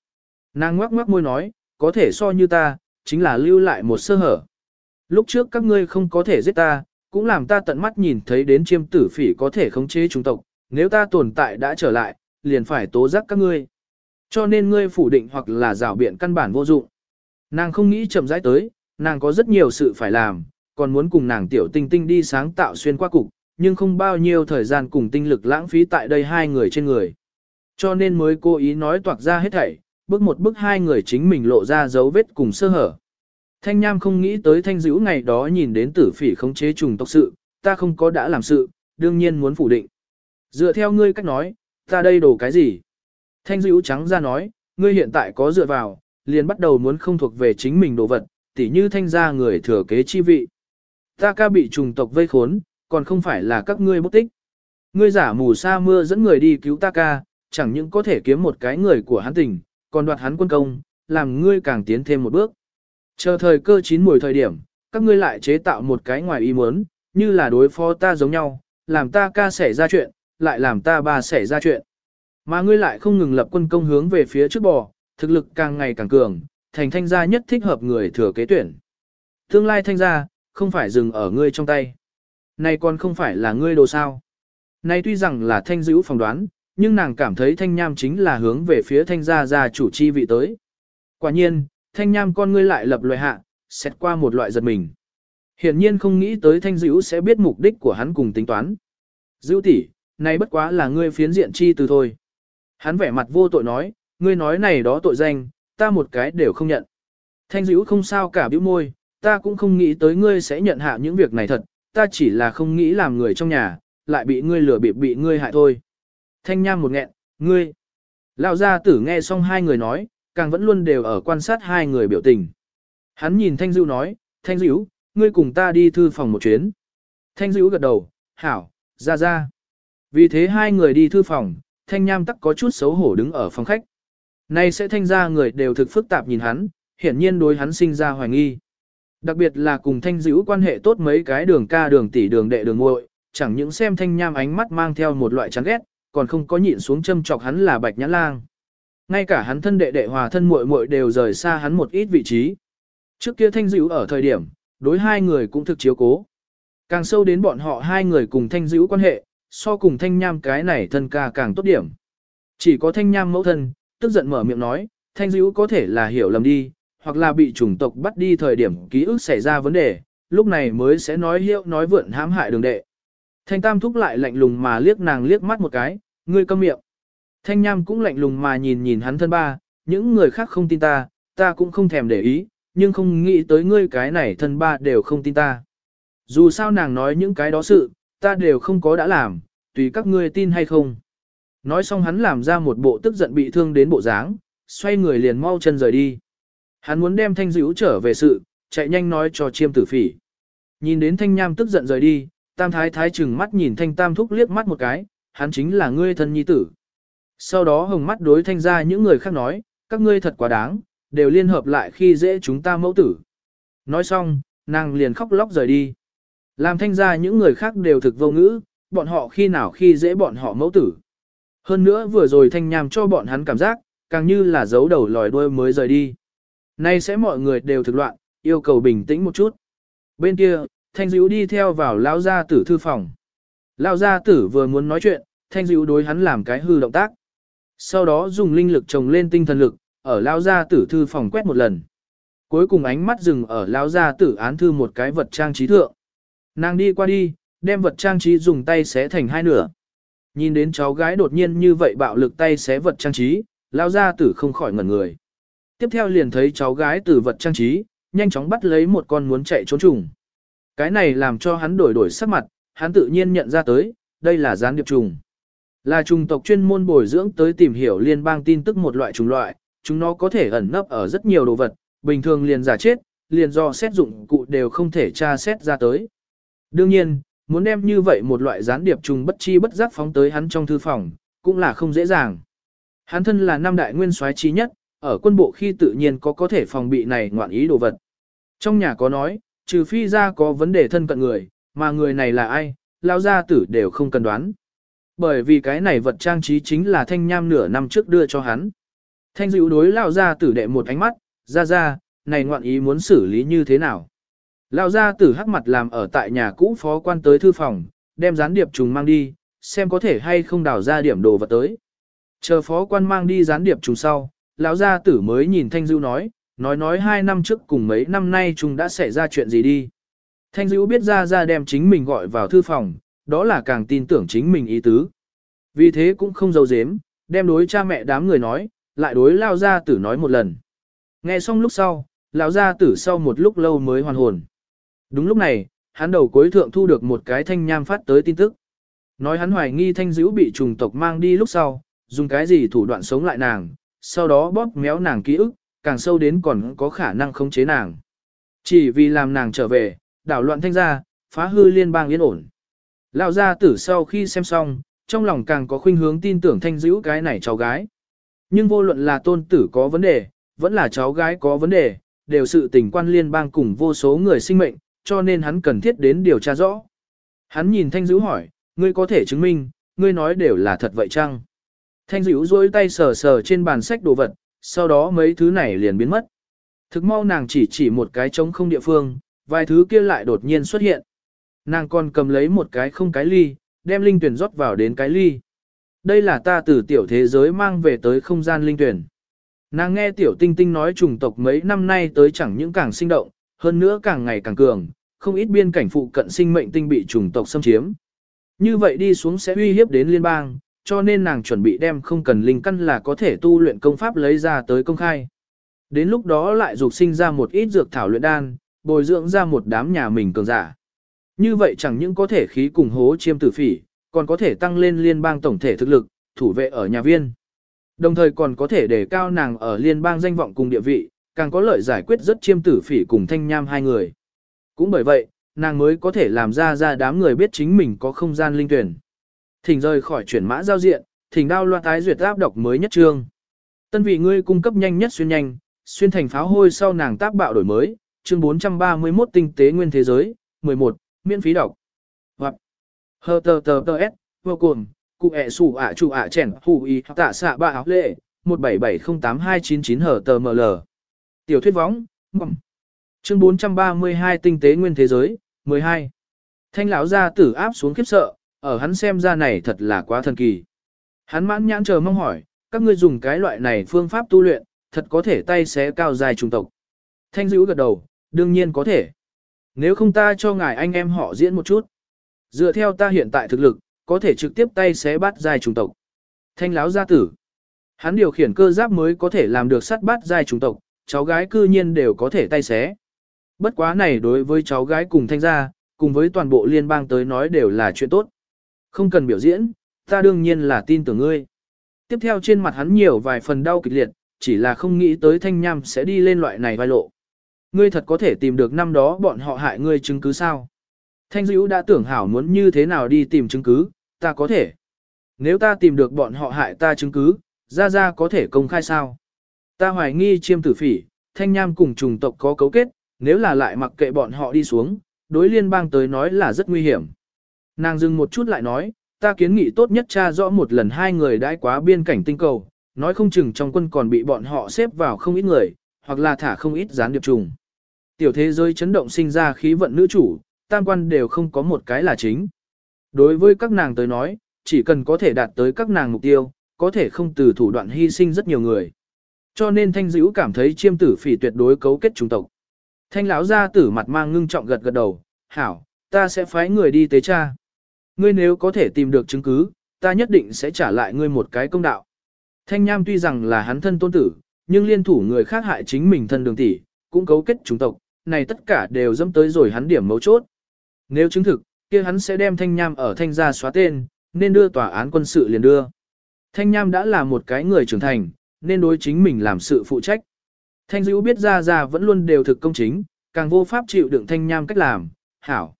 Nàng ngoắc ngoắc môi nói, có thể so như ta, chính là lưu lại một sơ hở. Lúc trước các ngươi không có thể giết ta, cũng làm ta tận mắt nhìn thấy đến chiêm tử phỉ có thể khống chế chúng tộc, nếu ta tồn tại đã trở lại, liền phải tố giác các ngươi. Cho nên ngươi phủ định hoặc là rào biện căn bản vô dụng. Nàng không nghĩ chậm rãi tới, nàng có rất nhiều sự phải làm, còn muốn cùng nàng tiểu tinh tinh đi sáng tạo xuyên qua cục, nhưng không bao nhiêu thời gian cùng tinh lực lãng phí tại đây hai người trên người. Cho nên mới cố ý nói toạc ra hết thảy, bước một bước hai người chính mình lộ ra dấu vết cùng sơ hở. Thanh Nham không nghĩ tới thanh dữ ngày đó nhìn đến tử phỉ khống chế trùng tộc sự, ta không có đã làm sự, đương nhiên muốn phủ định. Dựa theo ngươi cách nói, ta đây đổ cái gì? Thanh dữ trắng ra nói, ngươi hiện tại có dựa vào, liền bắt đầu muốn không thuộc về chính mình đồ vật, tỉ như thanh gia người thừa kế chi vị. Ta ca bị trùng tộc vây khốn, còn không phải là các ngươi bất tích. Ngươi giả mù sa mưa dẫn người đi cứu ta ca, chẳng những có thể kiếm một cái người của hắn tỉnh, còn đoạt hắn quân công, làm ngươi càng tiến thêm một bước. Chờ thời cơ chín mùi thời điểm, các ngươi lại chế tạo một cái ngoài ý muốn, như là đối phó ta giống nhau, làm ta ca xảy ra chuyện, lại làm ta ba xảy ra chuyện. Mà ngươi lại không ngừng lập quân công hướng về phía trước bò, thực lực càng ngày càng cường, thành thanh gia nhất thích hợp người thừa kế tuyển. Tương lai thanh gia, không phải dừng ở ngươi trong tay. Này còn không phải là ngươi đồ sao. Này tuy rằng là thanh dữ phỏng đoán, nhưng nàng cảm thấy thanh nham chính là hướng về phía thanh gia gia chủ chi vị tới. Quả nhiên, thanh nham con ngươi lại lập loại hạ, xét qua một loại giật mình. Hiển nhiên không nghĩ tới thanh dữ sẽ biết mục đích của hắn cùng tính toán. Dữ tỷ, này bất quá là ngươi phiến diện chi từ thôi. Hắn vẻ mặt vô tội nói, ngươi nói này đó tội danh, ta một cái đều không nhận. Thanh dữ không sao cả bĩu môi, ta cũng không nghĩ tới ngươi sẽ nhận hạ những việc này thật, ta chỉ là không nghĩ làm người trong nhà, lại bị ngươi lừa bịp bị ngươi hại thôi. Thanh nham một nghẹn, ngươi. Lão gia tử nghe xong hai người nói, càng vẫn luôn đều ở quan sát hai người biểu tình. Hắn nhìn Thanh Dữ nói, Thanh Dữ, ngươi cùng ta đi thư phòng một chuyến. Thanh Dữ gật đầu, hảo, ra ra. Vì thế hai người đi thư phòng, Thanh Nham tắc có chút xấu hổ đứng ở phòng khách. Nay sẽ thanh ra người đều thực phức tạp nhìn hắn, hiển nhiên đối hắn sinh ra hoài nghi. Đặc biệt là cùng thanh dữ quan hệ tốt mấy cái đường ca đường tỷ đường đệ đường muội chẳng những xem thanh nham ánh mắt mang theo một loại chán ghét, còn không có nhịn xuống châm chọc hắn là bạch nhãn lang. Ngay cả hắn thân đệ đệ hòa thân muội muội đều rời xa hắn một ít vị trí. Trước kia thanh dữ ở thời điểm, đối hai người cũng thực chiếu cố. Càng sâu đến bọn họ hai người cùng thanh dữ quan hệ, so cùng thanh nham cái này thân ca càng tốt điểm. Chỉ có thanh nham mẫu thân, tức giận mở miệng nói, thanh dữ có thể là hiểu lầm đi, hoặc là bị chủng tộc bắt đi thời điểm ký ức xảy ra vấn đề, lúc này mới sẽ nói hiệu nói vượn hãm hại đường đệ. Thanh Tam thúc lại lạnh lùng mà liếc nàng liếc mắt một cái, ngươi câm miệng. Thanh Nham cũng lạnh lùng mà nhìn nhìn hắn thân ba, những người khác không tin ta, ta cũng không thèm để ý, nhưng không nghĩ tới ngươi cái này thân ba đều không tin ta. Dù sao nàng nói những cái đó sự, ta đều không có đã làm, tùy các ngươi tin hay không. Nói xong hắn làm ra một bộ tức giận bị thương đến bộ dáng, xoay người liền mau chân rời đi. Hắn muốn đem thanh dữ trở về sự, chạy nhanh nói cho chiêm tử phỉ. Nhìn đến thanh nham tức giận rời đi, tam thái thái chừng mắt nhìn thanh tam thúc liếc mắt một cái, hắn chính là ngươi thân nhi tử. Sau đó hồng mắt đối thanh ra những người khác nói, các ngươi thật quá đáng, đều liên hợp lại khi dễ chúng ta mẫu tử. Nói xong, nàng liền khóc lóc rời đi. Làm thanh ra những người khác đều thực vô ngữ, bọn họ khi nào khi dễ bọn họ mẫu tử. Hơn nữa vừa rồi thanh nham cho bọn hắn cảm giác, càng như là giấu đầu lòi đuôi mới rời đi. Nay sẽ mọi người đều thực loạn, yêu cầu bình tĩnh một chút. Bên kia, thanh dữ đi theo vào lao gia tử thư phòng. Lao gia tử vừa muốn nói chuyện, thanh dữ đối hắn làm cái hư động tác. Sau đó dùng linh lực trồng lên tinh thần lực, ở lao gia tử thư phòng quét một lần. Cuối cùng ánh mắt dừng ở lao gia tử án thư một cái vật trang trí thượng. Nàng đi qua đi, đem vật trang trí dùng tay xé thành hai nửa. Nhìn đến cháu gái đột nhiên như vậy bạo lực tay xé vật trang trí, lao ra tử không khỏi ngẩn người. Tiếp theo liền thấy cháu gái từ vật trang trí, nhanh chóng bắt lấy một con muốn chạy trốn trùng. Cái này làm cho hắn đổi đổi sắc mặt, hắn tự nhiên nhận ra tới, đây là gián điệp trùng. Là trùng tộc chuyên môn bồi dưỡng tới tìm hiểu liên bang tin tức một loại trùng loại, chúng nó có thể ẩn nấp ở rất nhiều đồ vật, bình thường liền giả chết, liền do xét dụng cụ đều không thể tra xét ra tới. Đương nhiên, muốn đem như vậy một loại gián điệp trùng bất chi bất giác phóng tới hắn trong thư phòng, cũng là không dễ dàng. Hắn thân là năm đại nguyên soái trí nhất, ở quân bộ khi tự nhiên có có thể phòng bị này ngoạn ý đồ vật. Trong nhà có nói, trừ phi ra có vấn đề thân cận người, mà người này là ai, lao gia tử đều không cần đoán. Bởi vì cái này vật trang trí chính là thanh nham nửa năm trước đưa cho hắn. Thanh dịu đối lao gia tử đệ một ánh mắt, ra ra, này ngoạn ý muốn xử lý như thế nào. Lao gia tử hắc mặt làm ở tại nhà cũ phó quan tới thư phòng, đem gián điệp trùng mang đi, xem có thể hay không đào ra điểm đồ vật tới. Chờ phó quan mang đi gián điệp trùng sau, lão gia tử mới nhìn Thanh Dữu nói, nói nói hai năm trước cùng mấy năm nay chúng đã xảy ra chuyện gì đi. Thanh Dữu biết ra ra đem chính mình gọi vào thư phòng, đó là càng tin tưởng chính mình ý tứ. Vì thế cũng không giấu giếm, đem đối cha mẹ đám người nói, lại đối lao gia tử nói một lần. Nghe xong lúc sau, lão gia tử sau một lúc lâu mới hoàn hồn. Đúng lúc này, hắn đầu cuối thượng thu được một cái thanh nham phát tới tin tức. Nói hắn hoài nghi thanh dữ bị trùng tộc mang đi lúc sau, dùng cái gì thủ đoạn sống lại nàng, sau đó bóp méo nàng ký ức, càng sâu đến còn có khả năng khống chế nàng. Chỉ vì làm nàng trở về, đảo loạn thanh gia, phá hư liên bang yên ổn. Lão gia tử sau khi xem xong, trong lòng càng có khuynh hướng tin tưởng thanh dữ cái này cháu gái. Nhưng vô luận là tôn tử có vấn đề, vẫn là cháu gái có vấn đề, đều sự tình quan liên bang cùng vô số người sinh mệnh, cho nên hắn cần thiết đến điều tra rõ. Hắn nhìn thanh dữ hỏi, ngươi có thể chứng minh, ngươi nói đều là thật vậy chăng? Thanh dữ dối tay sờ sờ trên bàn sách đồ vật, sau đó mấy thứ này liền biến mất. Thực mau nàng chỉ chỉ một cái trống không địa phương, vài thứ kia lại đột nhiên xuất hiện. Nàng còn cầm lấy một cái không cái ly, đem linh tuyển rót vào đến cái ly. Đây là ta từ tiểu thế giới mang về tới không gian linh tuyển. Nàng nghe tiểu tinh tinh nói trùng tộc mấy năm nay tới chẳng những càng sinh động, hơn nữa càng ngày càng cường, không ít biên cảnh phụ cận sinh mệnh tinh bị chủng tộc xâm chiếm. Như vậy đi xuống sẽ uy hiếp đến liên bang, cho nên nàng chuẩn bị đem không cần linh căn là có thể tu luyện công pháp lấy ra tới công khai. Đến lúc đó lại dục sinh ra một ít dược thảo luyện đan, bồi dưỡng ra một đám nhà mình cường giả. Như vậy chẳng những có thể khí cùng hố chiêm tử phỉ, còn có thể tăng lên liên bang tổng thể thực lực, thủ vệ ở nhà viên. Đồng thời còn có thể đề cao nàng ở liên bang danh vọng cùng địa vị, càng có lợi giải quyết rất chiêm tử phỉ cùng thanh nham hai người. Cũng bởi vậy, nàng mới có thể làm ra ra đám người biết chính mình có không gian linh tuyển. Thỉnh rời khỏi chuyển mã giao diện, thỉnh đao loa tái duyệt áp đọc mới nhất trương. Tân vị ngươi cung cấp nhanh nhất xuyên nhanh, xuyên thành pháo hôi sau nàng tác bạo đổi mới, chương 431 tinh tế nguyên thế giới, 11, miễn phí đọc. Hoặc hờ tờ tờ tờ s, vô cùng, cụ ẹ sủ ạ chủ ạ chèn, hù y, tạ xạ ba áo lệ, 17708299 hờ tờ ml. Tiểu thuyết võng, mỏng, Chương 432 tinh tế nguyên thế giới, 12. Thanh lão gia tử áp xuống khiếp sợ, ở hắn xem ra này thật là quá thần kỳ. Hắn mãn nhãn chờ mong hỏi, các ngươi dùng cái loại này phương pháp tu luyện, thật có thể tay xé cao dài trùng tộc. Thanh dữ gật đầu, đương nhiên có thể. Nếu không ta cho ngài anh em họ diễn một chút. Dựa theo ta hiện tại thực lực, có thể trực tiếp tay xé bắt dài trùng tộc. Thanh lão gia tử. Hắn điều khiển cơ giáp mới có thể làm được sắt bắt dài trùng tộc, cháu gái cư nhiên đều có thể tay xé. Bất quá này đối với cháu gái cùng thanh gia, cùng với toàn bộ liên bang tới nói đều là chuyện tốt. Không cần biểu diễn, ta đương nhiên là tin tưởng ngươi. Tiếp theo trên mặt hắn nhiều vài phần đau kịch liệt, chỉ là không nghĩ tới thanh nham sẽ đi lên loại này vai lộ. Ngươi thật có thể tìm được năm đó bọn họ hại ngươi chứng cứ sao? Thanh dữ đã tưởng hảo muốn như thế nào đi tìm chứng cứ, ta có thể. Nếu ta tìm được bọn họ hại ta chứng cứ, ra ra có thể công khai sao? Ta hoài nghi chiêm tử phỉ, thanh nham cùng trùng tộc có cấu kết, nếu là lại mặc kệ bọn họ đi xuống, đối liên bang tới nói là rất nguy hiểm. Nàng dừng một chút lại nói, ta kiến nghị tốt nhất tra rõ một lần hai người đãi quá biên cảnh tinh cầu, nói không chừng trong quân còn bị bọn họ xếp vào không ít người, hoặc là thả không ít gián điệp trùng. Tiểu thế giới chấn động sinh ra khí vận nữ chủ, tam quan đều không có một cái là chính. Đối với các nàng tới nói, chỉ cần có thể đạt tới các nàng mục tiêu, có thể không từ thủ đoạn hy sinh rất nhiều người. Cho nên thanh dữ cảm thấy chiêm tử phỉ tuyệt đối cấu kết chủng tộc. Thanh lão gia tử mặt mang ngưng trọng gật gật đầu, hảo, ta sẽ phái người đi tế cha. Ngươi nếu có thể tìm được chứng cứ, ta nhất định sẽ trả lại ngươi một cái công đạo. Thanh nham tuy rằng là hắn thân tôn tử, nhưng liên thủ người khác hại chính mình thân đường tỷ, cũng cấu kết chúng tộc, này tất cả đều dâm tới rồi hắn điểm mấu chốt. Nếu chứng thực, kia hắn sẽ đem thanh nham ở thanh gia xóa tên, nên đưa tòa án quân sự liền đưa. Thanh nham đã là một cái người trưởng thành, nên đối chính mình làm sự phụ trách. Thanh dữ biết ra ra vẫn luôn đều thực công chính, càng vô pháp chịu đựng thanh nham cách làm, hảo.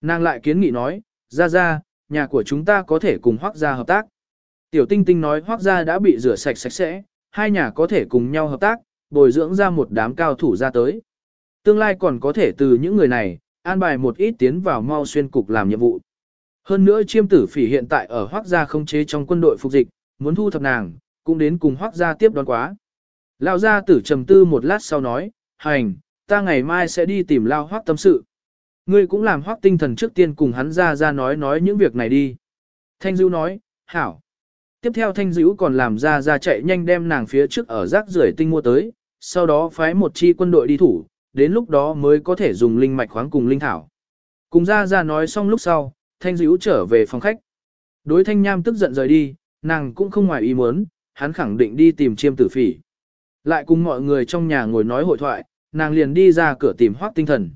Nàng lại kiến nghị nói, ra ra, nhà của chúng ta có thể cùng hoác gia hợp tác. Tiểu tinh tinh nói hoác gia đã bị rửa sạch sạch sẽ, hai nhà có thể cùng nhau hợp tác, bồi dưỡng ra một đám cao thủ ra tới. Tương lai còn có thể từ những người này, an bài một ít tiến vào mau xuyên cục làm nhiệm vụ. Hơn nữa chiêm tử phỉ hiện tại ở hoác gia không chế trong quân đội phục dịch, muốn thu thập nàng, cũng đến cùng hoác gia tiếp đón quá. Lão gia tử trầm tư một lát sau nói, hành, ta ngày mai sẽ đi tìm lao hoác tâm sự. Ngươi cũng làm hoác tinh thần trước tiên cùng hắn ra ra nói nói những việc này đi. Thanh Dữ nói, hảo. Tiếp theo Thanh Dữ còn làm ra ra chạy nhanh đem nàng phía trước ở rác rưởi tinh mua tới, sau đó phái một chi quân đội đi thủ, đến lúc đó mới có thể dùng linh mạch khoáng cùng linh thảo. Cùng ra ra nói xong lúc sau, Thanh Dữ trở về phòng khách. Đối Thanh Nham tức giận rời đi, nàng cũng không ngoài ý muốn, hắn khẳng định đi tìm chiêm tử phỉ. Lại cùng mọi người trong nhà ngồi nói hội thoại, nàng liền đi ra cửa tìm hoác tinh thần.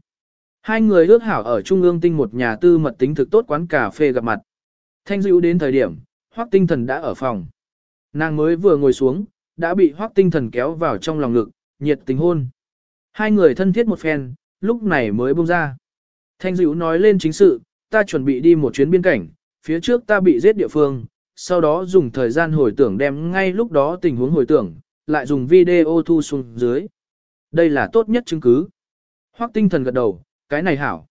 Hai người ước hảo ở Trung ương tinh một nhà tư mật tính thực tốt quán cà phê gặp mặt. Thanh dữ đến thời điểm, hoác tinh thần đã ở phòng. Nàng mới vừa ngồi xuống, đã bị hoác tinh thần kéo vào trong lòng ngực, nhiệt tình hôn. Hai người thân thiết một phen, lúc này mới buông ra. Thanh dữ nói lên chính sự, ta chuẩn bị đi một chuyến biên cảnh, phía trước ta bị giết địa phương, sau đó dùng thời gian hồi tưởng đem ngay lúc đó tình huống hồi tưởng, lại dùng video thu xuống dưới. Đây là tốt nhất chứng cứ. Hoắc tinh thần gật đầu, cái này hảo.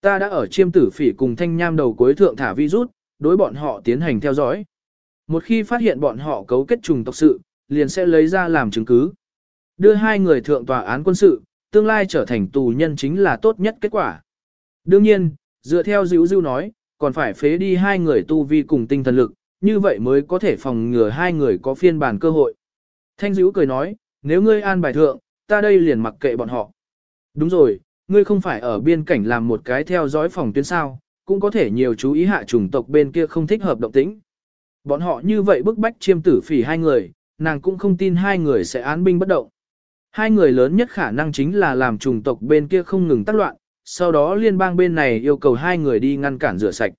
Ta đã ở chiêm tử phỉ cùng thanh nham đầu cuối thượng thả virus, đối bọn họ tiến hành theo dõi. Một khi phát hiện bọn họ cấu kết trùng tộc sự, liền sẽ lấy ra làm chứng cứ. Đưa hai người thượng tòa án quân sự, tương lai trở thành tù nhân chính là tốt nhất kết quả. Đương nhiên, dựa theo dữ dữ nói, còn phải phế đi hai người tu vi cùng tinh thần lực, như vậy mới có thể phòng ngừa hai người có phiên bản cơ hội. Thanh dữ cười nói, nếu ngươi an bài thượng, ta đây liền mặc kệ bọn họ. Đúng rồi, ngươi không phải ở biên cảnh làm một cái theo dõi phòng tuyến sao, cũng có thể nhiều chú ý hạ chủng tộc bên kia không thích hợp động tĩnh. Bọn họ như vậy bức bách chiêm tử phỉ hai người, nàng cũng không tin hai người sẽ án binh bất động. Hai người lớn nhất khả năng chính là làm chủng tộc bên kia không ngừng tác loạn, sau đó liên bang bên này yêu cầu hai người đi ngăn cản rửa sạch.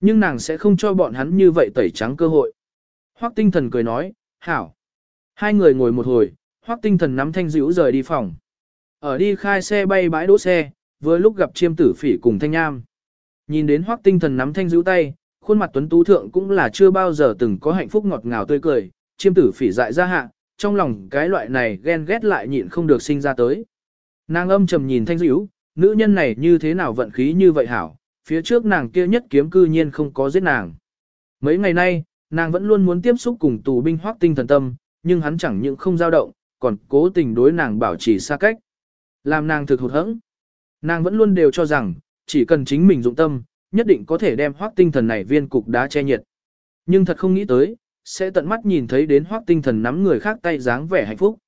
Nhưng nàng sẽ không cho bọn hắn như vậy tẩy trắng cơ hội. Hoắc tinh thần cười nói, hảo. Hai người ngồi một hồi, Hoắc tinh thần nắm thanh dữ rời đi phòng. Ở đi khai xe bay bãi đỗ xe, vừa lúc gặp chiêm tử phỉ cùng thanh nham. Nhìn đến Hoắc tinh thần nắm thanh dữ tay, khuôn mặt tuấn tú thượng cũng là chưa bao giờ từng có hạnh phúc ngọt ngào tươi cười, chiêm tử phỉ dại ra hạ, trong lòng cái loại này ghen ghét lại nhịn không được sinh ra tới. Nàng âm trầm nhìn thanh dữ, nữ nhân này như thế nào vận khí như vậy hảo, phía trước nàng kia nhất kiếm cư nhiên không có giết nàng. Mấy ngày nay, nàng vẫn luôn muốn tiếp xúc cùng tù binh hoác tinh thần tâm, nhưng hắn chẳng những không dao động, còn cố tình đối nàng bảo trì xa cách. Làm nàng thực hụt hẫng. Nàng vẫn luôn đều cho rằng, chỉ cần chính mình dụng tâm, nhất định có thể đem hoác tinh thần này viên cục đá che nhiệt. Nhưng thật không nghĩ tới, sẽ tận mắt nhìn thấy đến hoác tinh thần nắm người khác tay dáng vẻ hạnh phúc.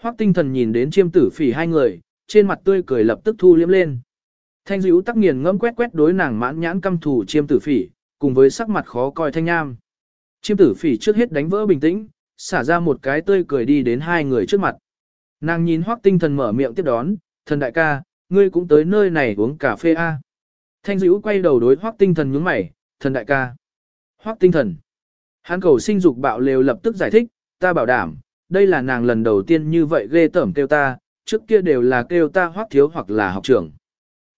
Hoác tinh thần nhìn đến chiêm tử phỉ hai người, trên mặt tươi cười lập tức thu liếm lên. Thanh dữ tắc nghiền ngẫm quét quét đối nàng mãn nhãn căm thù chiêm tử phỉ, cùng với sắc mặt khó coi thanh nham. Chiêm tử phỉ trước hết đánh vỡ bình tĩnh, xả ra một cái tươi cười đi đến hai người trước mặt. Nàng nhìn hoác tinh thần mở miệng tiếp đón, thần đại ca, ngươi cũng tới nơi này uống cà phê a. Thanh dữ quay đầu đối hoác tinh thần nhướng mày, thần đại ca. Hoác tinh thần. Hắn cầu sinh dục bạo lều lập tức giải thích, ta bảo đảm, đây là nàng lần đầu tiên như vậy ghê tởm kêu ta, trước kia đều là kêu ta hoác thiếu hoặc là học trưởng.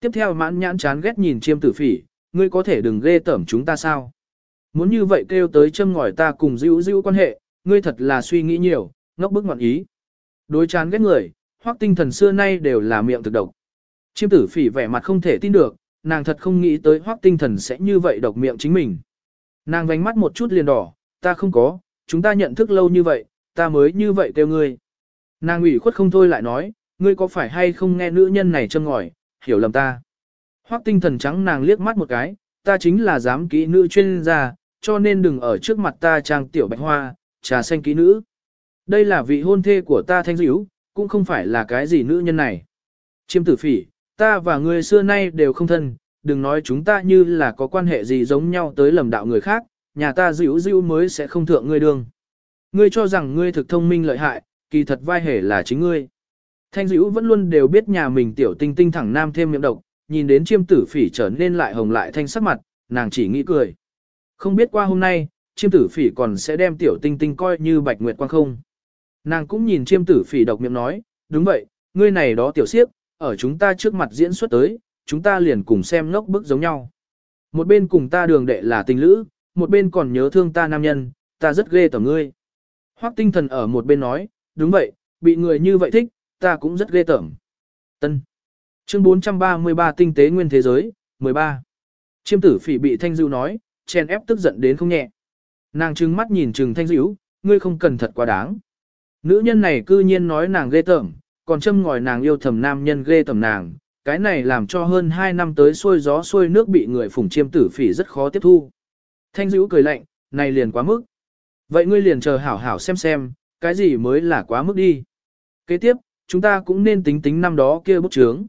Tiếp theo mãn nhãn chán ghét nhìn chiêm tử phỉ, ngươi có thể đừng ghê tởm chúng ta sao? Muốn như vậy kêu tới châm ngòi ta cùng dữ dữ quan hệ, ngươi thật là suy nghĩ nhiều, ngốc bức ngoạn ý. Đối chán ghét người, hoặc tinh thần xưa nay đều là miệng thực độc. Chiêm tử phỉ vẻ mặt không thể tin được, nàng thật không nghĩ tới Hoắc tinh thần sẽ như vậy độc miệng chính mình. Nàng vánh mắt một chút liền đỏ, ta không có, chúng ta nhận thức lâu như vậy, ta mới như vậy kêu ngươi. Nàng ủy khuất không thôi lại nói, ngươi có phải hay không nghe nữ nhân này châm ngòi, hiểu lầm ta. Hoắc tinh thần trắng nàng liếc mắt một cái, ta chính là giám kỹ nữ chuyên gia, cho nên đừng ở trước mặt ta trang tiểu bạch hoa, trà xanh kỹ nữ. Đây là vị hôn thê của ta thanh dữ, cũng không phải là cái gì nữ nhân này. Chiêm tử phỉ, ta và ngươi xưa nay đều không thân, đừng nói chúng ta như là có quan hệ gì giống nhau tới lầm đạo người khác, nhà ta dữ dữ mới sẽ không thượng ngươi đường. Ngươi cho rằng ngươi thực thông minh lợi hại, kỳ thật vai hề là chính ngươi. Thanh dữ vẫn luôn đều biết nhà mình tiểu tinh tinh thẳng nam thêm miệng độc, nhìn đến chiêm tử phỉ trở nên lại hồng lại thanh sắc mặt, nàng chỉ nghĩ cười. Không biết qua hôm nay, chiêm tử phỉ còn sẽ đem tiểu tinh tinh coi như bạch nguyệt quang không. Nàng cũng nhìn chiêm tử phỉ độc miệng nói, đúng vậy, ngươi này đó tiểu siếp, ở chúng ta trước mặt diễn xuất tới, chúng ta liền cùng xem ngốc bức giống nhau. Một bên cùng ta đường đệ là tình lữ, một bên còn nhớ thương ta nam nhân, ta rất ghê tởm ngươi. Hoắc tinh thần ở một bên nói, đúng vậy, bị người như vậy thích, ta cũng rất ghê tởm. Tân. Chương 433 tinh tế nguyên thế giới, 13. Chiêm tử phỉ bị thanh dư nói, chen ép tức giận đến không nhẹ. Nàng trừng mắt nhìn trừng thanh dữ, ngươi không cần thật quá đáng. Nữ nhân này cư nhiên nói nàng ghê tởm, còn châm ngòi nàng yêu thầm nam nhân ghê tởm nàng, cái này làm cho hơn 2 năm tới xôi gió xôi nước bị người phùng chiêm tử phỉ rất khó tiếp thu. Thanh dữ cười lạnh, này liền quá mức. Vậy ngươi liền chờ hảo hảo xem xem, cái gì mới là quá mức đi. Kế tiếp, chúng ta cũng nên tính tính năm đó kia bút chướng.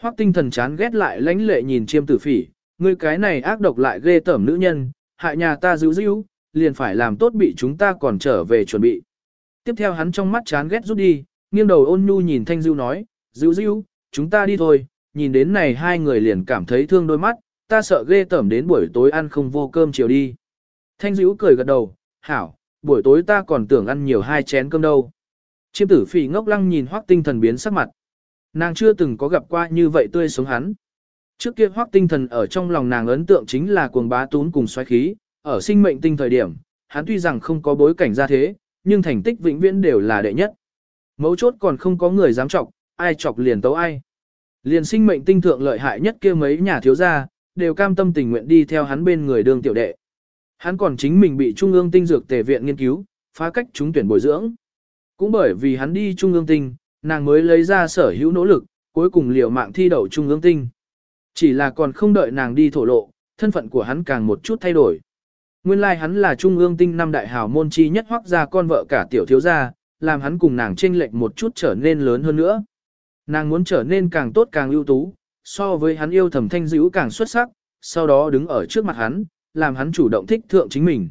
Hoắc tinh thần chán ghét lại lãnh lệ nhìn chiêm tử phỉ, ngươi cái này ác độc lại ghê tởm nữ nhân, hại nhà ta dữ dữ, liền phải làm tốt bị chúng ta còn trở về chuẩn bị. Tiếp theo hắn trong mắt chán ghét rút đi, nghiêng đầu ôn nhu nhìn thanh Dưu nói, Dưu Dưu, chúng ta đi thôi, nhìn đến này hai người liền cảm thấy thương đôi mắt, ta sợ ghê tởm đến buổi tối ăn không vô cơm chiều đi. Thanh dữ cười gật đầu, hảo, buổi tối ta còn tưởng ăn nhiều hai chén cơm đâu. Chiêm tử phỉ ngốc lăng nhìn hoác tinh thần biến sắc mặt. Nàng chưa từng có gặp qua như vậy tươi sống hắn. Trước kia hoác tinh thần ở trong lòng nàng ấn tượng chính là cuồng bá tún cùng xoáy khí, ở sinh mệnh tinh thời điểm, hắn tuy rằng không có bối cảnh ra thế, nhưng thành tích vĩnh viễn đều là đệ nhất. Mấu chốt còn không có người dám chọc, ai chọc liền tấu ai. Liền sinh mệnh tinh thượng lợi hại nhất kia mấy nhà thiếu gia, đều cam tâm tình nguyện đi theo hắn bên người đường tiểu đệ. Hắn còn chính mình bị Trung ương tinh dược tề viện nghiên cứu, phá cách chúng tuyển bồi dưỡng. Cũng bởi vì hắn đi Trung ương tinh, nàng mới lấy ra sở hữu nỗ lực, cuối cùng liều mạng thi đậu Trung ương tinh. Chỉ là còn không đợi nàng đi thổ lộ, thân phận của hắn càng một chút thay đổi. Nguyên lai like hắn là Trung ương tinh năm đại hào môn chi nhất hoác ra con vợ cả tiểu thiếu gia, làm hắn cùng nàng chênh lệch một chút trở nên lớn hơn nữa. Nàng muốn trở nên càng tốt càng ưu tú, so với hắn yêu thầm thanh dữ càng xuất sắc, sau đó đứng ở trước mặt hắn, làm hắn chủ động thích thượng chính mình.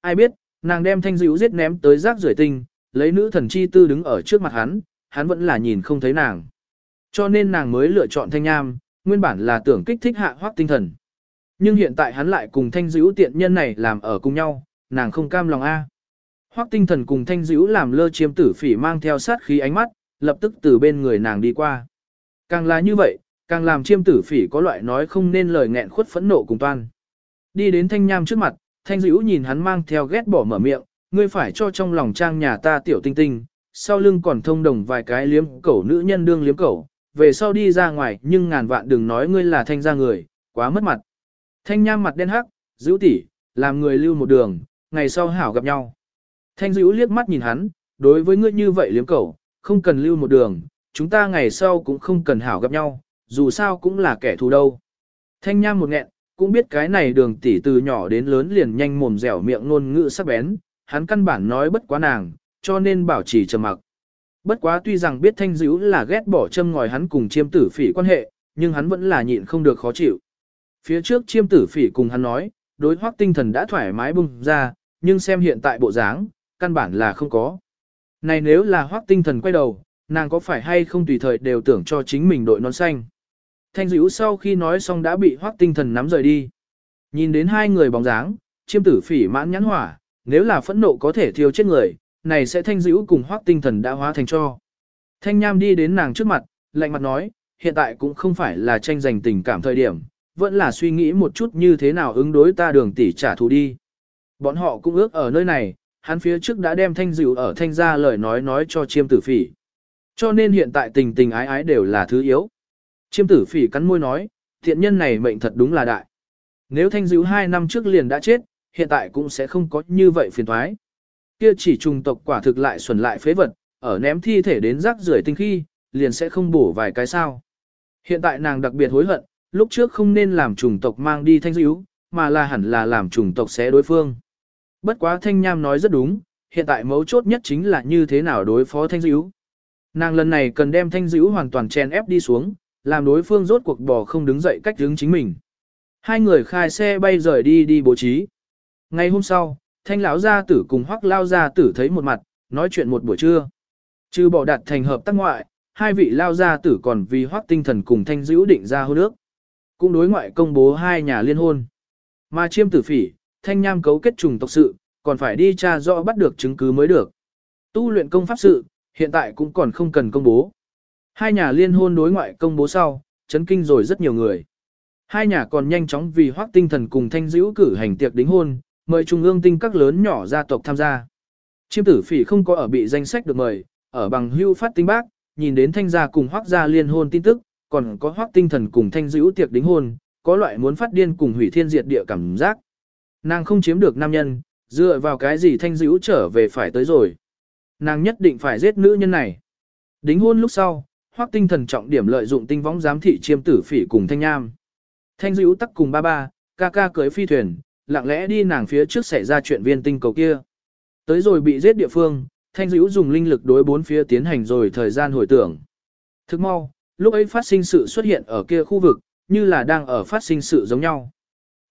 Ai biết, nàng đem thanh dữ giết ném tới rác rưởi tinh, lấy nữ thần chi tư đứng ở trước mặt hắn, hắn vẫn là nhìn không thấy nàng. Cho nên nàng mới lựa chọn thanh nham, nguyên bản là tưởng kích thích hạ hoác tinh thần. Nhưng hiện tại hắn lại cùng thanh dữ tiện nhân này làm ở cùng nhau, nàng không cam lòng A. Hoắc tinh thần cùng thanh dữ làm lơ chiêm tử phỉ mang theo sát khí ánh mắt, lập tức từ bên người nàng đi qua. Càng là như vậy, càng làm chiêm tử phỉ có loại nói không nên lời nghẹn khuất phẫn nộ cùng toan. Đi đến thanh nham trước mặt, thanh dữ nhìn hắn mang theo ghét bỏ mở miệng, ngươi phải cho trong lòng trang nhà ta tiểu tinh tinh, sau lưng còn thông đồng vài cái liếm cẩu nữ nhân đương liếm cẩu, về sau đi ra ngoài nhưng ngàn vạn đừng nói ngươi là thanh gia người, quá mất mặt. Thanh nham mặt đen hắc, dữ tỉ, làm người lưu một đường, ngày sau hảo gặp nhau. Thanh dữ liếc mắt nhìn hắn, đối với ngươi như vậy liếm cẩu, không cần lưu một đường, chúng ta ngày sau cũng không cần hảo gặp nhau, dù sao cũng là kẻ thù đâu. Thanh nham một nghẹn, cũng biết cái này đường tỷ từ nhỏ đến lớn liền nhanh mồm dẻo miệng ngôn ngữ sắc bén, hắn căn bản nói bất quá nàng, cho nên bảo trì trầm mặc. Bất quá tuy rằng biết thanh dữ là ghét bỏ châm ngòi hắn cùng chiêm tử phỉ quan hệ, nhưng hắn vẫn là nhịn không được khó chịu. Phía trước chiêm tử phỉ cùng hắn nói, đối hoác tinh thần đã thoải mái bung ra, nhưng xem hiện tại bộ dáng, căn bản là không có. Này nếu là hoác tinh thần quay đầu, nàng có phải hay không tùy thời đều tưởng cho chính mình đội nón xanh. Thanh dữ sau khi nói xong đã bị hoác tinh thần nắm rời đi. Nhìn đến hai người bóng dáng, chiêm tử phỉ mãn nhãn hỏa, nếu là phẫn nộ có thể thiêu chết người, này sẽ thanh dữ cùng hoác tinh thần đã hóa thành cho. Thanh nham đi đến nàng trước mặt, lạnh mặt nói, hiện tại cũng không phải là tranh giành tình cảm thời điểm, vẫn là suy nghĩ một chút như thế nào ứng đối ta đường tỷ trả thù đi. Bọn họ cũng ước ở nơi này, hắn phía trước đã đem thanh dịu ở thanh gia lời nói nói cho chiêm tử phỉ. Cho nên hiện tại tình tình ái ái đều là thứ yếu. Chiêm tử phỉ cắn môi nói, thiện nhân này mệnh thật đúng là đại. Nếu thanh dịu hai năm trước liền đã chết, hiện tại cũng sẽ không có như vậy phiền thoái. Kia chỉ trùng tộc quả thực lại xuẩn lại phế vật, ở ném thi thể đến rác rưởi tinh khi, liền sẽ không bổ vài cái sao. Hiện tại nàng đặc biệt hối hận, lúc trước không nên làm trùng tộc mang đi thanh dữ, mà là hẳn là làm trùng tộc xé đối phương. Bất quá thanh nham nói rất đúng, hiện tại mấu chốt nhất chính là như thế nào đối phó thanh dữ. Nàng lần này cần đem thanh dữ hoàn toàn chen ép đi xuống, làm đối phương rốt cuộc bò không đứng dậy cách hướng chính mình. Hai người khai xe bay rời đi đi bố trí. Ngày hôm sau, thanh lão gia tử cùng hoắc lao gia tử thấy một mặt, nói chuyện một buổi trưa. Trừ bỏ đặt thành hợp tác ngoại, hai vị lao gia tử còn vì hoắc tinh thần cùng thanh dữ định ra hôn ước. Cũng đối ngoại công bố hai nhà liên hôn. Mà chiêm tử phỉ, thanh nham cấu kết trùng tộc sự, còn phải đi tra rõ bắt được chứng cứ mới được. Tu luyện công pháp sự, hiện tại cũng còn không cần công bố. Hai nhà liên hôn đối ngoại công bố sau, chấn kinh rồi rất nhiều người. Hai nhà còn nhanh chóng vì hoác tinh thần cùng thanh dữ cử hành tiệc đính hôn, mời trung ương tinh các lớn nhỏ gia tộc tham gia. Chiêm tử phỉ không có ở bị danh sách được mời, ở bằng hưu phát tinh bác, nhìn đến thanh gia cùng hoác gia liên hôn tin tức, còn có hoác tinh thần cùng thanh dữ tiệc đính hôn, có loại muốn phát điên cùng hủy thiên diệt địa cảm giác. Nàng không chiếm được nam nhân, dựa vào cái gì thanh dữ trở về phải tới rồi. Nàng nhất định phải giết nữ nhân này. Đính hôn lúc sau, hoác tinh thần trọng điểm lợi dụng tinh võng giám thị chiêm tử phỉ cùng thanh nham. Thanh dữ tắc cùng ba ba, ca ca cưới phi thuyền, lặng lẽ đi nàng phía trước xảy ra chuyện viên tinh cầu kia. Tới rồi bị giết địa phương, thanh dữ dùng linh lực đối bốn phía tiến hành rồi thời gian hồi tưởng. Thức mau, lúc ấy phát sinh sự xuất hiện ở kia khu vực, như là đang ở phát sinh sự giống nhau.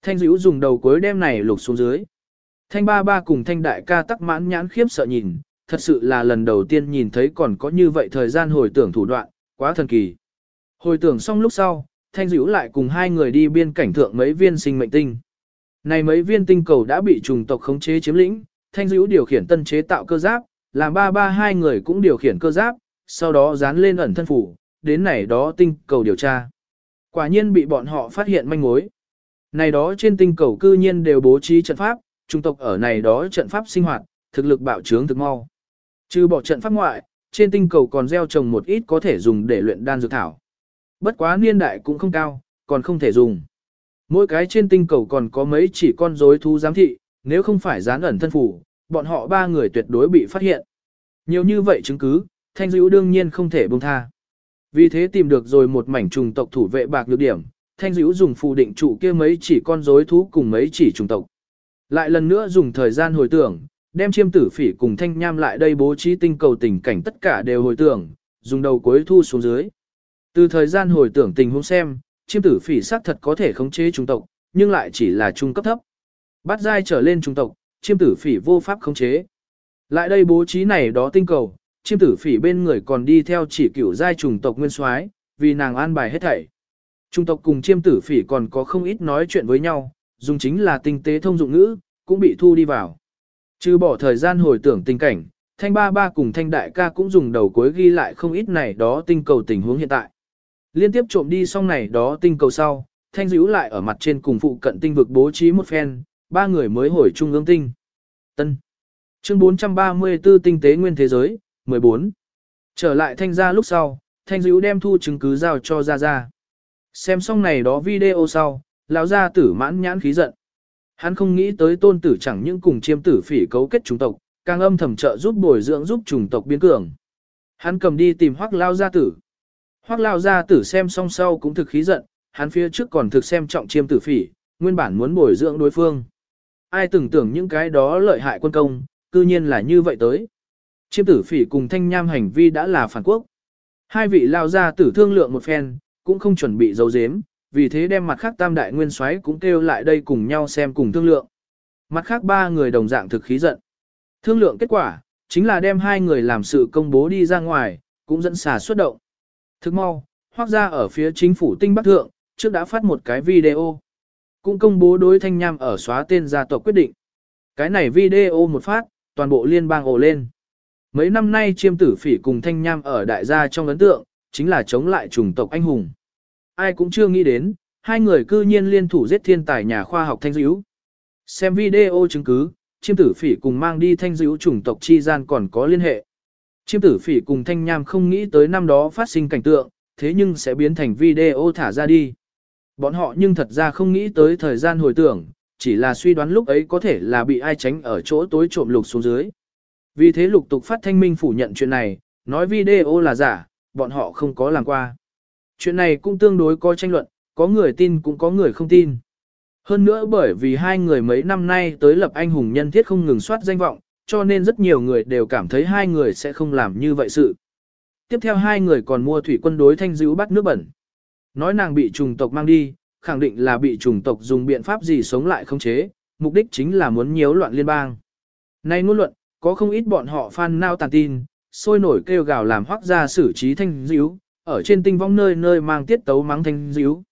Thanh dữ dùng đầu cuối đem này lục xuống dưới. Thanh ba ba cùng thanh đại ca tắc mãn nhãn khiếp sợ nhìn, thật sự là lần đầu tiên nhìn thấy còn có như vậy thời gian hồi tưởng thủ đoạn, quá thần kỳ. Hồi tưởng xong lúc sau, thanh dữ lại cùng hai người đi biên cảnh thượng mấy viên sinh mệnh tinh. Này mấy viên tinh cầu đã bị trùng tộc khống chế chiếm lĩnh, thanh dữ điều khiển tân chế tạo cơ giáp, làm ba ba hai người cũng điều khiển cơ giáp, sau đó dán lên ẩn thân phủ, đến này đó tinh cầu điều tra. Quả nhiên bị bọn họ phát hiện manh mối. Này đó trên tinh cầu cư nhiên đều bố trí trận pháp, trung tộc ở này đó trận pháp sinh hoạt, thực lực bạo trướng thực mau. Trừ bỏ trận pháp ngoại, trên tinh cầu còn gieo trồng một ít có thể dùng để luyện đan dược thảo. Bất quá niên đại cũng không cao, còn không thể dùng. Mỗi cái trên tinh cầu còn có mấy chỉ con rối thú giám thị, nếu không phải dán ẩn thân phủ, bọn họ ba người tuyệt đối bị phát hiện. Nhiều như vậy chứng cứ, thanh dữ đương nhiên không thể buông tha. Vì thế tìm được rồi một mảnh trùng tộc thủ vệ bạc nhược điểm, thanh dữ dùng phù định trụ kia mấy chỉ con rối thú cùng mấy chỉ trùng tộc. Lại lần nữa dùng thời gian hồi tưởng, đem chiêm tử phỉ cùng thanh nham lại đây bố trí tinh cầu tình cảnh tất cả đều hồi tưởng, dùng đầu cuối thu xuống dưới. Từ thời gian hồi tưởng tình huống xem, chiêm tử phỉ xác thật có thể khống chế trung tộc, nhưng lại chỉ là trung cấp thấp. Bắt dai trở lên trung tộc, chiêm tử phỉ vô pháp khống chế. Lại đây bố trí này đó tinh cầu, chiêm tử phỉ bên người còn đi theo chỉ cửu giai trùng tộc nguyên soái, vì nàng an bài hết thảy. Trung tộc cùng chiêm tử phỉ còn có không ít nói chuyện với nhau, dùng chính là tinh tế thông dụng ngữ, cũng bị thu đi vào. Trừ bỏ thời gian hồi tưởng tình cảnh, thanh ba ba cùng thanh đại ca cũng dùng đầu cuối ghi lại không ít này đó tinh cầu tình huống hiện tại. Liên tiếp trộm đi xong này đó tinh cầu sau, thanh dữ lại ở mặt trên cùng phụ cận tinh vực bố trí một phen, ba người mới hồi trung ương tinh. Tân. Chương 434 tinh tế nguyên thế giới, 14. Trở lại thanh gia lúc sau, thanh dữ đem thu chứng cứ giao cho ra ra. Xem xong này đó video sau, lão gia tử mãn nhãn khí giận. Hắn không nghĩ tới tôn tử chẳng những cùng chiêm tử phỉ cấu kết chủng tộc, càng âm thầm trợ giúp bồi dưỡng giúp chủng tộc biến cường. Hắn cầm đi tìm hoắc lao gia tử. Hoắc lao gia tử xem xong sau cũng thực khí giận, hắn phía trước còn thực xem trọng chiêm tử phỉ, nguyên bản muốn bồi dưỡng đối phương. Ai tưởng tưởng những cái đó lợi hại quân công, cư nhiên là như vậy tới. Chiêm tử phỉ cùng thanh nham hành vi đã là phản quốc. Hai vị lao ra tử thương lượng một phen, cũng không chuẩn bị giấu giếm, vì thế đem mặt khác tam đại nguyên soái cũng kêu lại đây cùng nhau xem cùng thương lượng. Mặt khác ba người đồng dạng thực khí giận. Thương lượng kết quả, chính là đem hai người làm sự công bố đi ra ngoài, cũng dẫn xà xuất động. Thức mau, hoác ra ở phía chính phủ tinh bắc thượng, trước đã phát một cái video. Cũng công bố đối thanh nham ở xóa tên gia tộc quyết định. Cái này video một phát, toàn bộ liên bang ồ lên. Mấy năm nay chiêm tử phỉ cùng thanh nham ở đại gia trong ấn tượng, chính là chống lại chủng tộc anh hùng. Ai cũng chưa nghĩ đến, hai người cư nhiên liên thủ giết thiên tài nhà khoa học thanh dữ. Xem video chứng cứ, chiêm tử phỉ cùng mang đi thanh dữ chủng tộc chi gian còn có liên hệ. Chiêm tử phỉ cùng thanh nham không nghĩ tới năm đó phát sinh cảnh tượng, thế nhưng sẽ biến thành video thả ra đi. Bọn họ nhưng thật ra không nghĩ tới thời gian hồi tưởng, chỉ là suy đoán lúc ấy có thể là bị ai tránh ở chỗ tối trộm lục xuống dưới. Vì thế lục tục phát thanh minh phủ nhận chuyện này, nói video là giả, bọn họ không có làm qua. Chuyện này cũng tương đối có tranh luận, có người tin cũng có người không tin. Hơn nữa bởi vì hai người mấy năm nay tới lập anh hùng nhân thiết không ngừng soát danh vọng, cho nên rất nhiều người đều cảm thấy hai người sẽ không làm như vậy sự. Tiếp theo hai người còn mua thủy quân đối thanh dữ bắt nước bẩn. Nói nàng bị trùng tộc mang đi, khẳng định là bị trùng tộc dùng biện pháp gì sống lại không chế, mục đích chính là muốn nhiễu loạn liên bang. Nay ngôn luận, có không ít bọn họ fan nao tàn tin, sôi nổi kêu gào làm hoác ra xử trí thanh díu, ở trên tinh vong nơi nơi mang tiết tấu mắng thanh díu.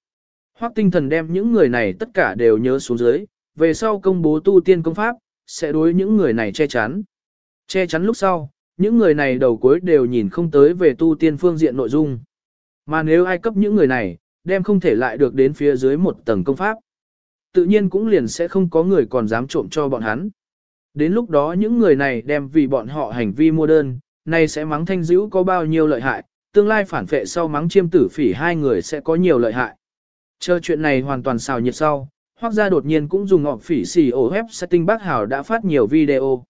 Hoác tinh thần đem những người này tất cả đều nhớ xuống dưới, về sau công bố tu tiên công pháp, sẽ đối những người này che chắn. Che chắn lúc sau, những người này đầu cuối đều nhìn không tới về tu tiên phương diện nội dung. Mà nếu ai cấp những người này, đem không thể lại được đến phía dưới một tầng công pháp. Tự nhiên cũng liền sẽ không có người còn dám trộm cho bọn hắn. Đến lúc đó những người này đem vì bọn họ hành vi mua đơn, này sẽ mắng thanh dữ có bao nhiêu lợi hại, tương lai phản phệ sau mắng chiêm tử phỉ hai người sẽ có nhiều lợi hại. Chờ chuyện này hoàn toàn xào nhiệt sau, hoặc ra đột nhiên cũng dùng ngọc phỉ xì ổ web setting bác hảo đã phát nhiều video.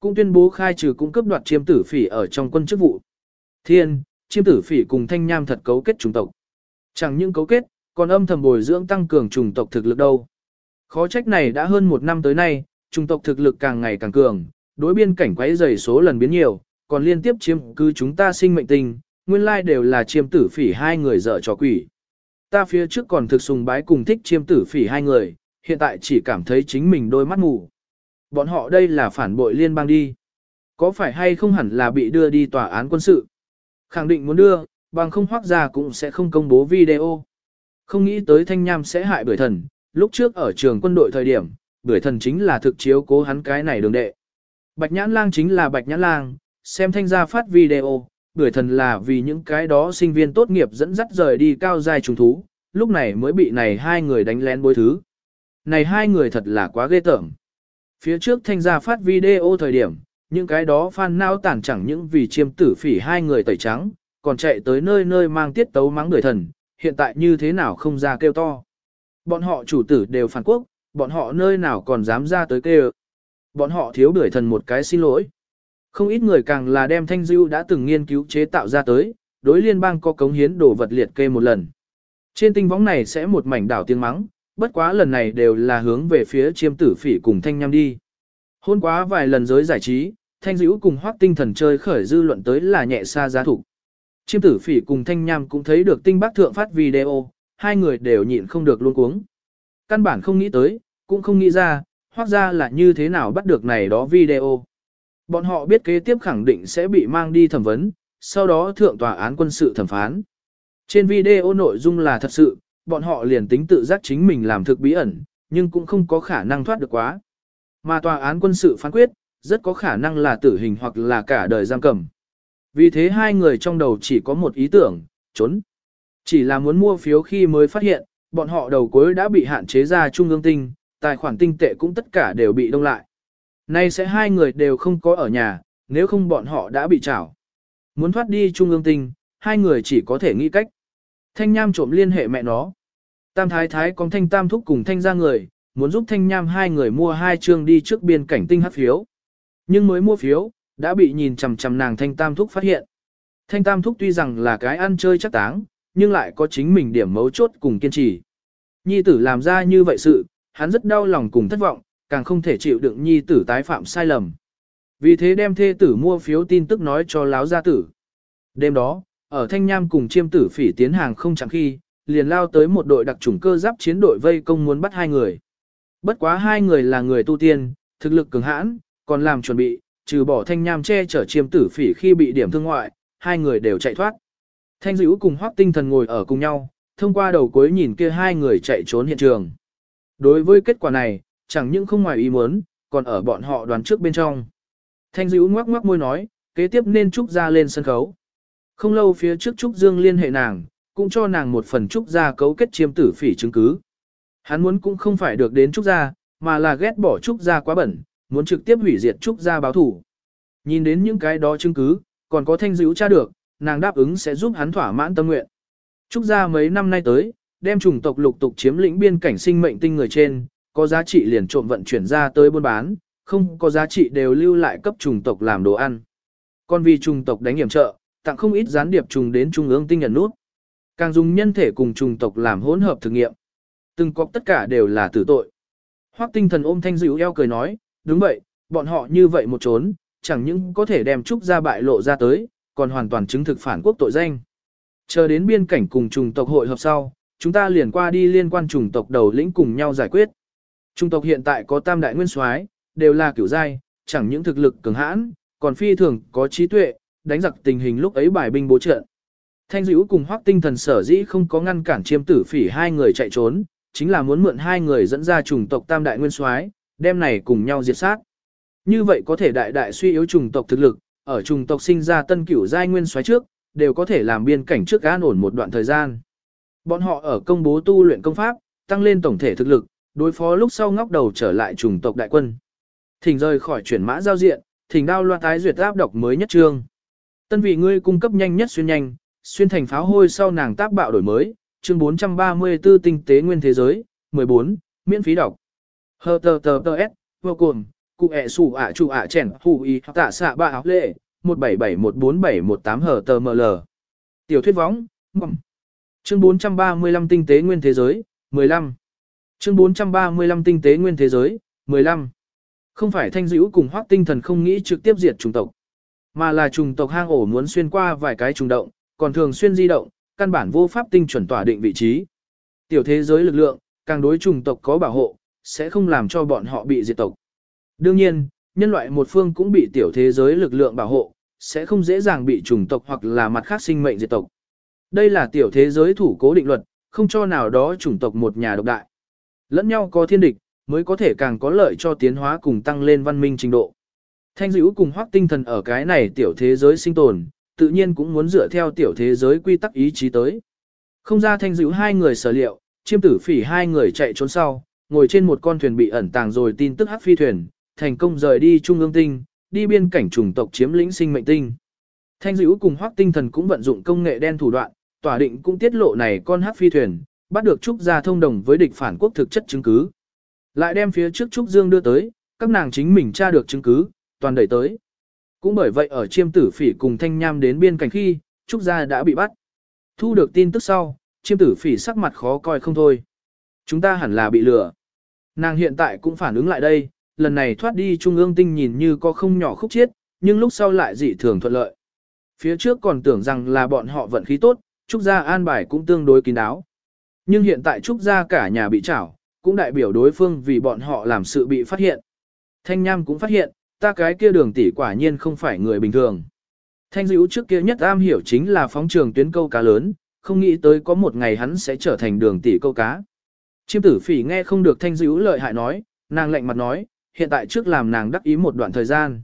Cũng tuyên bố khai trừ cung cấp đoạt chiêm tử phỉ ở trong quân chức vụ. Thiên, chiêm tử phỉ cùng thanh nham thật cấu kết chủng tộc. Chẳng những cấu kết, còn âm thầm bồi dưỡng tăng cường chủng tộc thực lực đâu. Khó trách này đã hơn một năm tới nay, Trung tộc thực lực càng ngày càng cường, đối biên cảnh quấy dày số lần biến nhiều, còn liên tiếp chiếm cứ chúng ta sinh mệnh tình, nguyên lai đều là chiêm tử phỉ hai người dở trò quỷ. Ta phía trước còn thực sùng bái cùng thích chiêm tử phỉ hai người, hiện tại chỉ cảm thấy chính mình đôi mắt mù. Bọn họ đây là phản bội liên bang đi. Có phải hay không hẳn là bị đưa đi tòa án quân sự? Khẳng định muốn đưa, bằng không hoác ra cũng sẽ không công bố video. Không nghĩ tới thanh nham sẽ hại bởi thần, lúc trước ở trường quân đội thời điểm, bưởi thần chính là thực chiếu cố hắn cái này đường đệ. Bạch nhãn lang chính là bạch nhãn lang, xem thanh gia phát video, bưởi thần là vì những cái đó sinh viên tốt nghiệp dẫn dắt rời đi cao giai trùng thú, lúc này mới bị này hai người đánh lén bối thứ. Này hai người thật là quá ghê tởm. Phía trước thanh gia phát video thời điểm, những cái đó fan nao tản chẳng những vì chiêm tử phỉ hai người tẩy trắng, còn chạy tới nơi nơi mang tiết tấu mắng người thần, hiện tại như thế nào không ra kêu to. Bọn họ chủ tử đều phản quốc, bọn họ nơi nào còn dám ra tới kêu. Bọn họ thiếu đuổi thần một cái xin lỗi. Không ít người càng là đem thanh dưu đã từng nghiên cứu chế tạo ra tới, đối liên bang có cống hiến đồ vật liệt kê một lần. Trên tinh võng này sẽ một mảnh đảo tiếng mắng, bất quá lần này đều là hướng về phía chiêm tử phỉ cùng thanh nham đi. Hôn quá vài lần giới giải trí, thanh dữ cùng hoác tinh thần chơi khởi dư luận tới là nhẹ xa giá thủ. Chiêm tử phỉ cùng thanh nham cũng thấy được tinh bác thượng phát video, hai người đều nhịn không được luôn cuống. Căn bản không nghĩ tới, cũng không nghĩ ra, hoác ra là như thế nào bắt được này đó video. Bọn họ biết kế tiếp khẳng định sẽ bị mang đi thẩm vấn, sau đó thượng tòa án quân sự thẩm phán. Trên video nội dung là thật sự, bọn họ liền tính tự giác chính mình làm thực bí ẩn, nhưng cũng không có khả năng thoát được quá. Mà tòa án quân sự phán quyết, rất có khả năng là tử hình hoặc là cả đời giam cầm. Vì thế hai người trong đầu chỉ có một ý tưởng, trốn. Chỉ là muốn mua phiếu khi mới phát hiện, bọn họ đầu cuối đã bị hạn chế ra trung ương tinh, tài khoản tinh tệ cũng tất cả đều bị đông lại. Nay sẽ hai người đều không có ở nhà, nếu không bọn họ đã bị trảo. Muốn thoát đi trung ương tinh, hai người chỉ có thể nghĩ cách. Thanh Nham trộm liên hệ mẹ nó. Tam Thái Thái con Thanh Tam Thúc cùng Thanh ra người, muốn giúp Thanh Nham hai người mua hai chương đi trước biên cảnh tinh hát phiếu. Nhưng mới mua phiếu, đã bị nhìn chằm chằm nàng Thanh Tam Thúc phát hiện. Thanh Tam Thúc tuy rằng là cái ăn chơi chắc táng, nhưng lại có chính mình điểm mấu chốt cùng kiên trì. Nhi tử làm ra như vậy sự, hắn rất đau lòng cùng thất vọng, càng không thể chịu đựng nhi tử tái phạm sai lầm. Vì thế đem thê tử mua phiếu tin tức nói cho láo gia tử. Đêm đó, ở Thanh Nham cùng chiêm tử phỉ tiến hàng không chẳng khi, liền lao tới một đội đặc chủng cơ giáp chiến đội vây công muốn bắt hai người. Bất quá hai người là người tu tiên, thực lực cường hãn, còn làm chuẩn bị, trừ bỏ Thanh Nham che chở chiêm tử phỉ khi bị điểm thương ngoại, hai người đều chạy thoát. Thanh dữ cùng hoác tinh thần ngồi ở cùng nhau, thông qua đầu cuối nhìn kia hai người chạy trốn hiện trường. Đối với kết quả này, chẳng những không ngoài ý muốn, còn ở bọn họ đoán trước bên trong. Thanh dữ ngoắc ngoắc môi nói, Kế tiếp nên Trúc Gia lên sân khấu. Không lâu phía trước Trúc Dương liên hệ nàng, cũng cho nàng một phần Trúc Gia cấu kết chiêm tử phỉ chứng cứ. Hắn muốn cũng không phải được đến Trúc Gia, mà là ghét bỏ Trúc Gia quá bẩn, muốn trực tiếp hủy diệt Trúc Gia báo thủ. Nhìn đến những cái đó chứng cứ, còn có thanh dữ tra được, nàng đáp ứng sẽ giúp hắn thỏa mãn tâm nguyện. Trúc Gia mấy năm nay tới, đem chủng tộc lục tục chiếm lĩnh biên cảnh sinh mệnh tinh người trên, có giá trị liền trộm vận chuyển ra tới buôn bán, không có giá trị đều lưu lại cấp chủng tộc làm đồ ăn. Còn vì chủng tộc đánh hiểm trợ, tặng không ít gián điệp trùng đến trung ương tinh nhận nút. Càng dùng nhân thể cùng chủng tộc làm hỗn hợp thử nghiệm. Từng cọc tất cả đều là tử tội. Hoắc tinh thần ôm thanh dịu eo cười nói, đúng vậy, bọn họ như vậy một trốn, chẳng những có thể đem trúc ra bại lộ ra tới, còn hoàn toàn chứng thực phản quốc tội danh. Chờ đến biên cảnh cùng trùng tộc hội hợp sau, chúng ta liền qua đi liên quan trùng tộc đầu lĩnh cùng nhau giải quyết. Trung tộc hiện tại có tam đại nguyên soái, đều là kiểu giai, chẳng những thực lực cường hãn, còn phi thường có trí tuệ, đánh giặc tình hình lúc ấy bài binh bố trận. Thanh dữ cùng hoác tinh thần sở dĩ không có ngăn cản chiêm tử phỉ hai người chạy trốn, chính là muốn mượn hai người dẫn ra trùng tộc tam đại nguyên soái, đem này cùng nhau diệt sát. Như vậy có thể đại đại suy yếu trùng tộc thực lực, ở trùng tộc sinh ra tân cửu giai nguyên xoáy trước, đều có thể làm biên cảnh trước an ổn một đoạn thời gian. Bọn họ ở công bố tu luyện công pháp, tăng lên tổng thể thực lực, đối phó lúc sau ngóc đầu trở lại trùng tộc đại quân. Thỉnh rời khỏi chuyển mã giao diện, thỉnh đao loa tái duyệt áp đọc mới nhất trương. Tân vị ngươi cung cấp nhanh nhất xuyên nhanh, xuyên thành pháo hôi sau nàng tác bạo đổi mới, chương 434 tinh tế nguyên thế giới, 14, miễn phí đọc. Hờ tờ tờ tờ s, vô cùng, cụ ẹ sủ ạ chủ ạ chèn hù y tạ xạ ba áo lệ, 17714718 hờ tờ ml. Tiểu thuyết võng, mầm. Chương 435 tinh tế nguyên thế giới, 15. Chương 435 tinh tế nguyên thế giới, 15. Không phải thanh dữ cùng hoác tinh thần không nghĩ trực tiếp diệt chủng tộc, mà là chủng tộc hang ổ muốn xuyên qua vài cái trùng động, còn thường xuyên di động, căn bản vô pháp tinh chuẩn tỏa định vị trí. Tiểu thế giới lực lượng, càng đối chủng tộc có bảo hộ, sẽ không làm cho bọn họ bị diệt tộc. Đương nhiên, nhân loại một phương cũng bị tiểu thế giới lực lượng bảo hộ, sẽ không dễ dàng bị chủng tộc hoặc là mặt khác sinh mệnh diệt tộc. Đây là tiểu thế giới thủ cố định luật, không cho nào đó chủng tộc một nhà độc đại. Lẫn nhau có thiên địch, mới có thể càng có lợi cho tiến hóa cùng tăng lên văn minh trình độ. Thanh dữ cùng hoác tinh thần ở cái này tiểu thế giới sinh tồn, tự nhiên cũng muốn dựa theo tiểu thế giới quy tắc ý chí tới. Không ra thanh dữ hai người sở liệu, chiêm tử phỉ hai người chạy trốn sau, ngồi trên một con thuyền bị ẩn tàng rồi tin tức hắc phi thuyền, thành công rời đi trung ương tinh, đi biên cảnh chủng tộc chiếm lĩnh sinh mệnh tinh. Thanh dữ cùng hoác tinh thần cũng vận dụng công nghệ đen thủ đoạn, tỏa định cũng tiết lộ này con hắc phi thuyền, bắt được Trúc Gia thông đồng với địch phản quốc thực chất chứng cứ. Lại đem phía trước Trúc Dương đưa tới, các nàng chính mình tra được chứng cứ, toàn đẩy tới. Cũng bởi vậy ở chiêm tử phỉ cùng thanh nham đến biên cảnh khi, Trúc Gia đã bị bắt. Thu được tin tức sau, chiêm tử phỉ sắc mặt khó coi không thôi. Chúng ta hẳn là bị lừa. Nàng hiện tại cũng phản ứng lại đây, lần này thoát đi trung ương tinh nhìn như có không nhỏ khúc chiết, nhưng lúc sau lại dị thường thuận lợi. Phía trước còn tưởng rằng là bọn họ vận khí tốt, Trúc Gia an bài cũng tương đối kín đáo. Nhưng hiện tại Trúc Gia cả nhà bị trảo, cũng đại biểu đối phương vì bọn họ làm sự bị phát hiện. Thanh Nham cũng phát hiện, ta cái kia đường tỷ quả nhiên không phải người bình thường. Thanh diễu trước kia nhất am hiểu chính là phóng trường tuyến câu cá lớn, không nghĩ tới có một ngày hắn sẽ trở thành đường tỷ câu cá. Chiêm tử phỉ nghe không được thanh diễu lợi hại nói, nàng lạnh mặt nói, hiện tại trước làm nàng đắc ý một đoạn thời gian.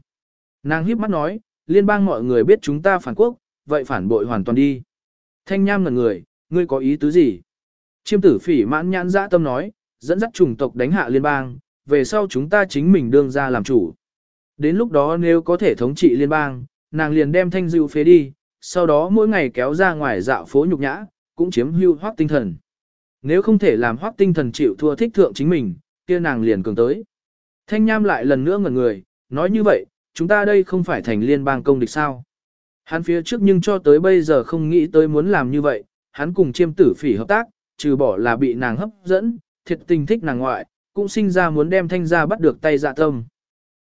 Nàng híp mắt nói, liên bang mọi người biết chúng ta phản quốc, vậy phản bội hoàn toàn đi. Thanh nham ngần người, ngươi có ý tứ gì? Chiêm tử phỉ mãn nhãn dã tâm nói, dẫn dắt chủng tộc đánh hạ liên bang, về sau chúng ta chính mình đương ra làm chủ. Đến lúc đó nếu có thể thống trị liên bang, nàng liền đem thanh dịu phế đi, sau đó mỗi ngày kéo ra ngoài dạo phố nhục nhã, cũng chiếm hưu hoác tinh thần. Nếu không thể làm hoác tinh thần chịu thua thích thượng chính mình, kia nàng liền cường tới. Thanh Nham lại lần nữa ngẩn người, nói như vậy, chúng ta đây không phải thành liên bang công địch sao. Hắn phía trước nhưng cho tới bây giờ không nghĩ tới muốn làm như vậy, hắn cùng chiêm tử phỉ hợp tác, trừ bỏ là bị nàng hấp dẫn, thiệt tình thích nàng ngoại, cũng sinh ra muốn đem thanh gia bắt được tay dạ tâm.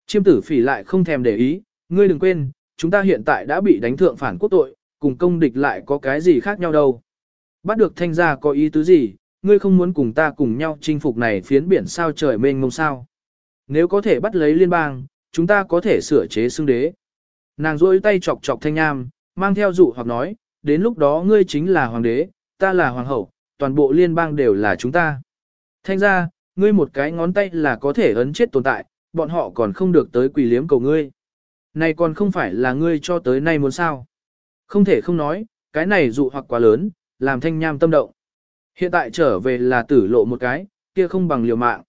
Chiêm tử phỉ lại không thèm để ý, ngươi đừng quên, chúng ta hiện tại đã bị đánh thượng phản quốc tội, cùng công địch lại có cái gì khác nhau đâu. Bắt được thanh gia có ý tứ gì, ngươi không muốn cùng ta cùng nhau chinh phục này phiến biển sao trời mênh mông sao. Nếu có thể bắt lấy liên bang, chúng ta có thể sửa chế xương đế. Nàng rôi tay chọc chọc thanh nham, mang theo dụ hoặc nói, đến lúc đó ngươi chính là hoàng đế, ta là hoàng hậu, toàn bộ liên bang đều là chúng ta. Thanh ra, ngươi một cái ngón tay là có thể ấn chết tồn tại, bọn họ còn không được tới quỳ liếm cầu ngươi. Này còn không phải là ngươi cho tới nay muốn sao. Không thể không nói, cái này dụ hoặc quá lớn, làm thanh nham tâm động. Hiện tại trở về là tử lộ một cái, kia không bằng liều mạng.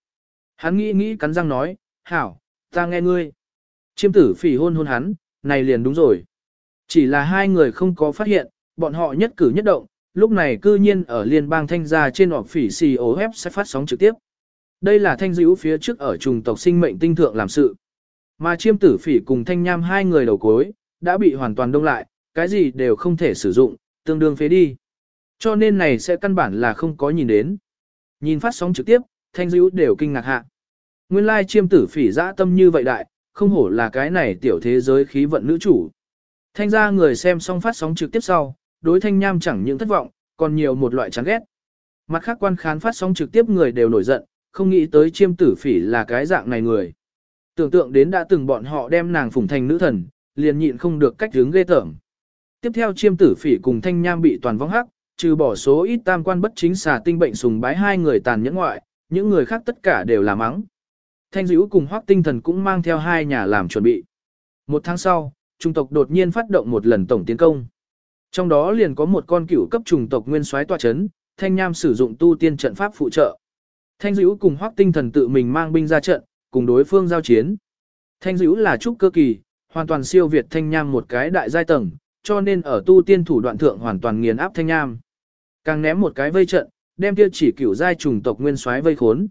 Hắn nghĩ nghĩ cắn răng nói, hảo, ta nghe ngươi. Chiêm tử phỉ hôn hôn hắn, này liền đúng rồi. Chỉ là hai người không có phát hiện, bọn họ nhất cử nhất động, lúc này cư nhiên ở liên bang thanh gia trên họp phỉ COF sẽ phát sóng trực tiếp. Đây là thanh dữ phía trước ở trùng tộc sinh mệnh tinh thượng làm sự. Mà chiêm tử phỉ cùng thanh nham hai người đầu cối, đã bị hoàn toàn đông lại, cái gì đều không thể sử dụng, tương đương phế đi. Cho nên này sẽ căn bản là không có nhìn đến. Nhìn phát sóng trực tiếp, thanh dữ đều kinh ngạc hạ. Nguyên lai chiêm tử phỉ dã tâm như vậy đại, không hổ là cái này tiểu thế giới khí vận nữ chủ. Thanh ra người xem xong phát sóng trực tiếp sau, đối thanh nham chẳng những thất vọng, còn nhiều một loại chán ghét. Mặt khác quan khán phát sóng trực tiếp người đều nổi giận, không nghĩ tới chiêm tử phỉ là cái dạng này người. Tưởng tượng đến đã từng bọn họ đem nàng phủng thành nữ thần, liền nhịn không được cách hướng ghê tởm. Tiếp theo chiêm tử phỉ cùng thanh nham bị toàn vong hắc, trừ bỏ số ít tam quan bất chính xà tinh bệnh sùng bái hai người tàn nhẫn ngoại, những người khác tất cả đều là mắng. Thanh dữ cùng Hoắc tinh thần cũng mang theo hai nhà làm chuẩn bị. Một tháng sau, trung tộc đột nhiên phát động một lần tổng tiến công. Trong đó liền có một con cựu cấp trùng tộc nguyên soái tọa chấn, thanh nham sử dụng tu tiên trận pháp phụ trợ. Thanh dữ cùng Hoắc tinh thần tự mình mang binh ra trận, cùng đối phương giao chiến. Thanh dữ là trúc cơ kỳ, hoàn toàn siêu việt thanh nham một cái đại giai tầng, cho nên ở tu tiên thủ đoạn thượng hoàn toàn nghiền áp thanh nham. Càng ném một cái vây trận, đem kia chỉ cửu giai trùng tộc nguyên soái vây khốn.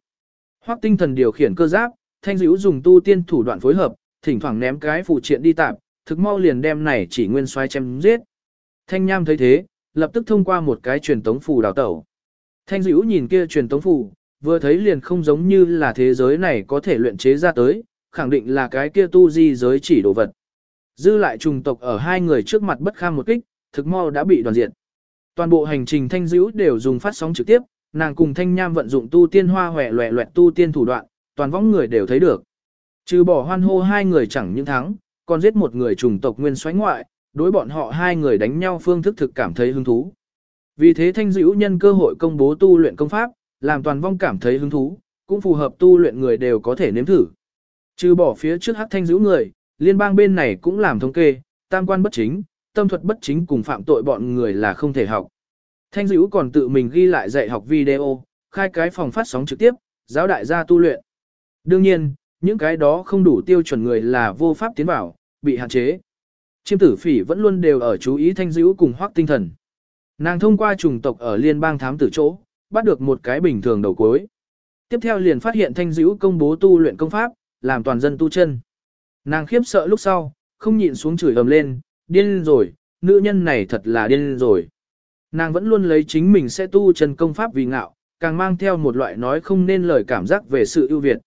Hoắc tinh thần điều khiển cơ giáp, thanh dữ dùng tu tiên thủ đoạn phối hợp, thỉnh thoảng ném cái phụ triện đi tạm, thực mau liền đem này chỉ nguyên xoay chém giết. Thanh nham thấy thế, lập tức thông qua một cái truyền tống phù đào tẩu. Thanh dữ nhìn kia truyền tống phù, vừa thấy liền không giống như là thế giới này có thể luyện chế ra tới, khẳng định là cái kia tu di giới chỉ đồ vật. Dư lại trùng tộc ở hai người trước mặt bất kham một kích, thực mau đã bị đoàn diệt. Toàn bộ hành trình thanh dữ đều dùng phát sóng trực tiếp, nàng cùng thanh nham vận dụng tu tiên hoa hòe loẹ loẹt tu tiên thủ đoạn, toàn võng người đều thấy được. Trừ bỏ hoan hô hai người chẳng những thắng, còn giết một người trùng tộc nguyên xoáy ngoại, đối bọn họ hai người đánh nhau phương thức thực cảm thấy hứng thú. Vì thế thanh dữ nhân cơ hội công bố tu luyện công pháp, làm toàn vong cảm thấy hứng thú, cũng phù hợp tu luyện người đều có thể nếm thử. Trừ bỏ phía trước hắc thanh dữ người, liên bang bên này cũng làm thống kê, tam quan bất chính, tâm thuật bất chính cùng phạm tội bọn người là không thể học. Thanh dữ còn tự mình ghi lại dạy học video, khai cái phòng phát sóng trực tiếp, giáo đại gia tu luyện. Đương nhiên, những cái đó không đủ tiêu chuẩn người là vô pháp tiến vào, bị hạn chế. Chiêm tử phỉ vẫn luôn đều ở chú ý thanh dữ cùng hoác tinh thần. Nàng thông qua trùng tộc ở liên bang thám tử chỗ, bắt được một cái bình thường đầu cuối. Tiếp theo liền phát hiện thanh dữ công bố tu luyện công pháp, làm toàn dân tu chân. Nàng khiếp sợ lúc sau, không nhịn xuống chửi ầm lên, điên rồi, nữ nhân này thật là điên rồi. Nàng vẫn luôn lấy chính mình sẽ tu chân công pháp vì ngạo, càng mang theo một loại nói không nên lời cảm giác về sự ưu việt.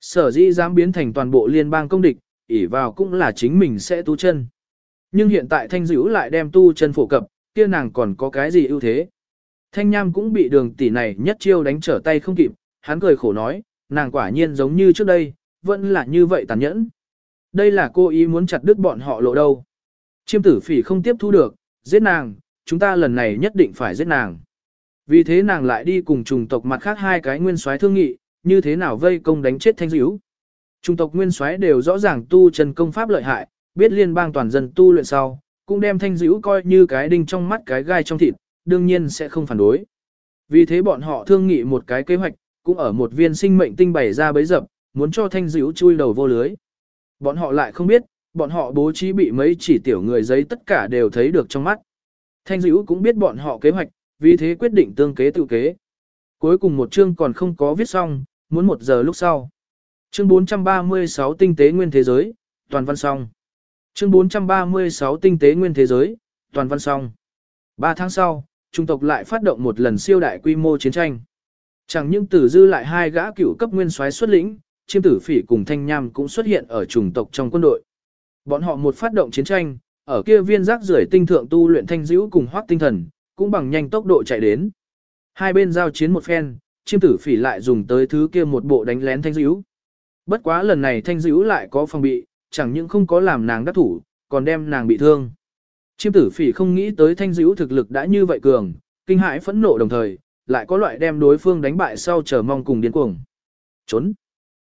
Sở dĩ dám biến thành toàn bộ liên bang công địch, ỷ vào cũng là chính mình sẽ tu chân. Nhưng hiện tại thanh dữ lại đem tu chân phổ cập, kia nàng còn có cái gì ưu thế. Thanh nham cũng bị đường tỷ này nhất chiêu đánh trở tay không kịp, hắn cười khổ nói, nàng quả nhiên giống như trước đây, vẫn là như vậy tàn nhẫn. Đây là cô ý muốn chặt đứt bọn họ lộ đâu. Chiêm tử phỉ không tiếp thu được, giết nàng, chúng ta lần này nhất định phải giết nàng. Vì thế nàng lại đi cùng trùng tộc mặt khác hai cái nguyên soái thương nghị, như thế nào vây công đánh chết thanh dữ. Trùng tộc nguyên soái đều rõ ràng tu chân công pháp lợi hại, biết liên bang toàn dân tu luyện sau, cũng đem thanh dữ coi như cái đinh trong mắt cái gai trong thịt, đương nhiên sẽ không phản đối. Vì thế bọn họ thương nghị một cái kế hoạch, cũng ở một viên sinh mệnh tinh bày ra bấy dập, muốn cho thanh dữ chui đầu vô lưới. Bọn họ lại không biết, bọn họ bố trí bị mấy chỉ tiểu người giấy tất cả đều thấy được trong mắt. Thanh dữ cũng biết bọn họ kế hoạch, vì thế quyết định tương kế tự kế. Cuối cùng một chương còn không có viết xong, muốn một giờ lúc sau. Chương 436 tinh tế nguyên thế giới, toàn văn xong. Chương 436 tinh tế nguyên thế giới, toàn văn xong. Ba tháng sau, trung tộc lại phát động một lần siêu đại quy mô chiến tranh. Chẳng những tử dư lại hai gã cựu cấp nguyên soái xuất lĩnh, chiêm tử phỉ cùng thanh nham cũng xuất hiện ở chủng tộc trong quân đội. Bọn họ một phát động chiến tranh, ở kia viên rác rưởi tinh thượng tu luyện thanh dữ cùng hoác tinh thần, cũng bằng nhanh tốc độ chạy đến. Hai bên giao chiến một phen, chiêm tử phỉ lại dùng tới thứ kia một bộ đánh lén thanh dữ. Bất quá lần này thanh dữ lại có phòng bị, chẳng những không có làm nàng đắc thủ, còn đem nàng bị thương. Chiêm tử phỉ không nghĩ tới thanh dữ thực lực đã như vậy cường, kinh hãi phẫn nộ đồng thời, lại có loại đem đối phương đánh bại sau chờ mong cùng điên cuồng. Trốn.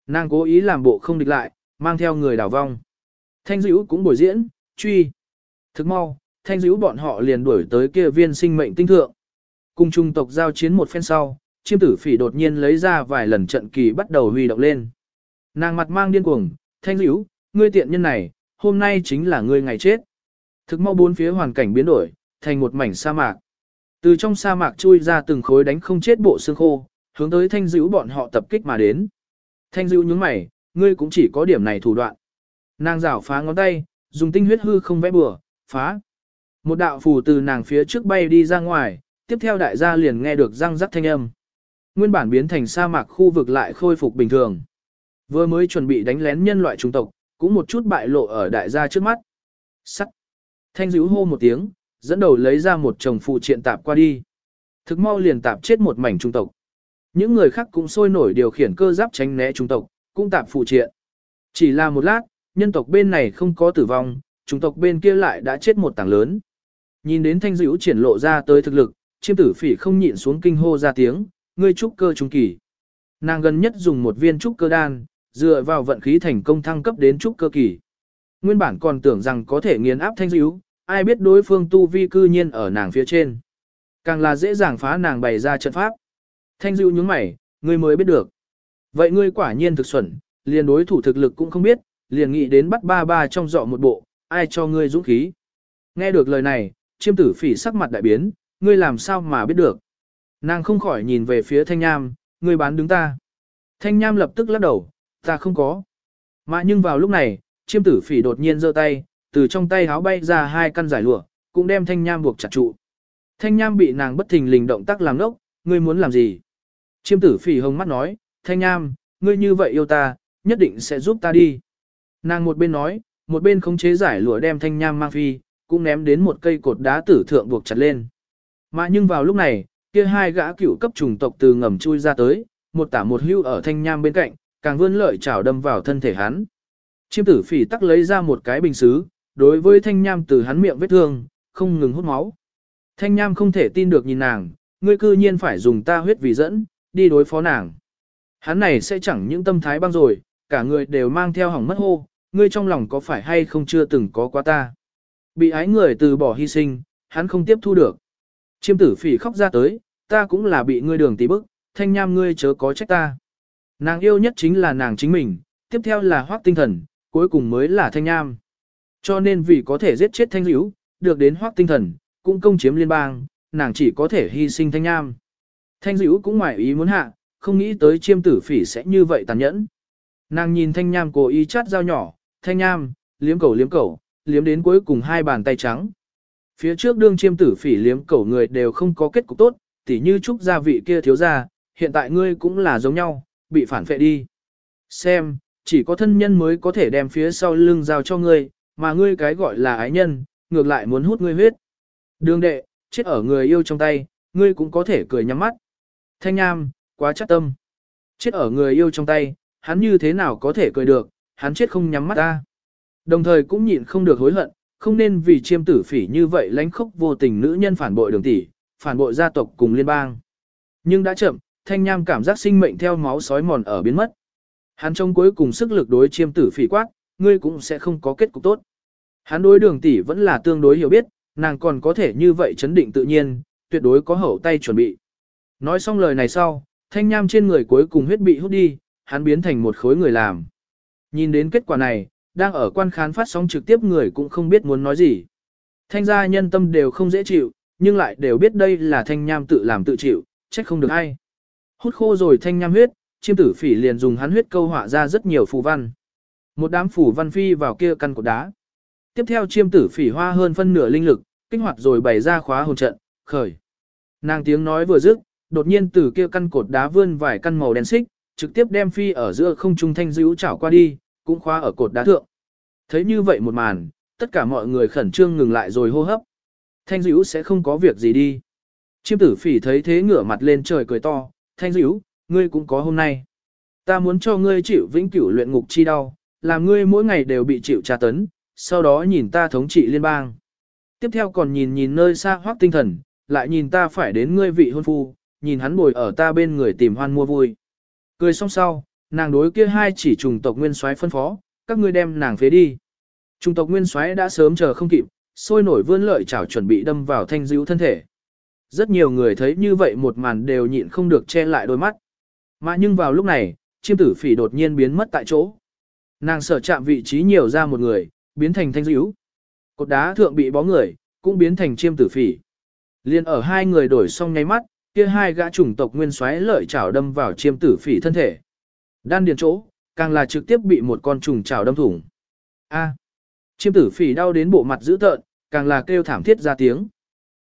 Nàng cố ý làm bộ không địch lại, mang theo người đảo vong. Thanh dữ cũng bồi diễn, truy. Thức mau, thanh dữ bọn họ liền đuổi tới kia viên sinh mệnh tinh thượng. Cùng trung tộc giao chiến một phen sau, chiêm tử phỉ đột nhiên lấy ra vài lần trận kỳ bắt đầu huy động lên. Nàng mặt mang điên cuồng, thanh dữ, ngươi tiện nhân này, hôm nay chính là ngươi ngày chết. Thực mau bốn phía hoàn cảnh biến đổi, thành một mảnh sa mạc. Từ trong sa mạc chui ra từng khối đánh không chết bộ xương khô, hướng tới thanh dữ bọn họ tập kích mà đến. Thanh dữ nhướng mày, ngươi cũng chỉ có điểm này thủ đoạn. Nàng rảo phá ngón tay, dùng tinh huyết hư không vẽ bừa, phá. Một đạo phù từ nàng phía trước bay đi ra ngoài, tiếp theo đại gia liền nghe được răng rắc thanh âm. Nguyên bản biến thành sa mạc khu vực lại khôi phục bình thường. Vừa mới chuẩn bị đánh lén nhân loại trung tộc, cũng một chút bại lộ ở đại gia trước mắt. Sắt. Thanh dữ hô một tiếng, dẫn đầu lấy ra một chồng phụ triện tạp qua đi. Thực mau liền tạp chết một mảnh trung tộc. Những người khác cũng sôi nổi điều khiển cơ giáp tránh né trung tộc, cũng tạp phụ triện. Chỉ là một lát, nhân tộc bên này không có tử vong, trung tộc bên kia lại đã chết một tảng lớn. Nhìn đến thanh dữ triển lộ ra tới thực lực, chiêm tử phỉ không nhịn xuống kinh hô ra tiếng, ngươi trúc cơ trung kỳ. Nàng gần nhất dùng một viên trúc cơ đan, dựa vào vận khí thành công thăng cấp đến trúc cơ kỳ. Nguyên bản còn tưởng rằng có thể nghiền áp thanh dữ, ai biết đối phương tu vi cư nhiên ở nàng phía trên. Càng là dễ dàng phá nàng bày ra trận pháp. Thanh dữ nhướng mày, ngươi mới biết được. Vậy ngươi quả nhiên thực xuẩn, liền đối thủ thực lực cũng không biết, liền nghĩ đến bắt ba ba trong dọ một bộ, ai cho ngươi dũng khí. Nghe được lời này, chiêm tử phỉ sắc mặt đại biến, ngươi làm sao mà biết được. Nàng không khỏi nhìn về phía thanh nham, ngươi bán đứng ta. Thanh nham lập tức lắc đầu, ta không có. Mà nhưng vào lúc này, chiêm tử phỉ đột nhiên giơ tay, từ trong tay háo bay ra hai căn giải lụa, cũng đem thanh nham buộc chặt trụ. Thanh nham bị nàng bất thình lình động tác làm nốc, ngươi muốn làm gì? Chiêm tử phỉ hồng mắt nói, thanh nham, ngươi như vậy yêu ta, nhất định sẽ giúp ta đi. Nàng một bên nói, một bên khống chế giải lụa đem thanh nham mang phi, cũng ném đến một cây cột đá tử thượng buộc chặt lên. Mà nhưng vào lúc này, kia hai gã cựu cấp trùng tộc từ ngầm chui ra tới, một tả một hưu ở thanh nham bên cạnh, càng vươn lợi chảo đâm vào thân thể hắn. Chiêm tử phỉ tắc lấy ra một cái bình xứ, đối với thanh nham từ hắn miệng vết thương, không ngừng hút máu. Thanh nham không thể tin được nhìn nàng, ngươi cư nhiên phải dùng ta huyết vì dẫn, đi đối phó nàng. Hắn này sẽ chẳng những tâm thái băng rồi, cả người đều mang theo hỏng mất hô, ngươi trong lòng có phải hay không chưa từng có quá ta. Bị ái người từ bỏ hy sinh, hắn không tiếp thu được. Chiêm tử phỉ khóc ra tới, ta cũng là bị ngươi đường tí bức, thanh nham ngươi chớ có trách ta. Nàng yêu nhất chính là nàng chính mình, tiếp theo là hoác tinh thần, cuối cùng mới là thanh nham. Cho nên vì có thể giết chết thanh hữu, được đến hoác tinh thần, cũng công chiếm liên bang, nàng chỉ có thể hy sinh thanh nham. Thanh dữ cũng ngoài ý muốn hạ, không nghĩ tới chiêm tử phỉ sẽ như vậy tàn nhẫn. Nàng nhìn thanh nham cố ý chát dao nhỏ, thanh nham, liếm cầu liếm cầu, liếm đến cuối cùng hai bàn tay trắng. Phía trước đương chiêm tử phỉ liếm cầu người đều không có kết cục tốt, tỉ như chúc gia vị kia thiếu gia, hiện tại ngươi cũng là giống nhau, bị phản phệ đi. Xem, chỉ có thân nhân mới có thể đem phía sau lưng giao cho ngươi, mà ngươi cái gọi là ái nhân, ngược lại muốn hút ngươi huyết. Đường đệ, chết ở người yêu trong tay, ngươi cũng có thể cười nhắm mắt. Thanh Nham, quá chắc tâm. Chết ở người yêu trong tay, hắn như thế nào có thể cười được, hắn chết không nhắm mắt ta. Đồng thời cũng nhịn không được hối hận, không nên vì chiêm tử phỉ như vậy lánh khốc vô tình nữ nhân phản bội đường tỷ, phản bội gia tộc cùng liên bang. Nhưng đã chậm, thanh nham cảm giác sinh mệnh theo máu sói mòn ở biến mất. Hắn trong cuối cùng sức lực đối chiêm tử phỉ quát, ngươi cũng sẽ không có kết cục tốt. Hắn đối đường tỷ vẫn là tương đối hiểu biết, nàng còn có thể như vậy chấn định tự nhiên, tuyệt đối có hậu tay chuẩn bị. Nói xong lời này sau, thanh nham trên người cuối cùng huyết bị hút đi, hắn biến thành một khối người làm. Nhìn đến kết quả này, đang ở quan khán phát sóng trực tiếp người cũng không biết muốn nói gì. Thanh gia nhân tâm đều không dễ chịu, nhưng lại đều biết đây là thanh nham tự làm tự chịu, trách không được ai. Hút khô rồi thanh nham huyết, chiêm tử phỉ liền dùng hắn huyết câu họa ra rất nhiều phù văn. Một đám phù văn phi vào kia căn cột đá. Tiếp theo chiêm tử phỉ hoa hơn phân nửa linh lực, kích hoạt rồi bày ra khóa hồn trận, khởi. Nàng tiếng nói vừa dứt, đột nhiên từ kia căn cột đá vươn vài căn màu đen xích, trực tiếp đem phi ở giữa không trung thanh dữ chảo qua đi, cũng khóa ở cột đá thượng. Thấy như vậy một màn, tất cả mọi người khẩn trương ngừng lại rồi hô hấp. Thanh dữ sẽ không có việc gì đi. Chiêm tử phỉ thấy thế ngửa mặt lên trời cười to, thanh dữ, ngươi cũng có hôm nay. Ta muốn cho ngươi chịu vĩnh cửu luyện ngục chi đau, làm ngươi mỗi ngày đều bị chịu tra tấn, sau đó nhìn ta thống trị liên bang. Tiếp theo còn nhìn nhìn nơi xa hoác tinh thần, lại nhìn ta phải đến ngươi vị hôn phu, nhìn hắn ngồi ở ta bên người tìm hoan mua vui. Cười xong sau, nàng đối kia hai chỉ trùng tộc nguyên soái phân phó, các ngươi đem nàng phế đi. Trùng tộc nguyên soái đã sớm chờ không kịp, sôi nổi vươn lợi chảo chuẩn bị đâm vào thanh dữ thân thể. Rất nhiều người thấy như vậy một màn đều nhịn không được che lại đôi mắt. Mà nhưng vào lúc này, chiêm tử phỉ đột nhiên biến mất tại chỗ. Nàng sở chạm vị trí nhiều ra một người, biến thành thanh dữ. Cột đá thượng bị bó người, cũng biến thành chiêm tử phỉ. Liên ở hai người đổi xong nháy mắt, kia hai gã chủng tộc nguyên xoáy lợi chảo đâm vào chiêm tử phỉ thân thể. Đan điền chỗ, càng là trực tiếp bị một con trùng chảo đâm thủng. A. Chiêm tử phỉ đau đến bộ mặt dữ tợn, càng là kêu thảm thiết ra tiếng.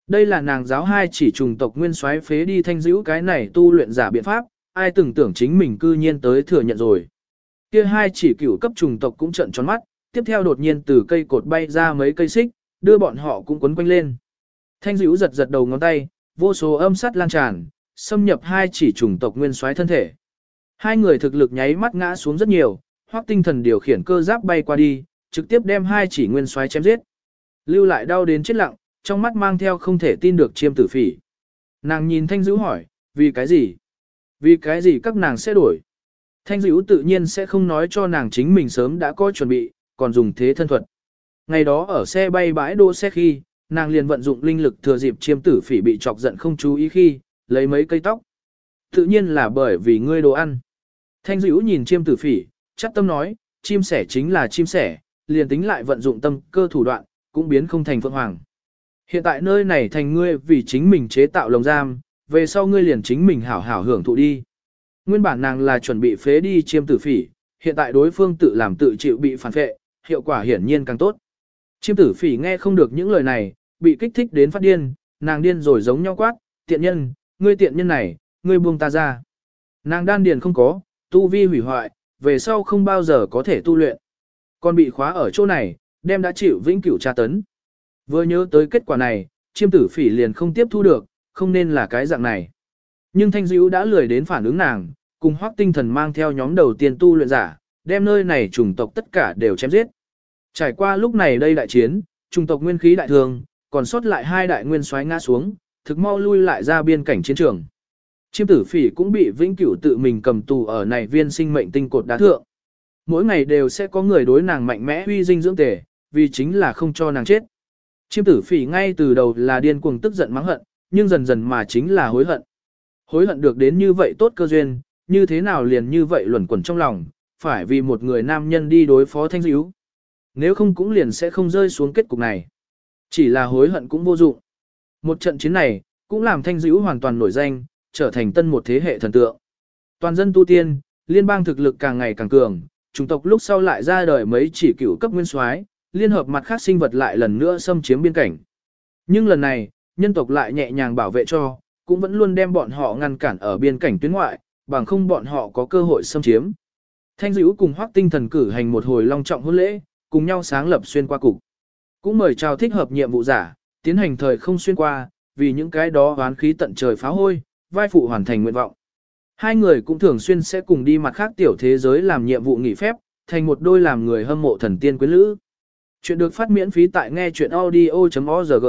Đây là nàng giáo hai chỉ trùng tộc nguyên xoáy phế đi thanh dữ cái này tu luyện giả biện pháp, ai từng tưởng chính mình cư nhiên tới thừa nhận rồi. Kia hai chỉ cửu cấp trùng tộc cũng trợn tròn mắt, tiếp theo đột nhiên từ cây cột bay ra mấy cây xích, đưa bọn họ cũng quấn quanh lên. Thanh dữ giật giật đầu ngón tay, vô số âm sắt lan tràn, xâm nhập hai chỉ trùng tộc nguyên xoáy thân thể. Hai người thực lực nháy mắt ngã xuống rất nhiều, hoặc tinh thần điều khiển cơ giáp bay qua đi, trực tiếp đem hai chỉ nguyên xoáy chém giết. Lưu lại đau đến chết lặng, trong mắt mang theo không thể tin được chiêm tử phỉ. Nàng nhìn thanh dữ hỏi, vì cái gì? Vì cái gì các nàng sẽ đổi? Thanh dữ tự nhiên sẽ không nói cho nàng chính mình sớm đã có chuẩn bị, còn dùng thế thân thuật. Ngày đó ở xe bay bãi đỗ xe khi, nàng liền vận dụng linh lực thừa dịp chiêm tử phỉ bị chọc giận không chú ý khi, lấy mấy cây tóc. Tự nhiên là bởi vì ngươi đồ ăn. Thanh dữ nhìn chiêm tử phỉ, chắc tâm nói, chim sẻ chính là chim sẻ, liền tính lại vận dụng tâm cơ thủ đoạn, cũng biến không thành phượng hoàng. Hiện tại nơi này thành ngươi vì chính mình chế tạo lồng giam, về sau ngươi liền chính mình hảo hảo hưởng thụ đi. Nguyên bản nàng là chuẩn bị phế đi chiêm tử phỉ, hiện tại đối phương tự làm tự chịu bị phản phệ, hiệu quả hiển nhiên càng tốt. Chiêm tử phỉ nghe không được những lời này, bị kích thích đến phát điên, nàng điên rồi giống nhau quát, tiện nhân, ngươi tiện nhân này, ngươi buông ta ra. Nàng đan điền không có, tu vi hủy hoại, về sau không bao giờ có thể tu luyện. Còn bị khóa ở chỗ này, đem đã chịu vĩnh cửu tra tấn. Vừa nhớ tới kết quả này, chiêm tử phỉ liền không tiếp thu được, không nên là cái dạng này. Nhưng thanh dữ đã lười đến phản ứng nàng, cùng hoác tinh thần mang theo nhóm đầu tiên tu luyện giả, đem nơi này chủng tộc tất cả đều chém giết. Trải qua lúc này đây đại chiến, chủng tộc nguyên khí đại thường, còn sót lại hai đại nguyên xoáy ngã xuống, thực mau lui lại ra biên cảnh chiến trường. Chiêm tử phỉ cũng bị vĩnh cửu tự mình cầm tù ở này viên sinh mệnh tinh cột đá thượng. Mỗi ngày đều sẽ có người đối nàng mạnh mẽ huy dinh dưỡng tể, vì chính là không cho nàng chết. Chiêm tử phỉ ngay từ đầu là điên cuồng tức giận mắng hận, nhưng dần dần mà chính là hối hận. Hối hận được đến như vậy tốt cơ duyên, như thế nào liền như vậy luẩn quẩn trong lòng, phải vì một người nam nhân đi đối phó thanh dữ. Nếu không cũng liền sẽ không rơi xuống kết cục này. Chỉ là hối hận cũng vô dụng. Một trận chiến này, cũng làm thanh dữ hoàn toàn nổi danh, trở thành tân một thế hệ thần tượng. Toàn dân tu tiên, liên bang thực lực càng ngày càng cường, chủng tộc lúc sau lại ra đời mấy chỉ cửu cấp nguyên soái, liên hợp mặt khác sinh vật lại lần nữa xâm chiếm biên cảnh. Nhưng lần này, nhân tộc lại nhẹ nhàng bảo vệ cho, cũng vẫn luôn đem bọn họ ngăn cản ở biên cảnh tuyến ngoại, bằng không bọn họ có cơ hội xâm chiếm. Thanh Dữu cùng Hoắc tinh thần cử hành một hồi long trọng hôn lễ, cùng nhau sáng lập xuyên qua cục. Cũng mời chào thích hợp nhiệm vụ giả, tiến hành thời không xuyên qua, vì những cái đó oán khí tận trời phá hôi, vai phụ hoàn thành nguyện vọng. Hai người cũng thường xuyên sẽ cùng đi mặt khác tiểu thế giới làm nhiệm vụ nghỉ phép, thành một đôi làm người hâm mộ thần tiên quyến lữ. Chuyện được phát miễn phí tại nghe chuyện audio.org.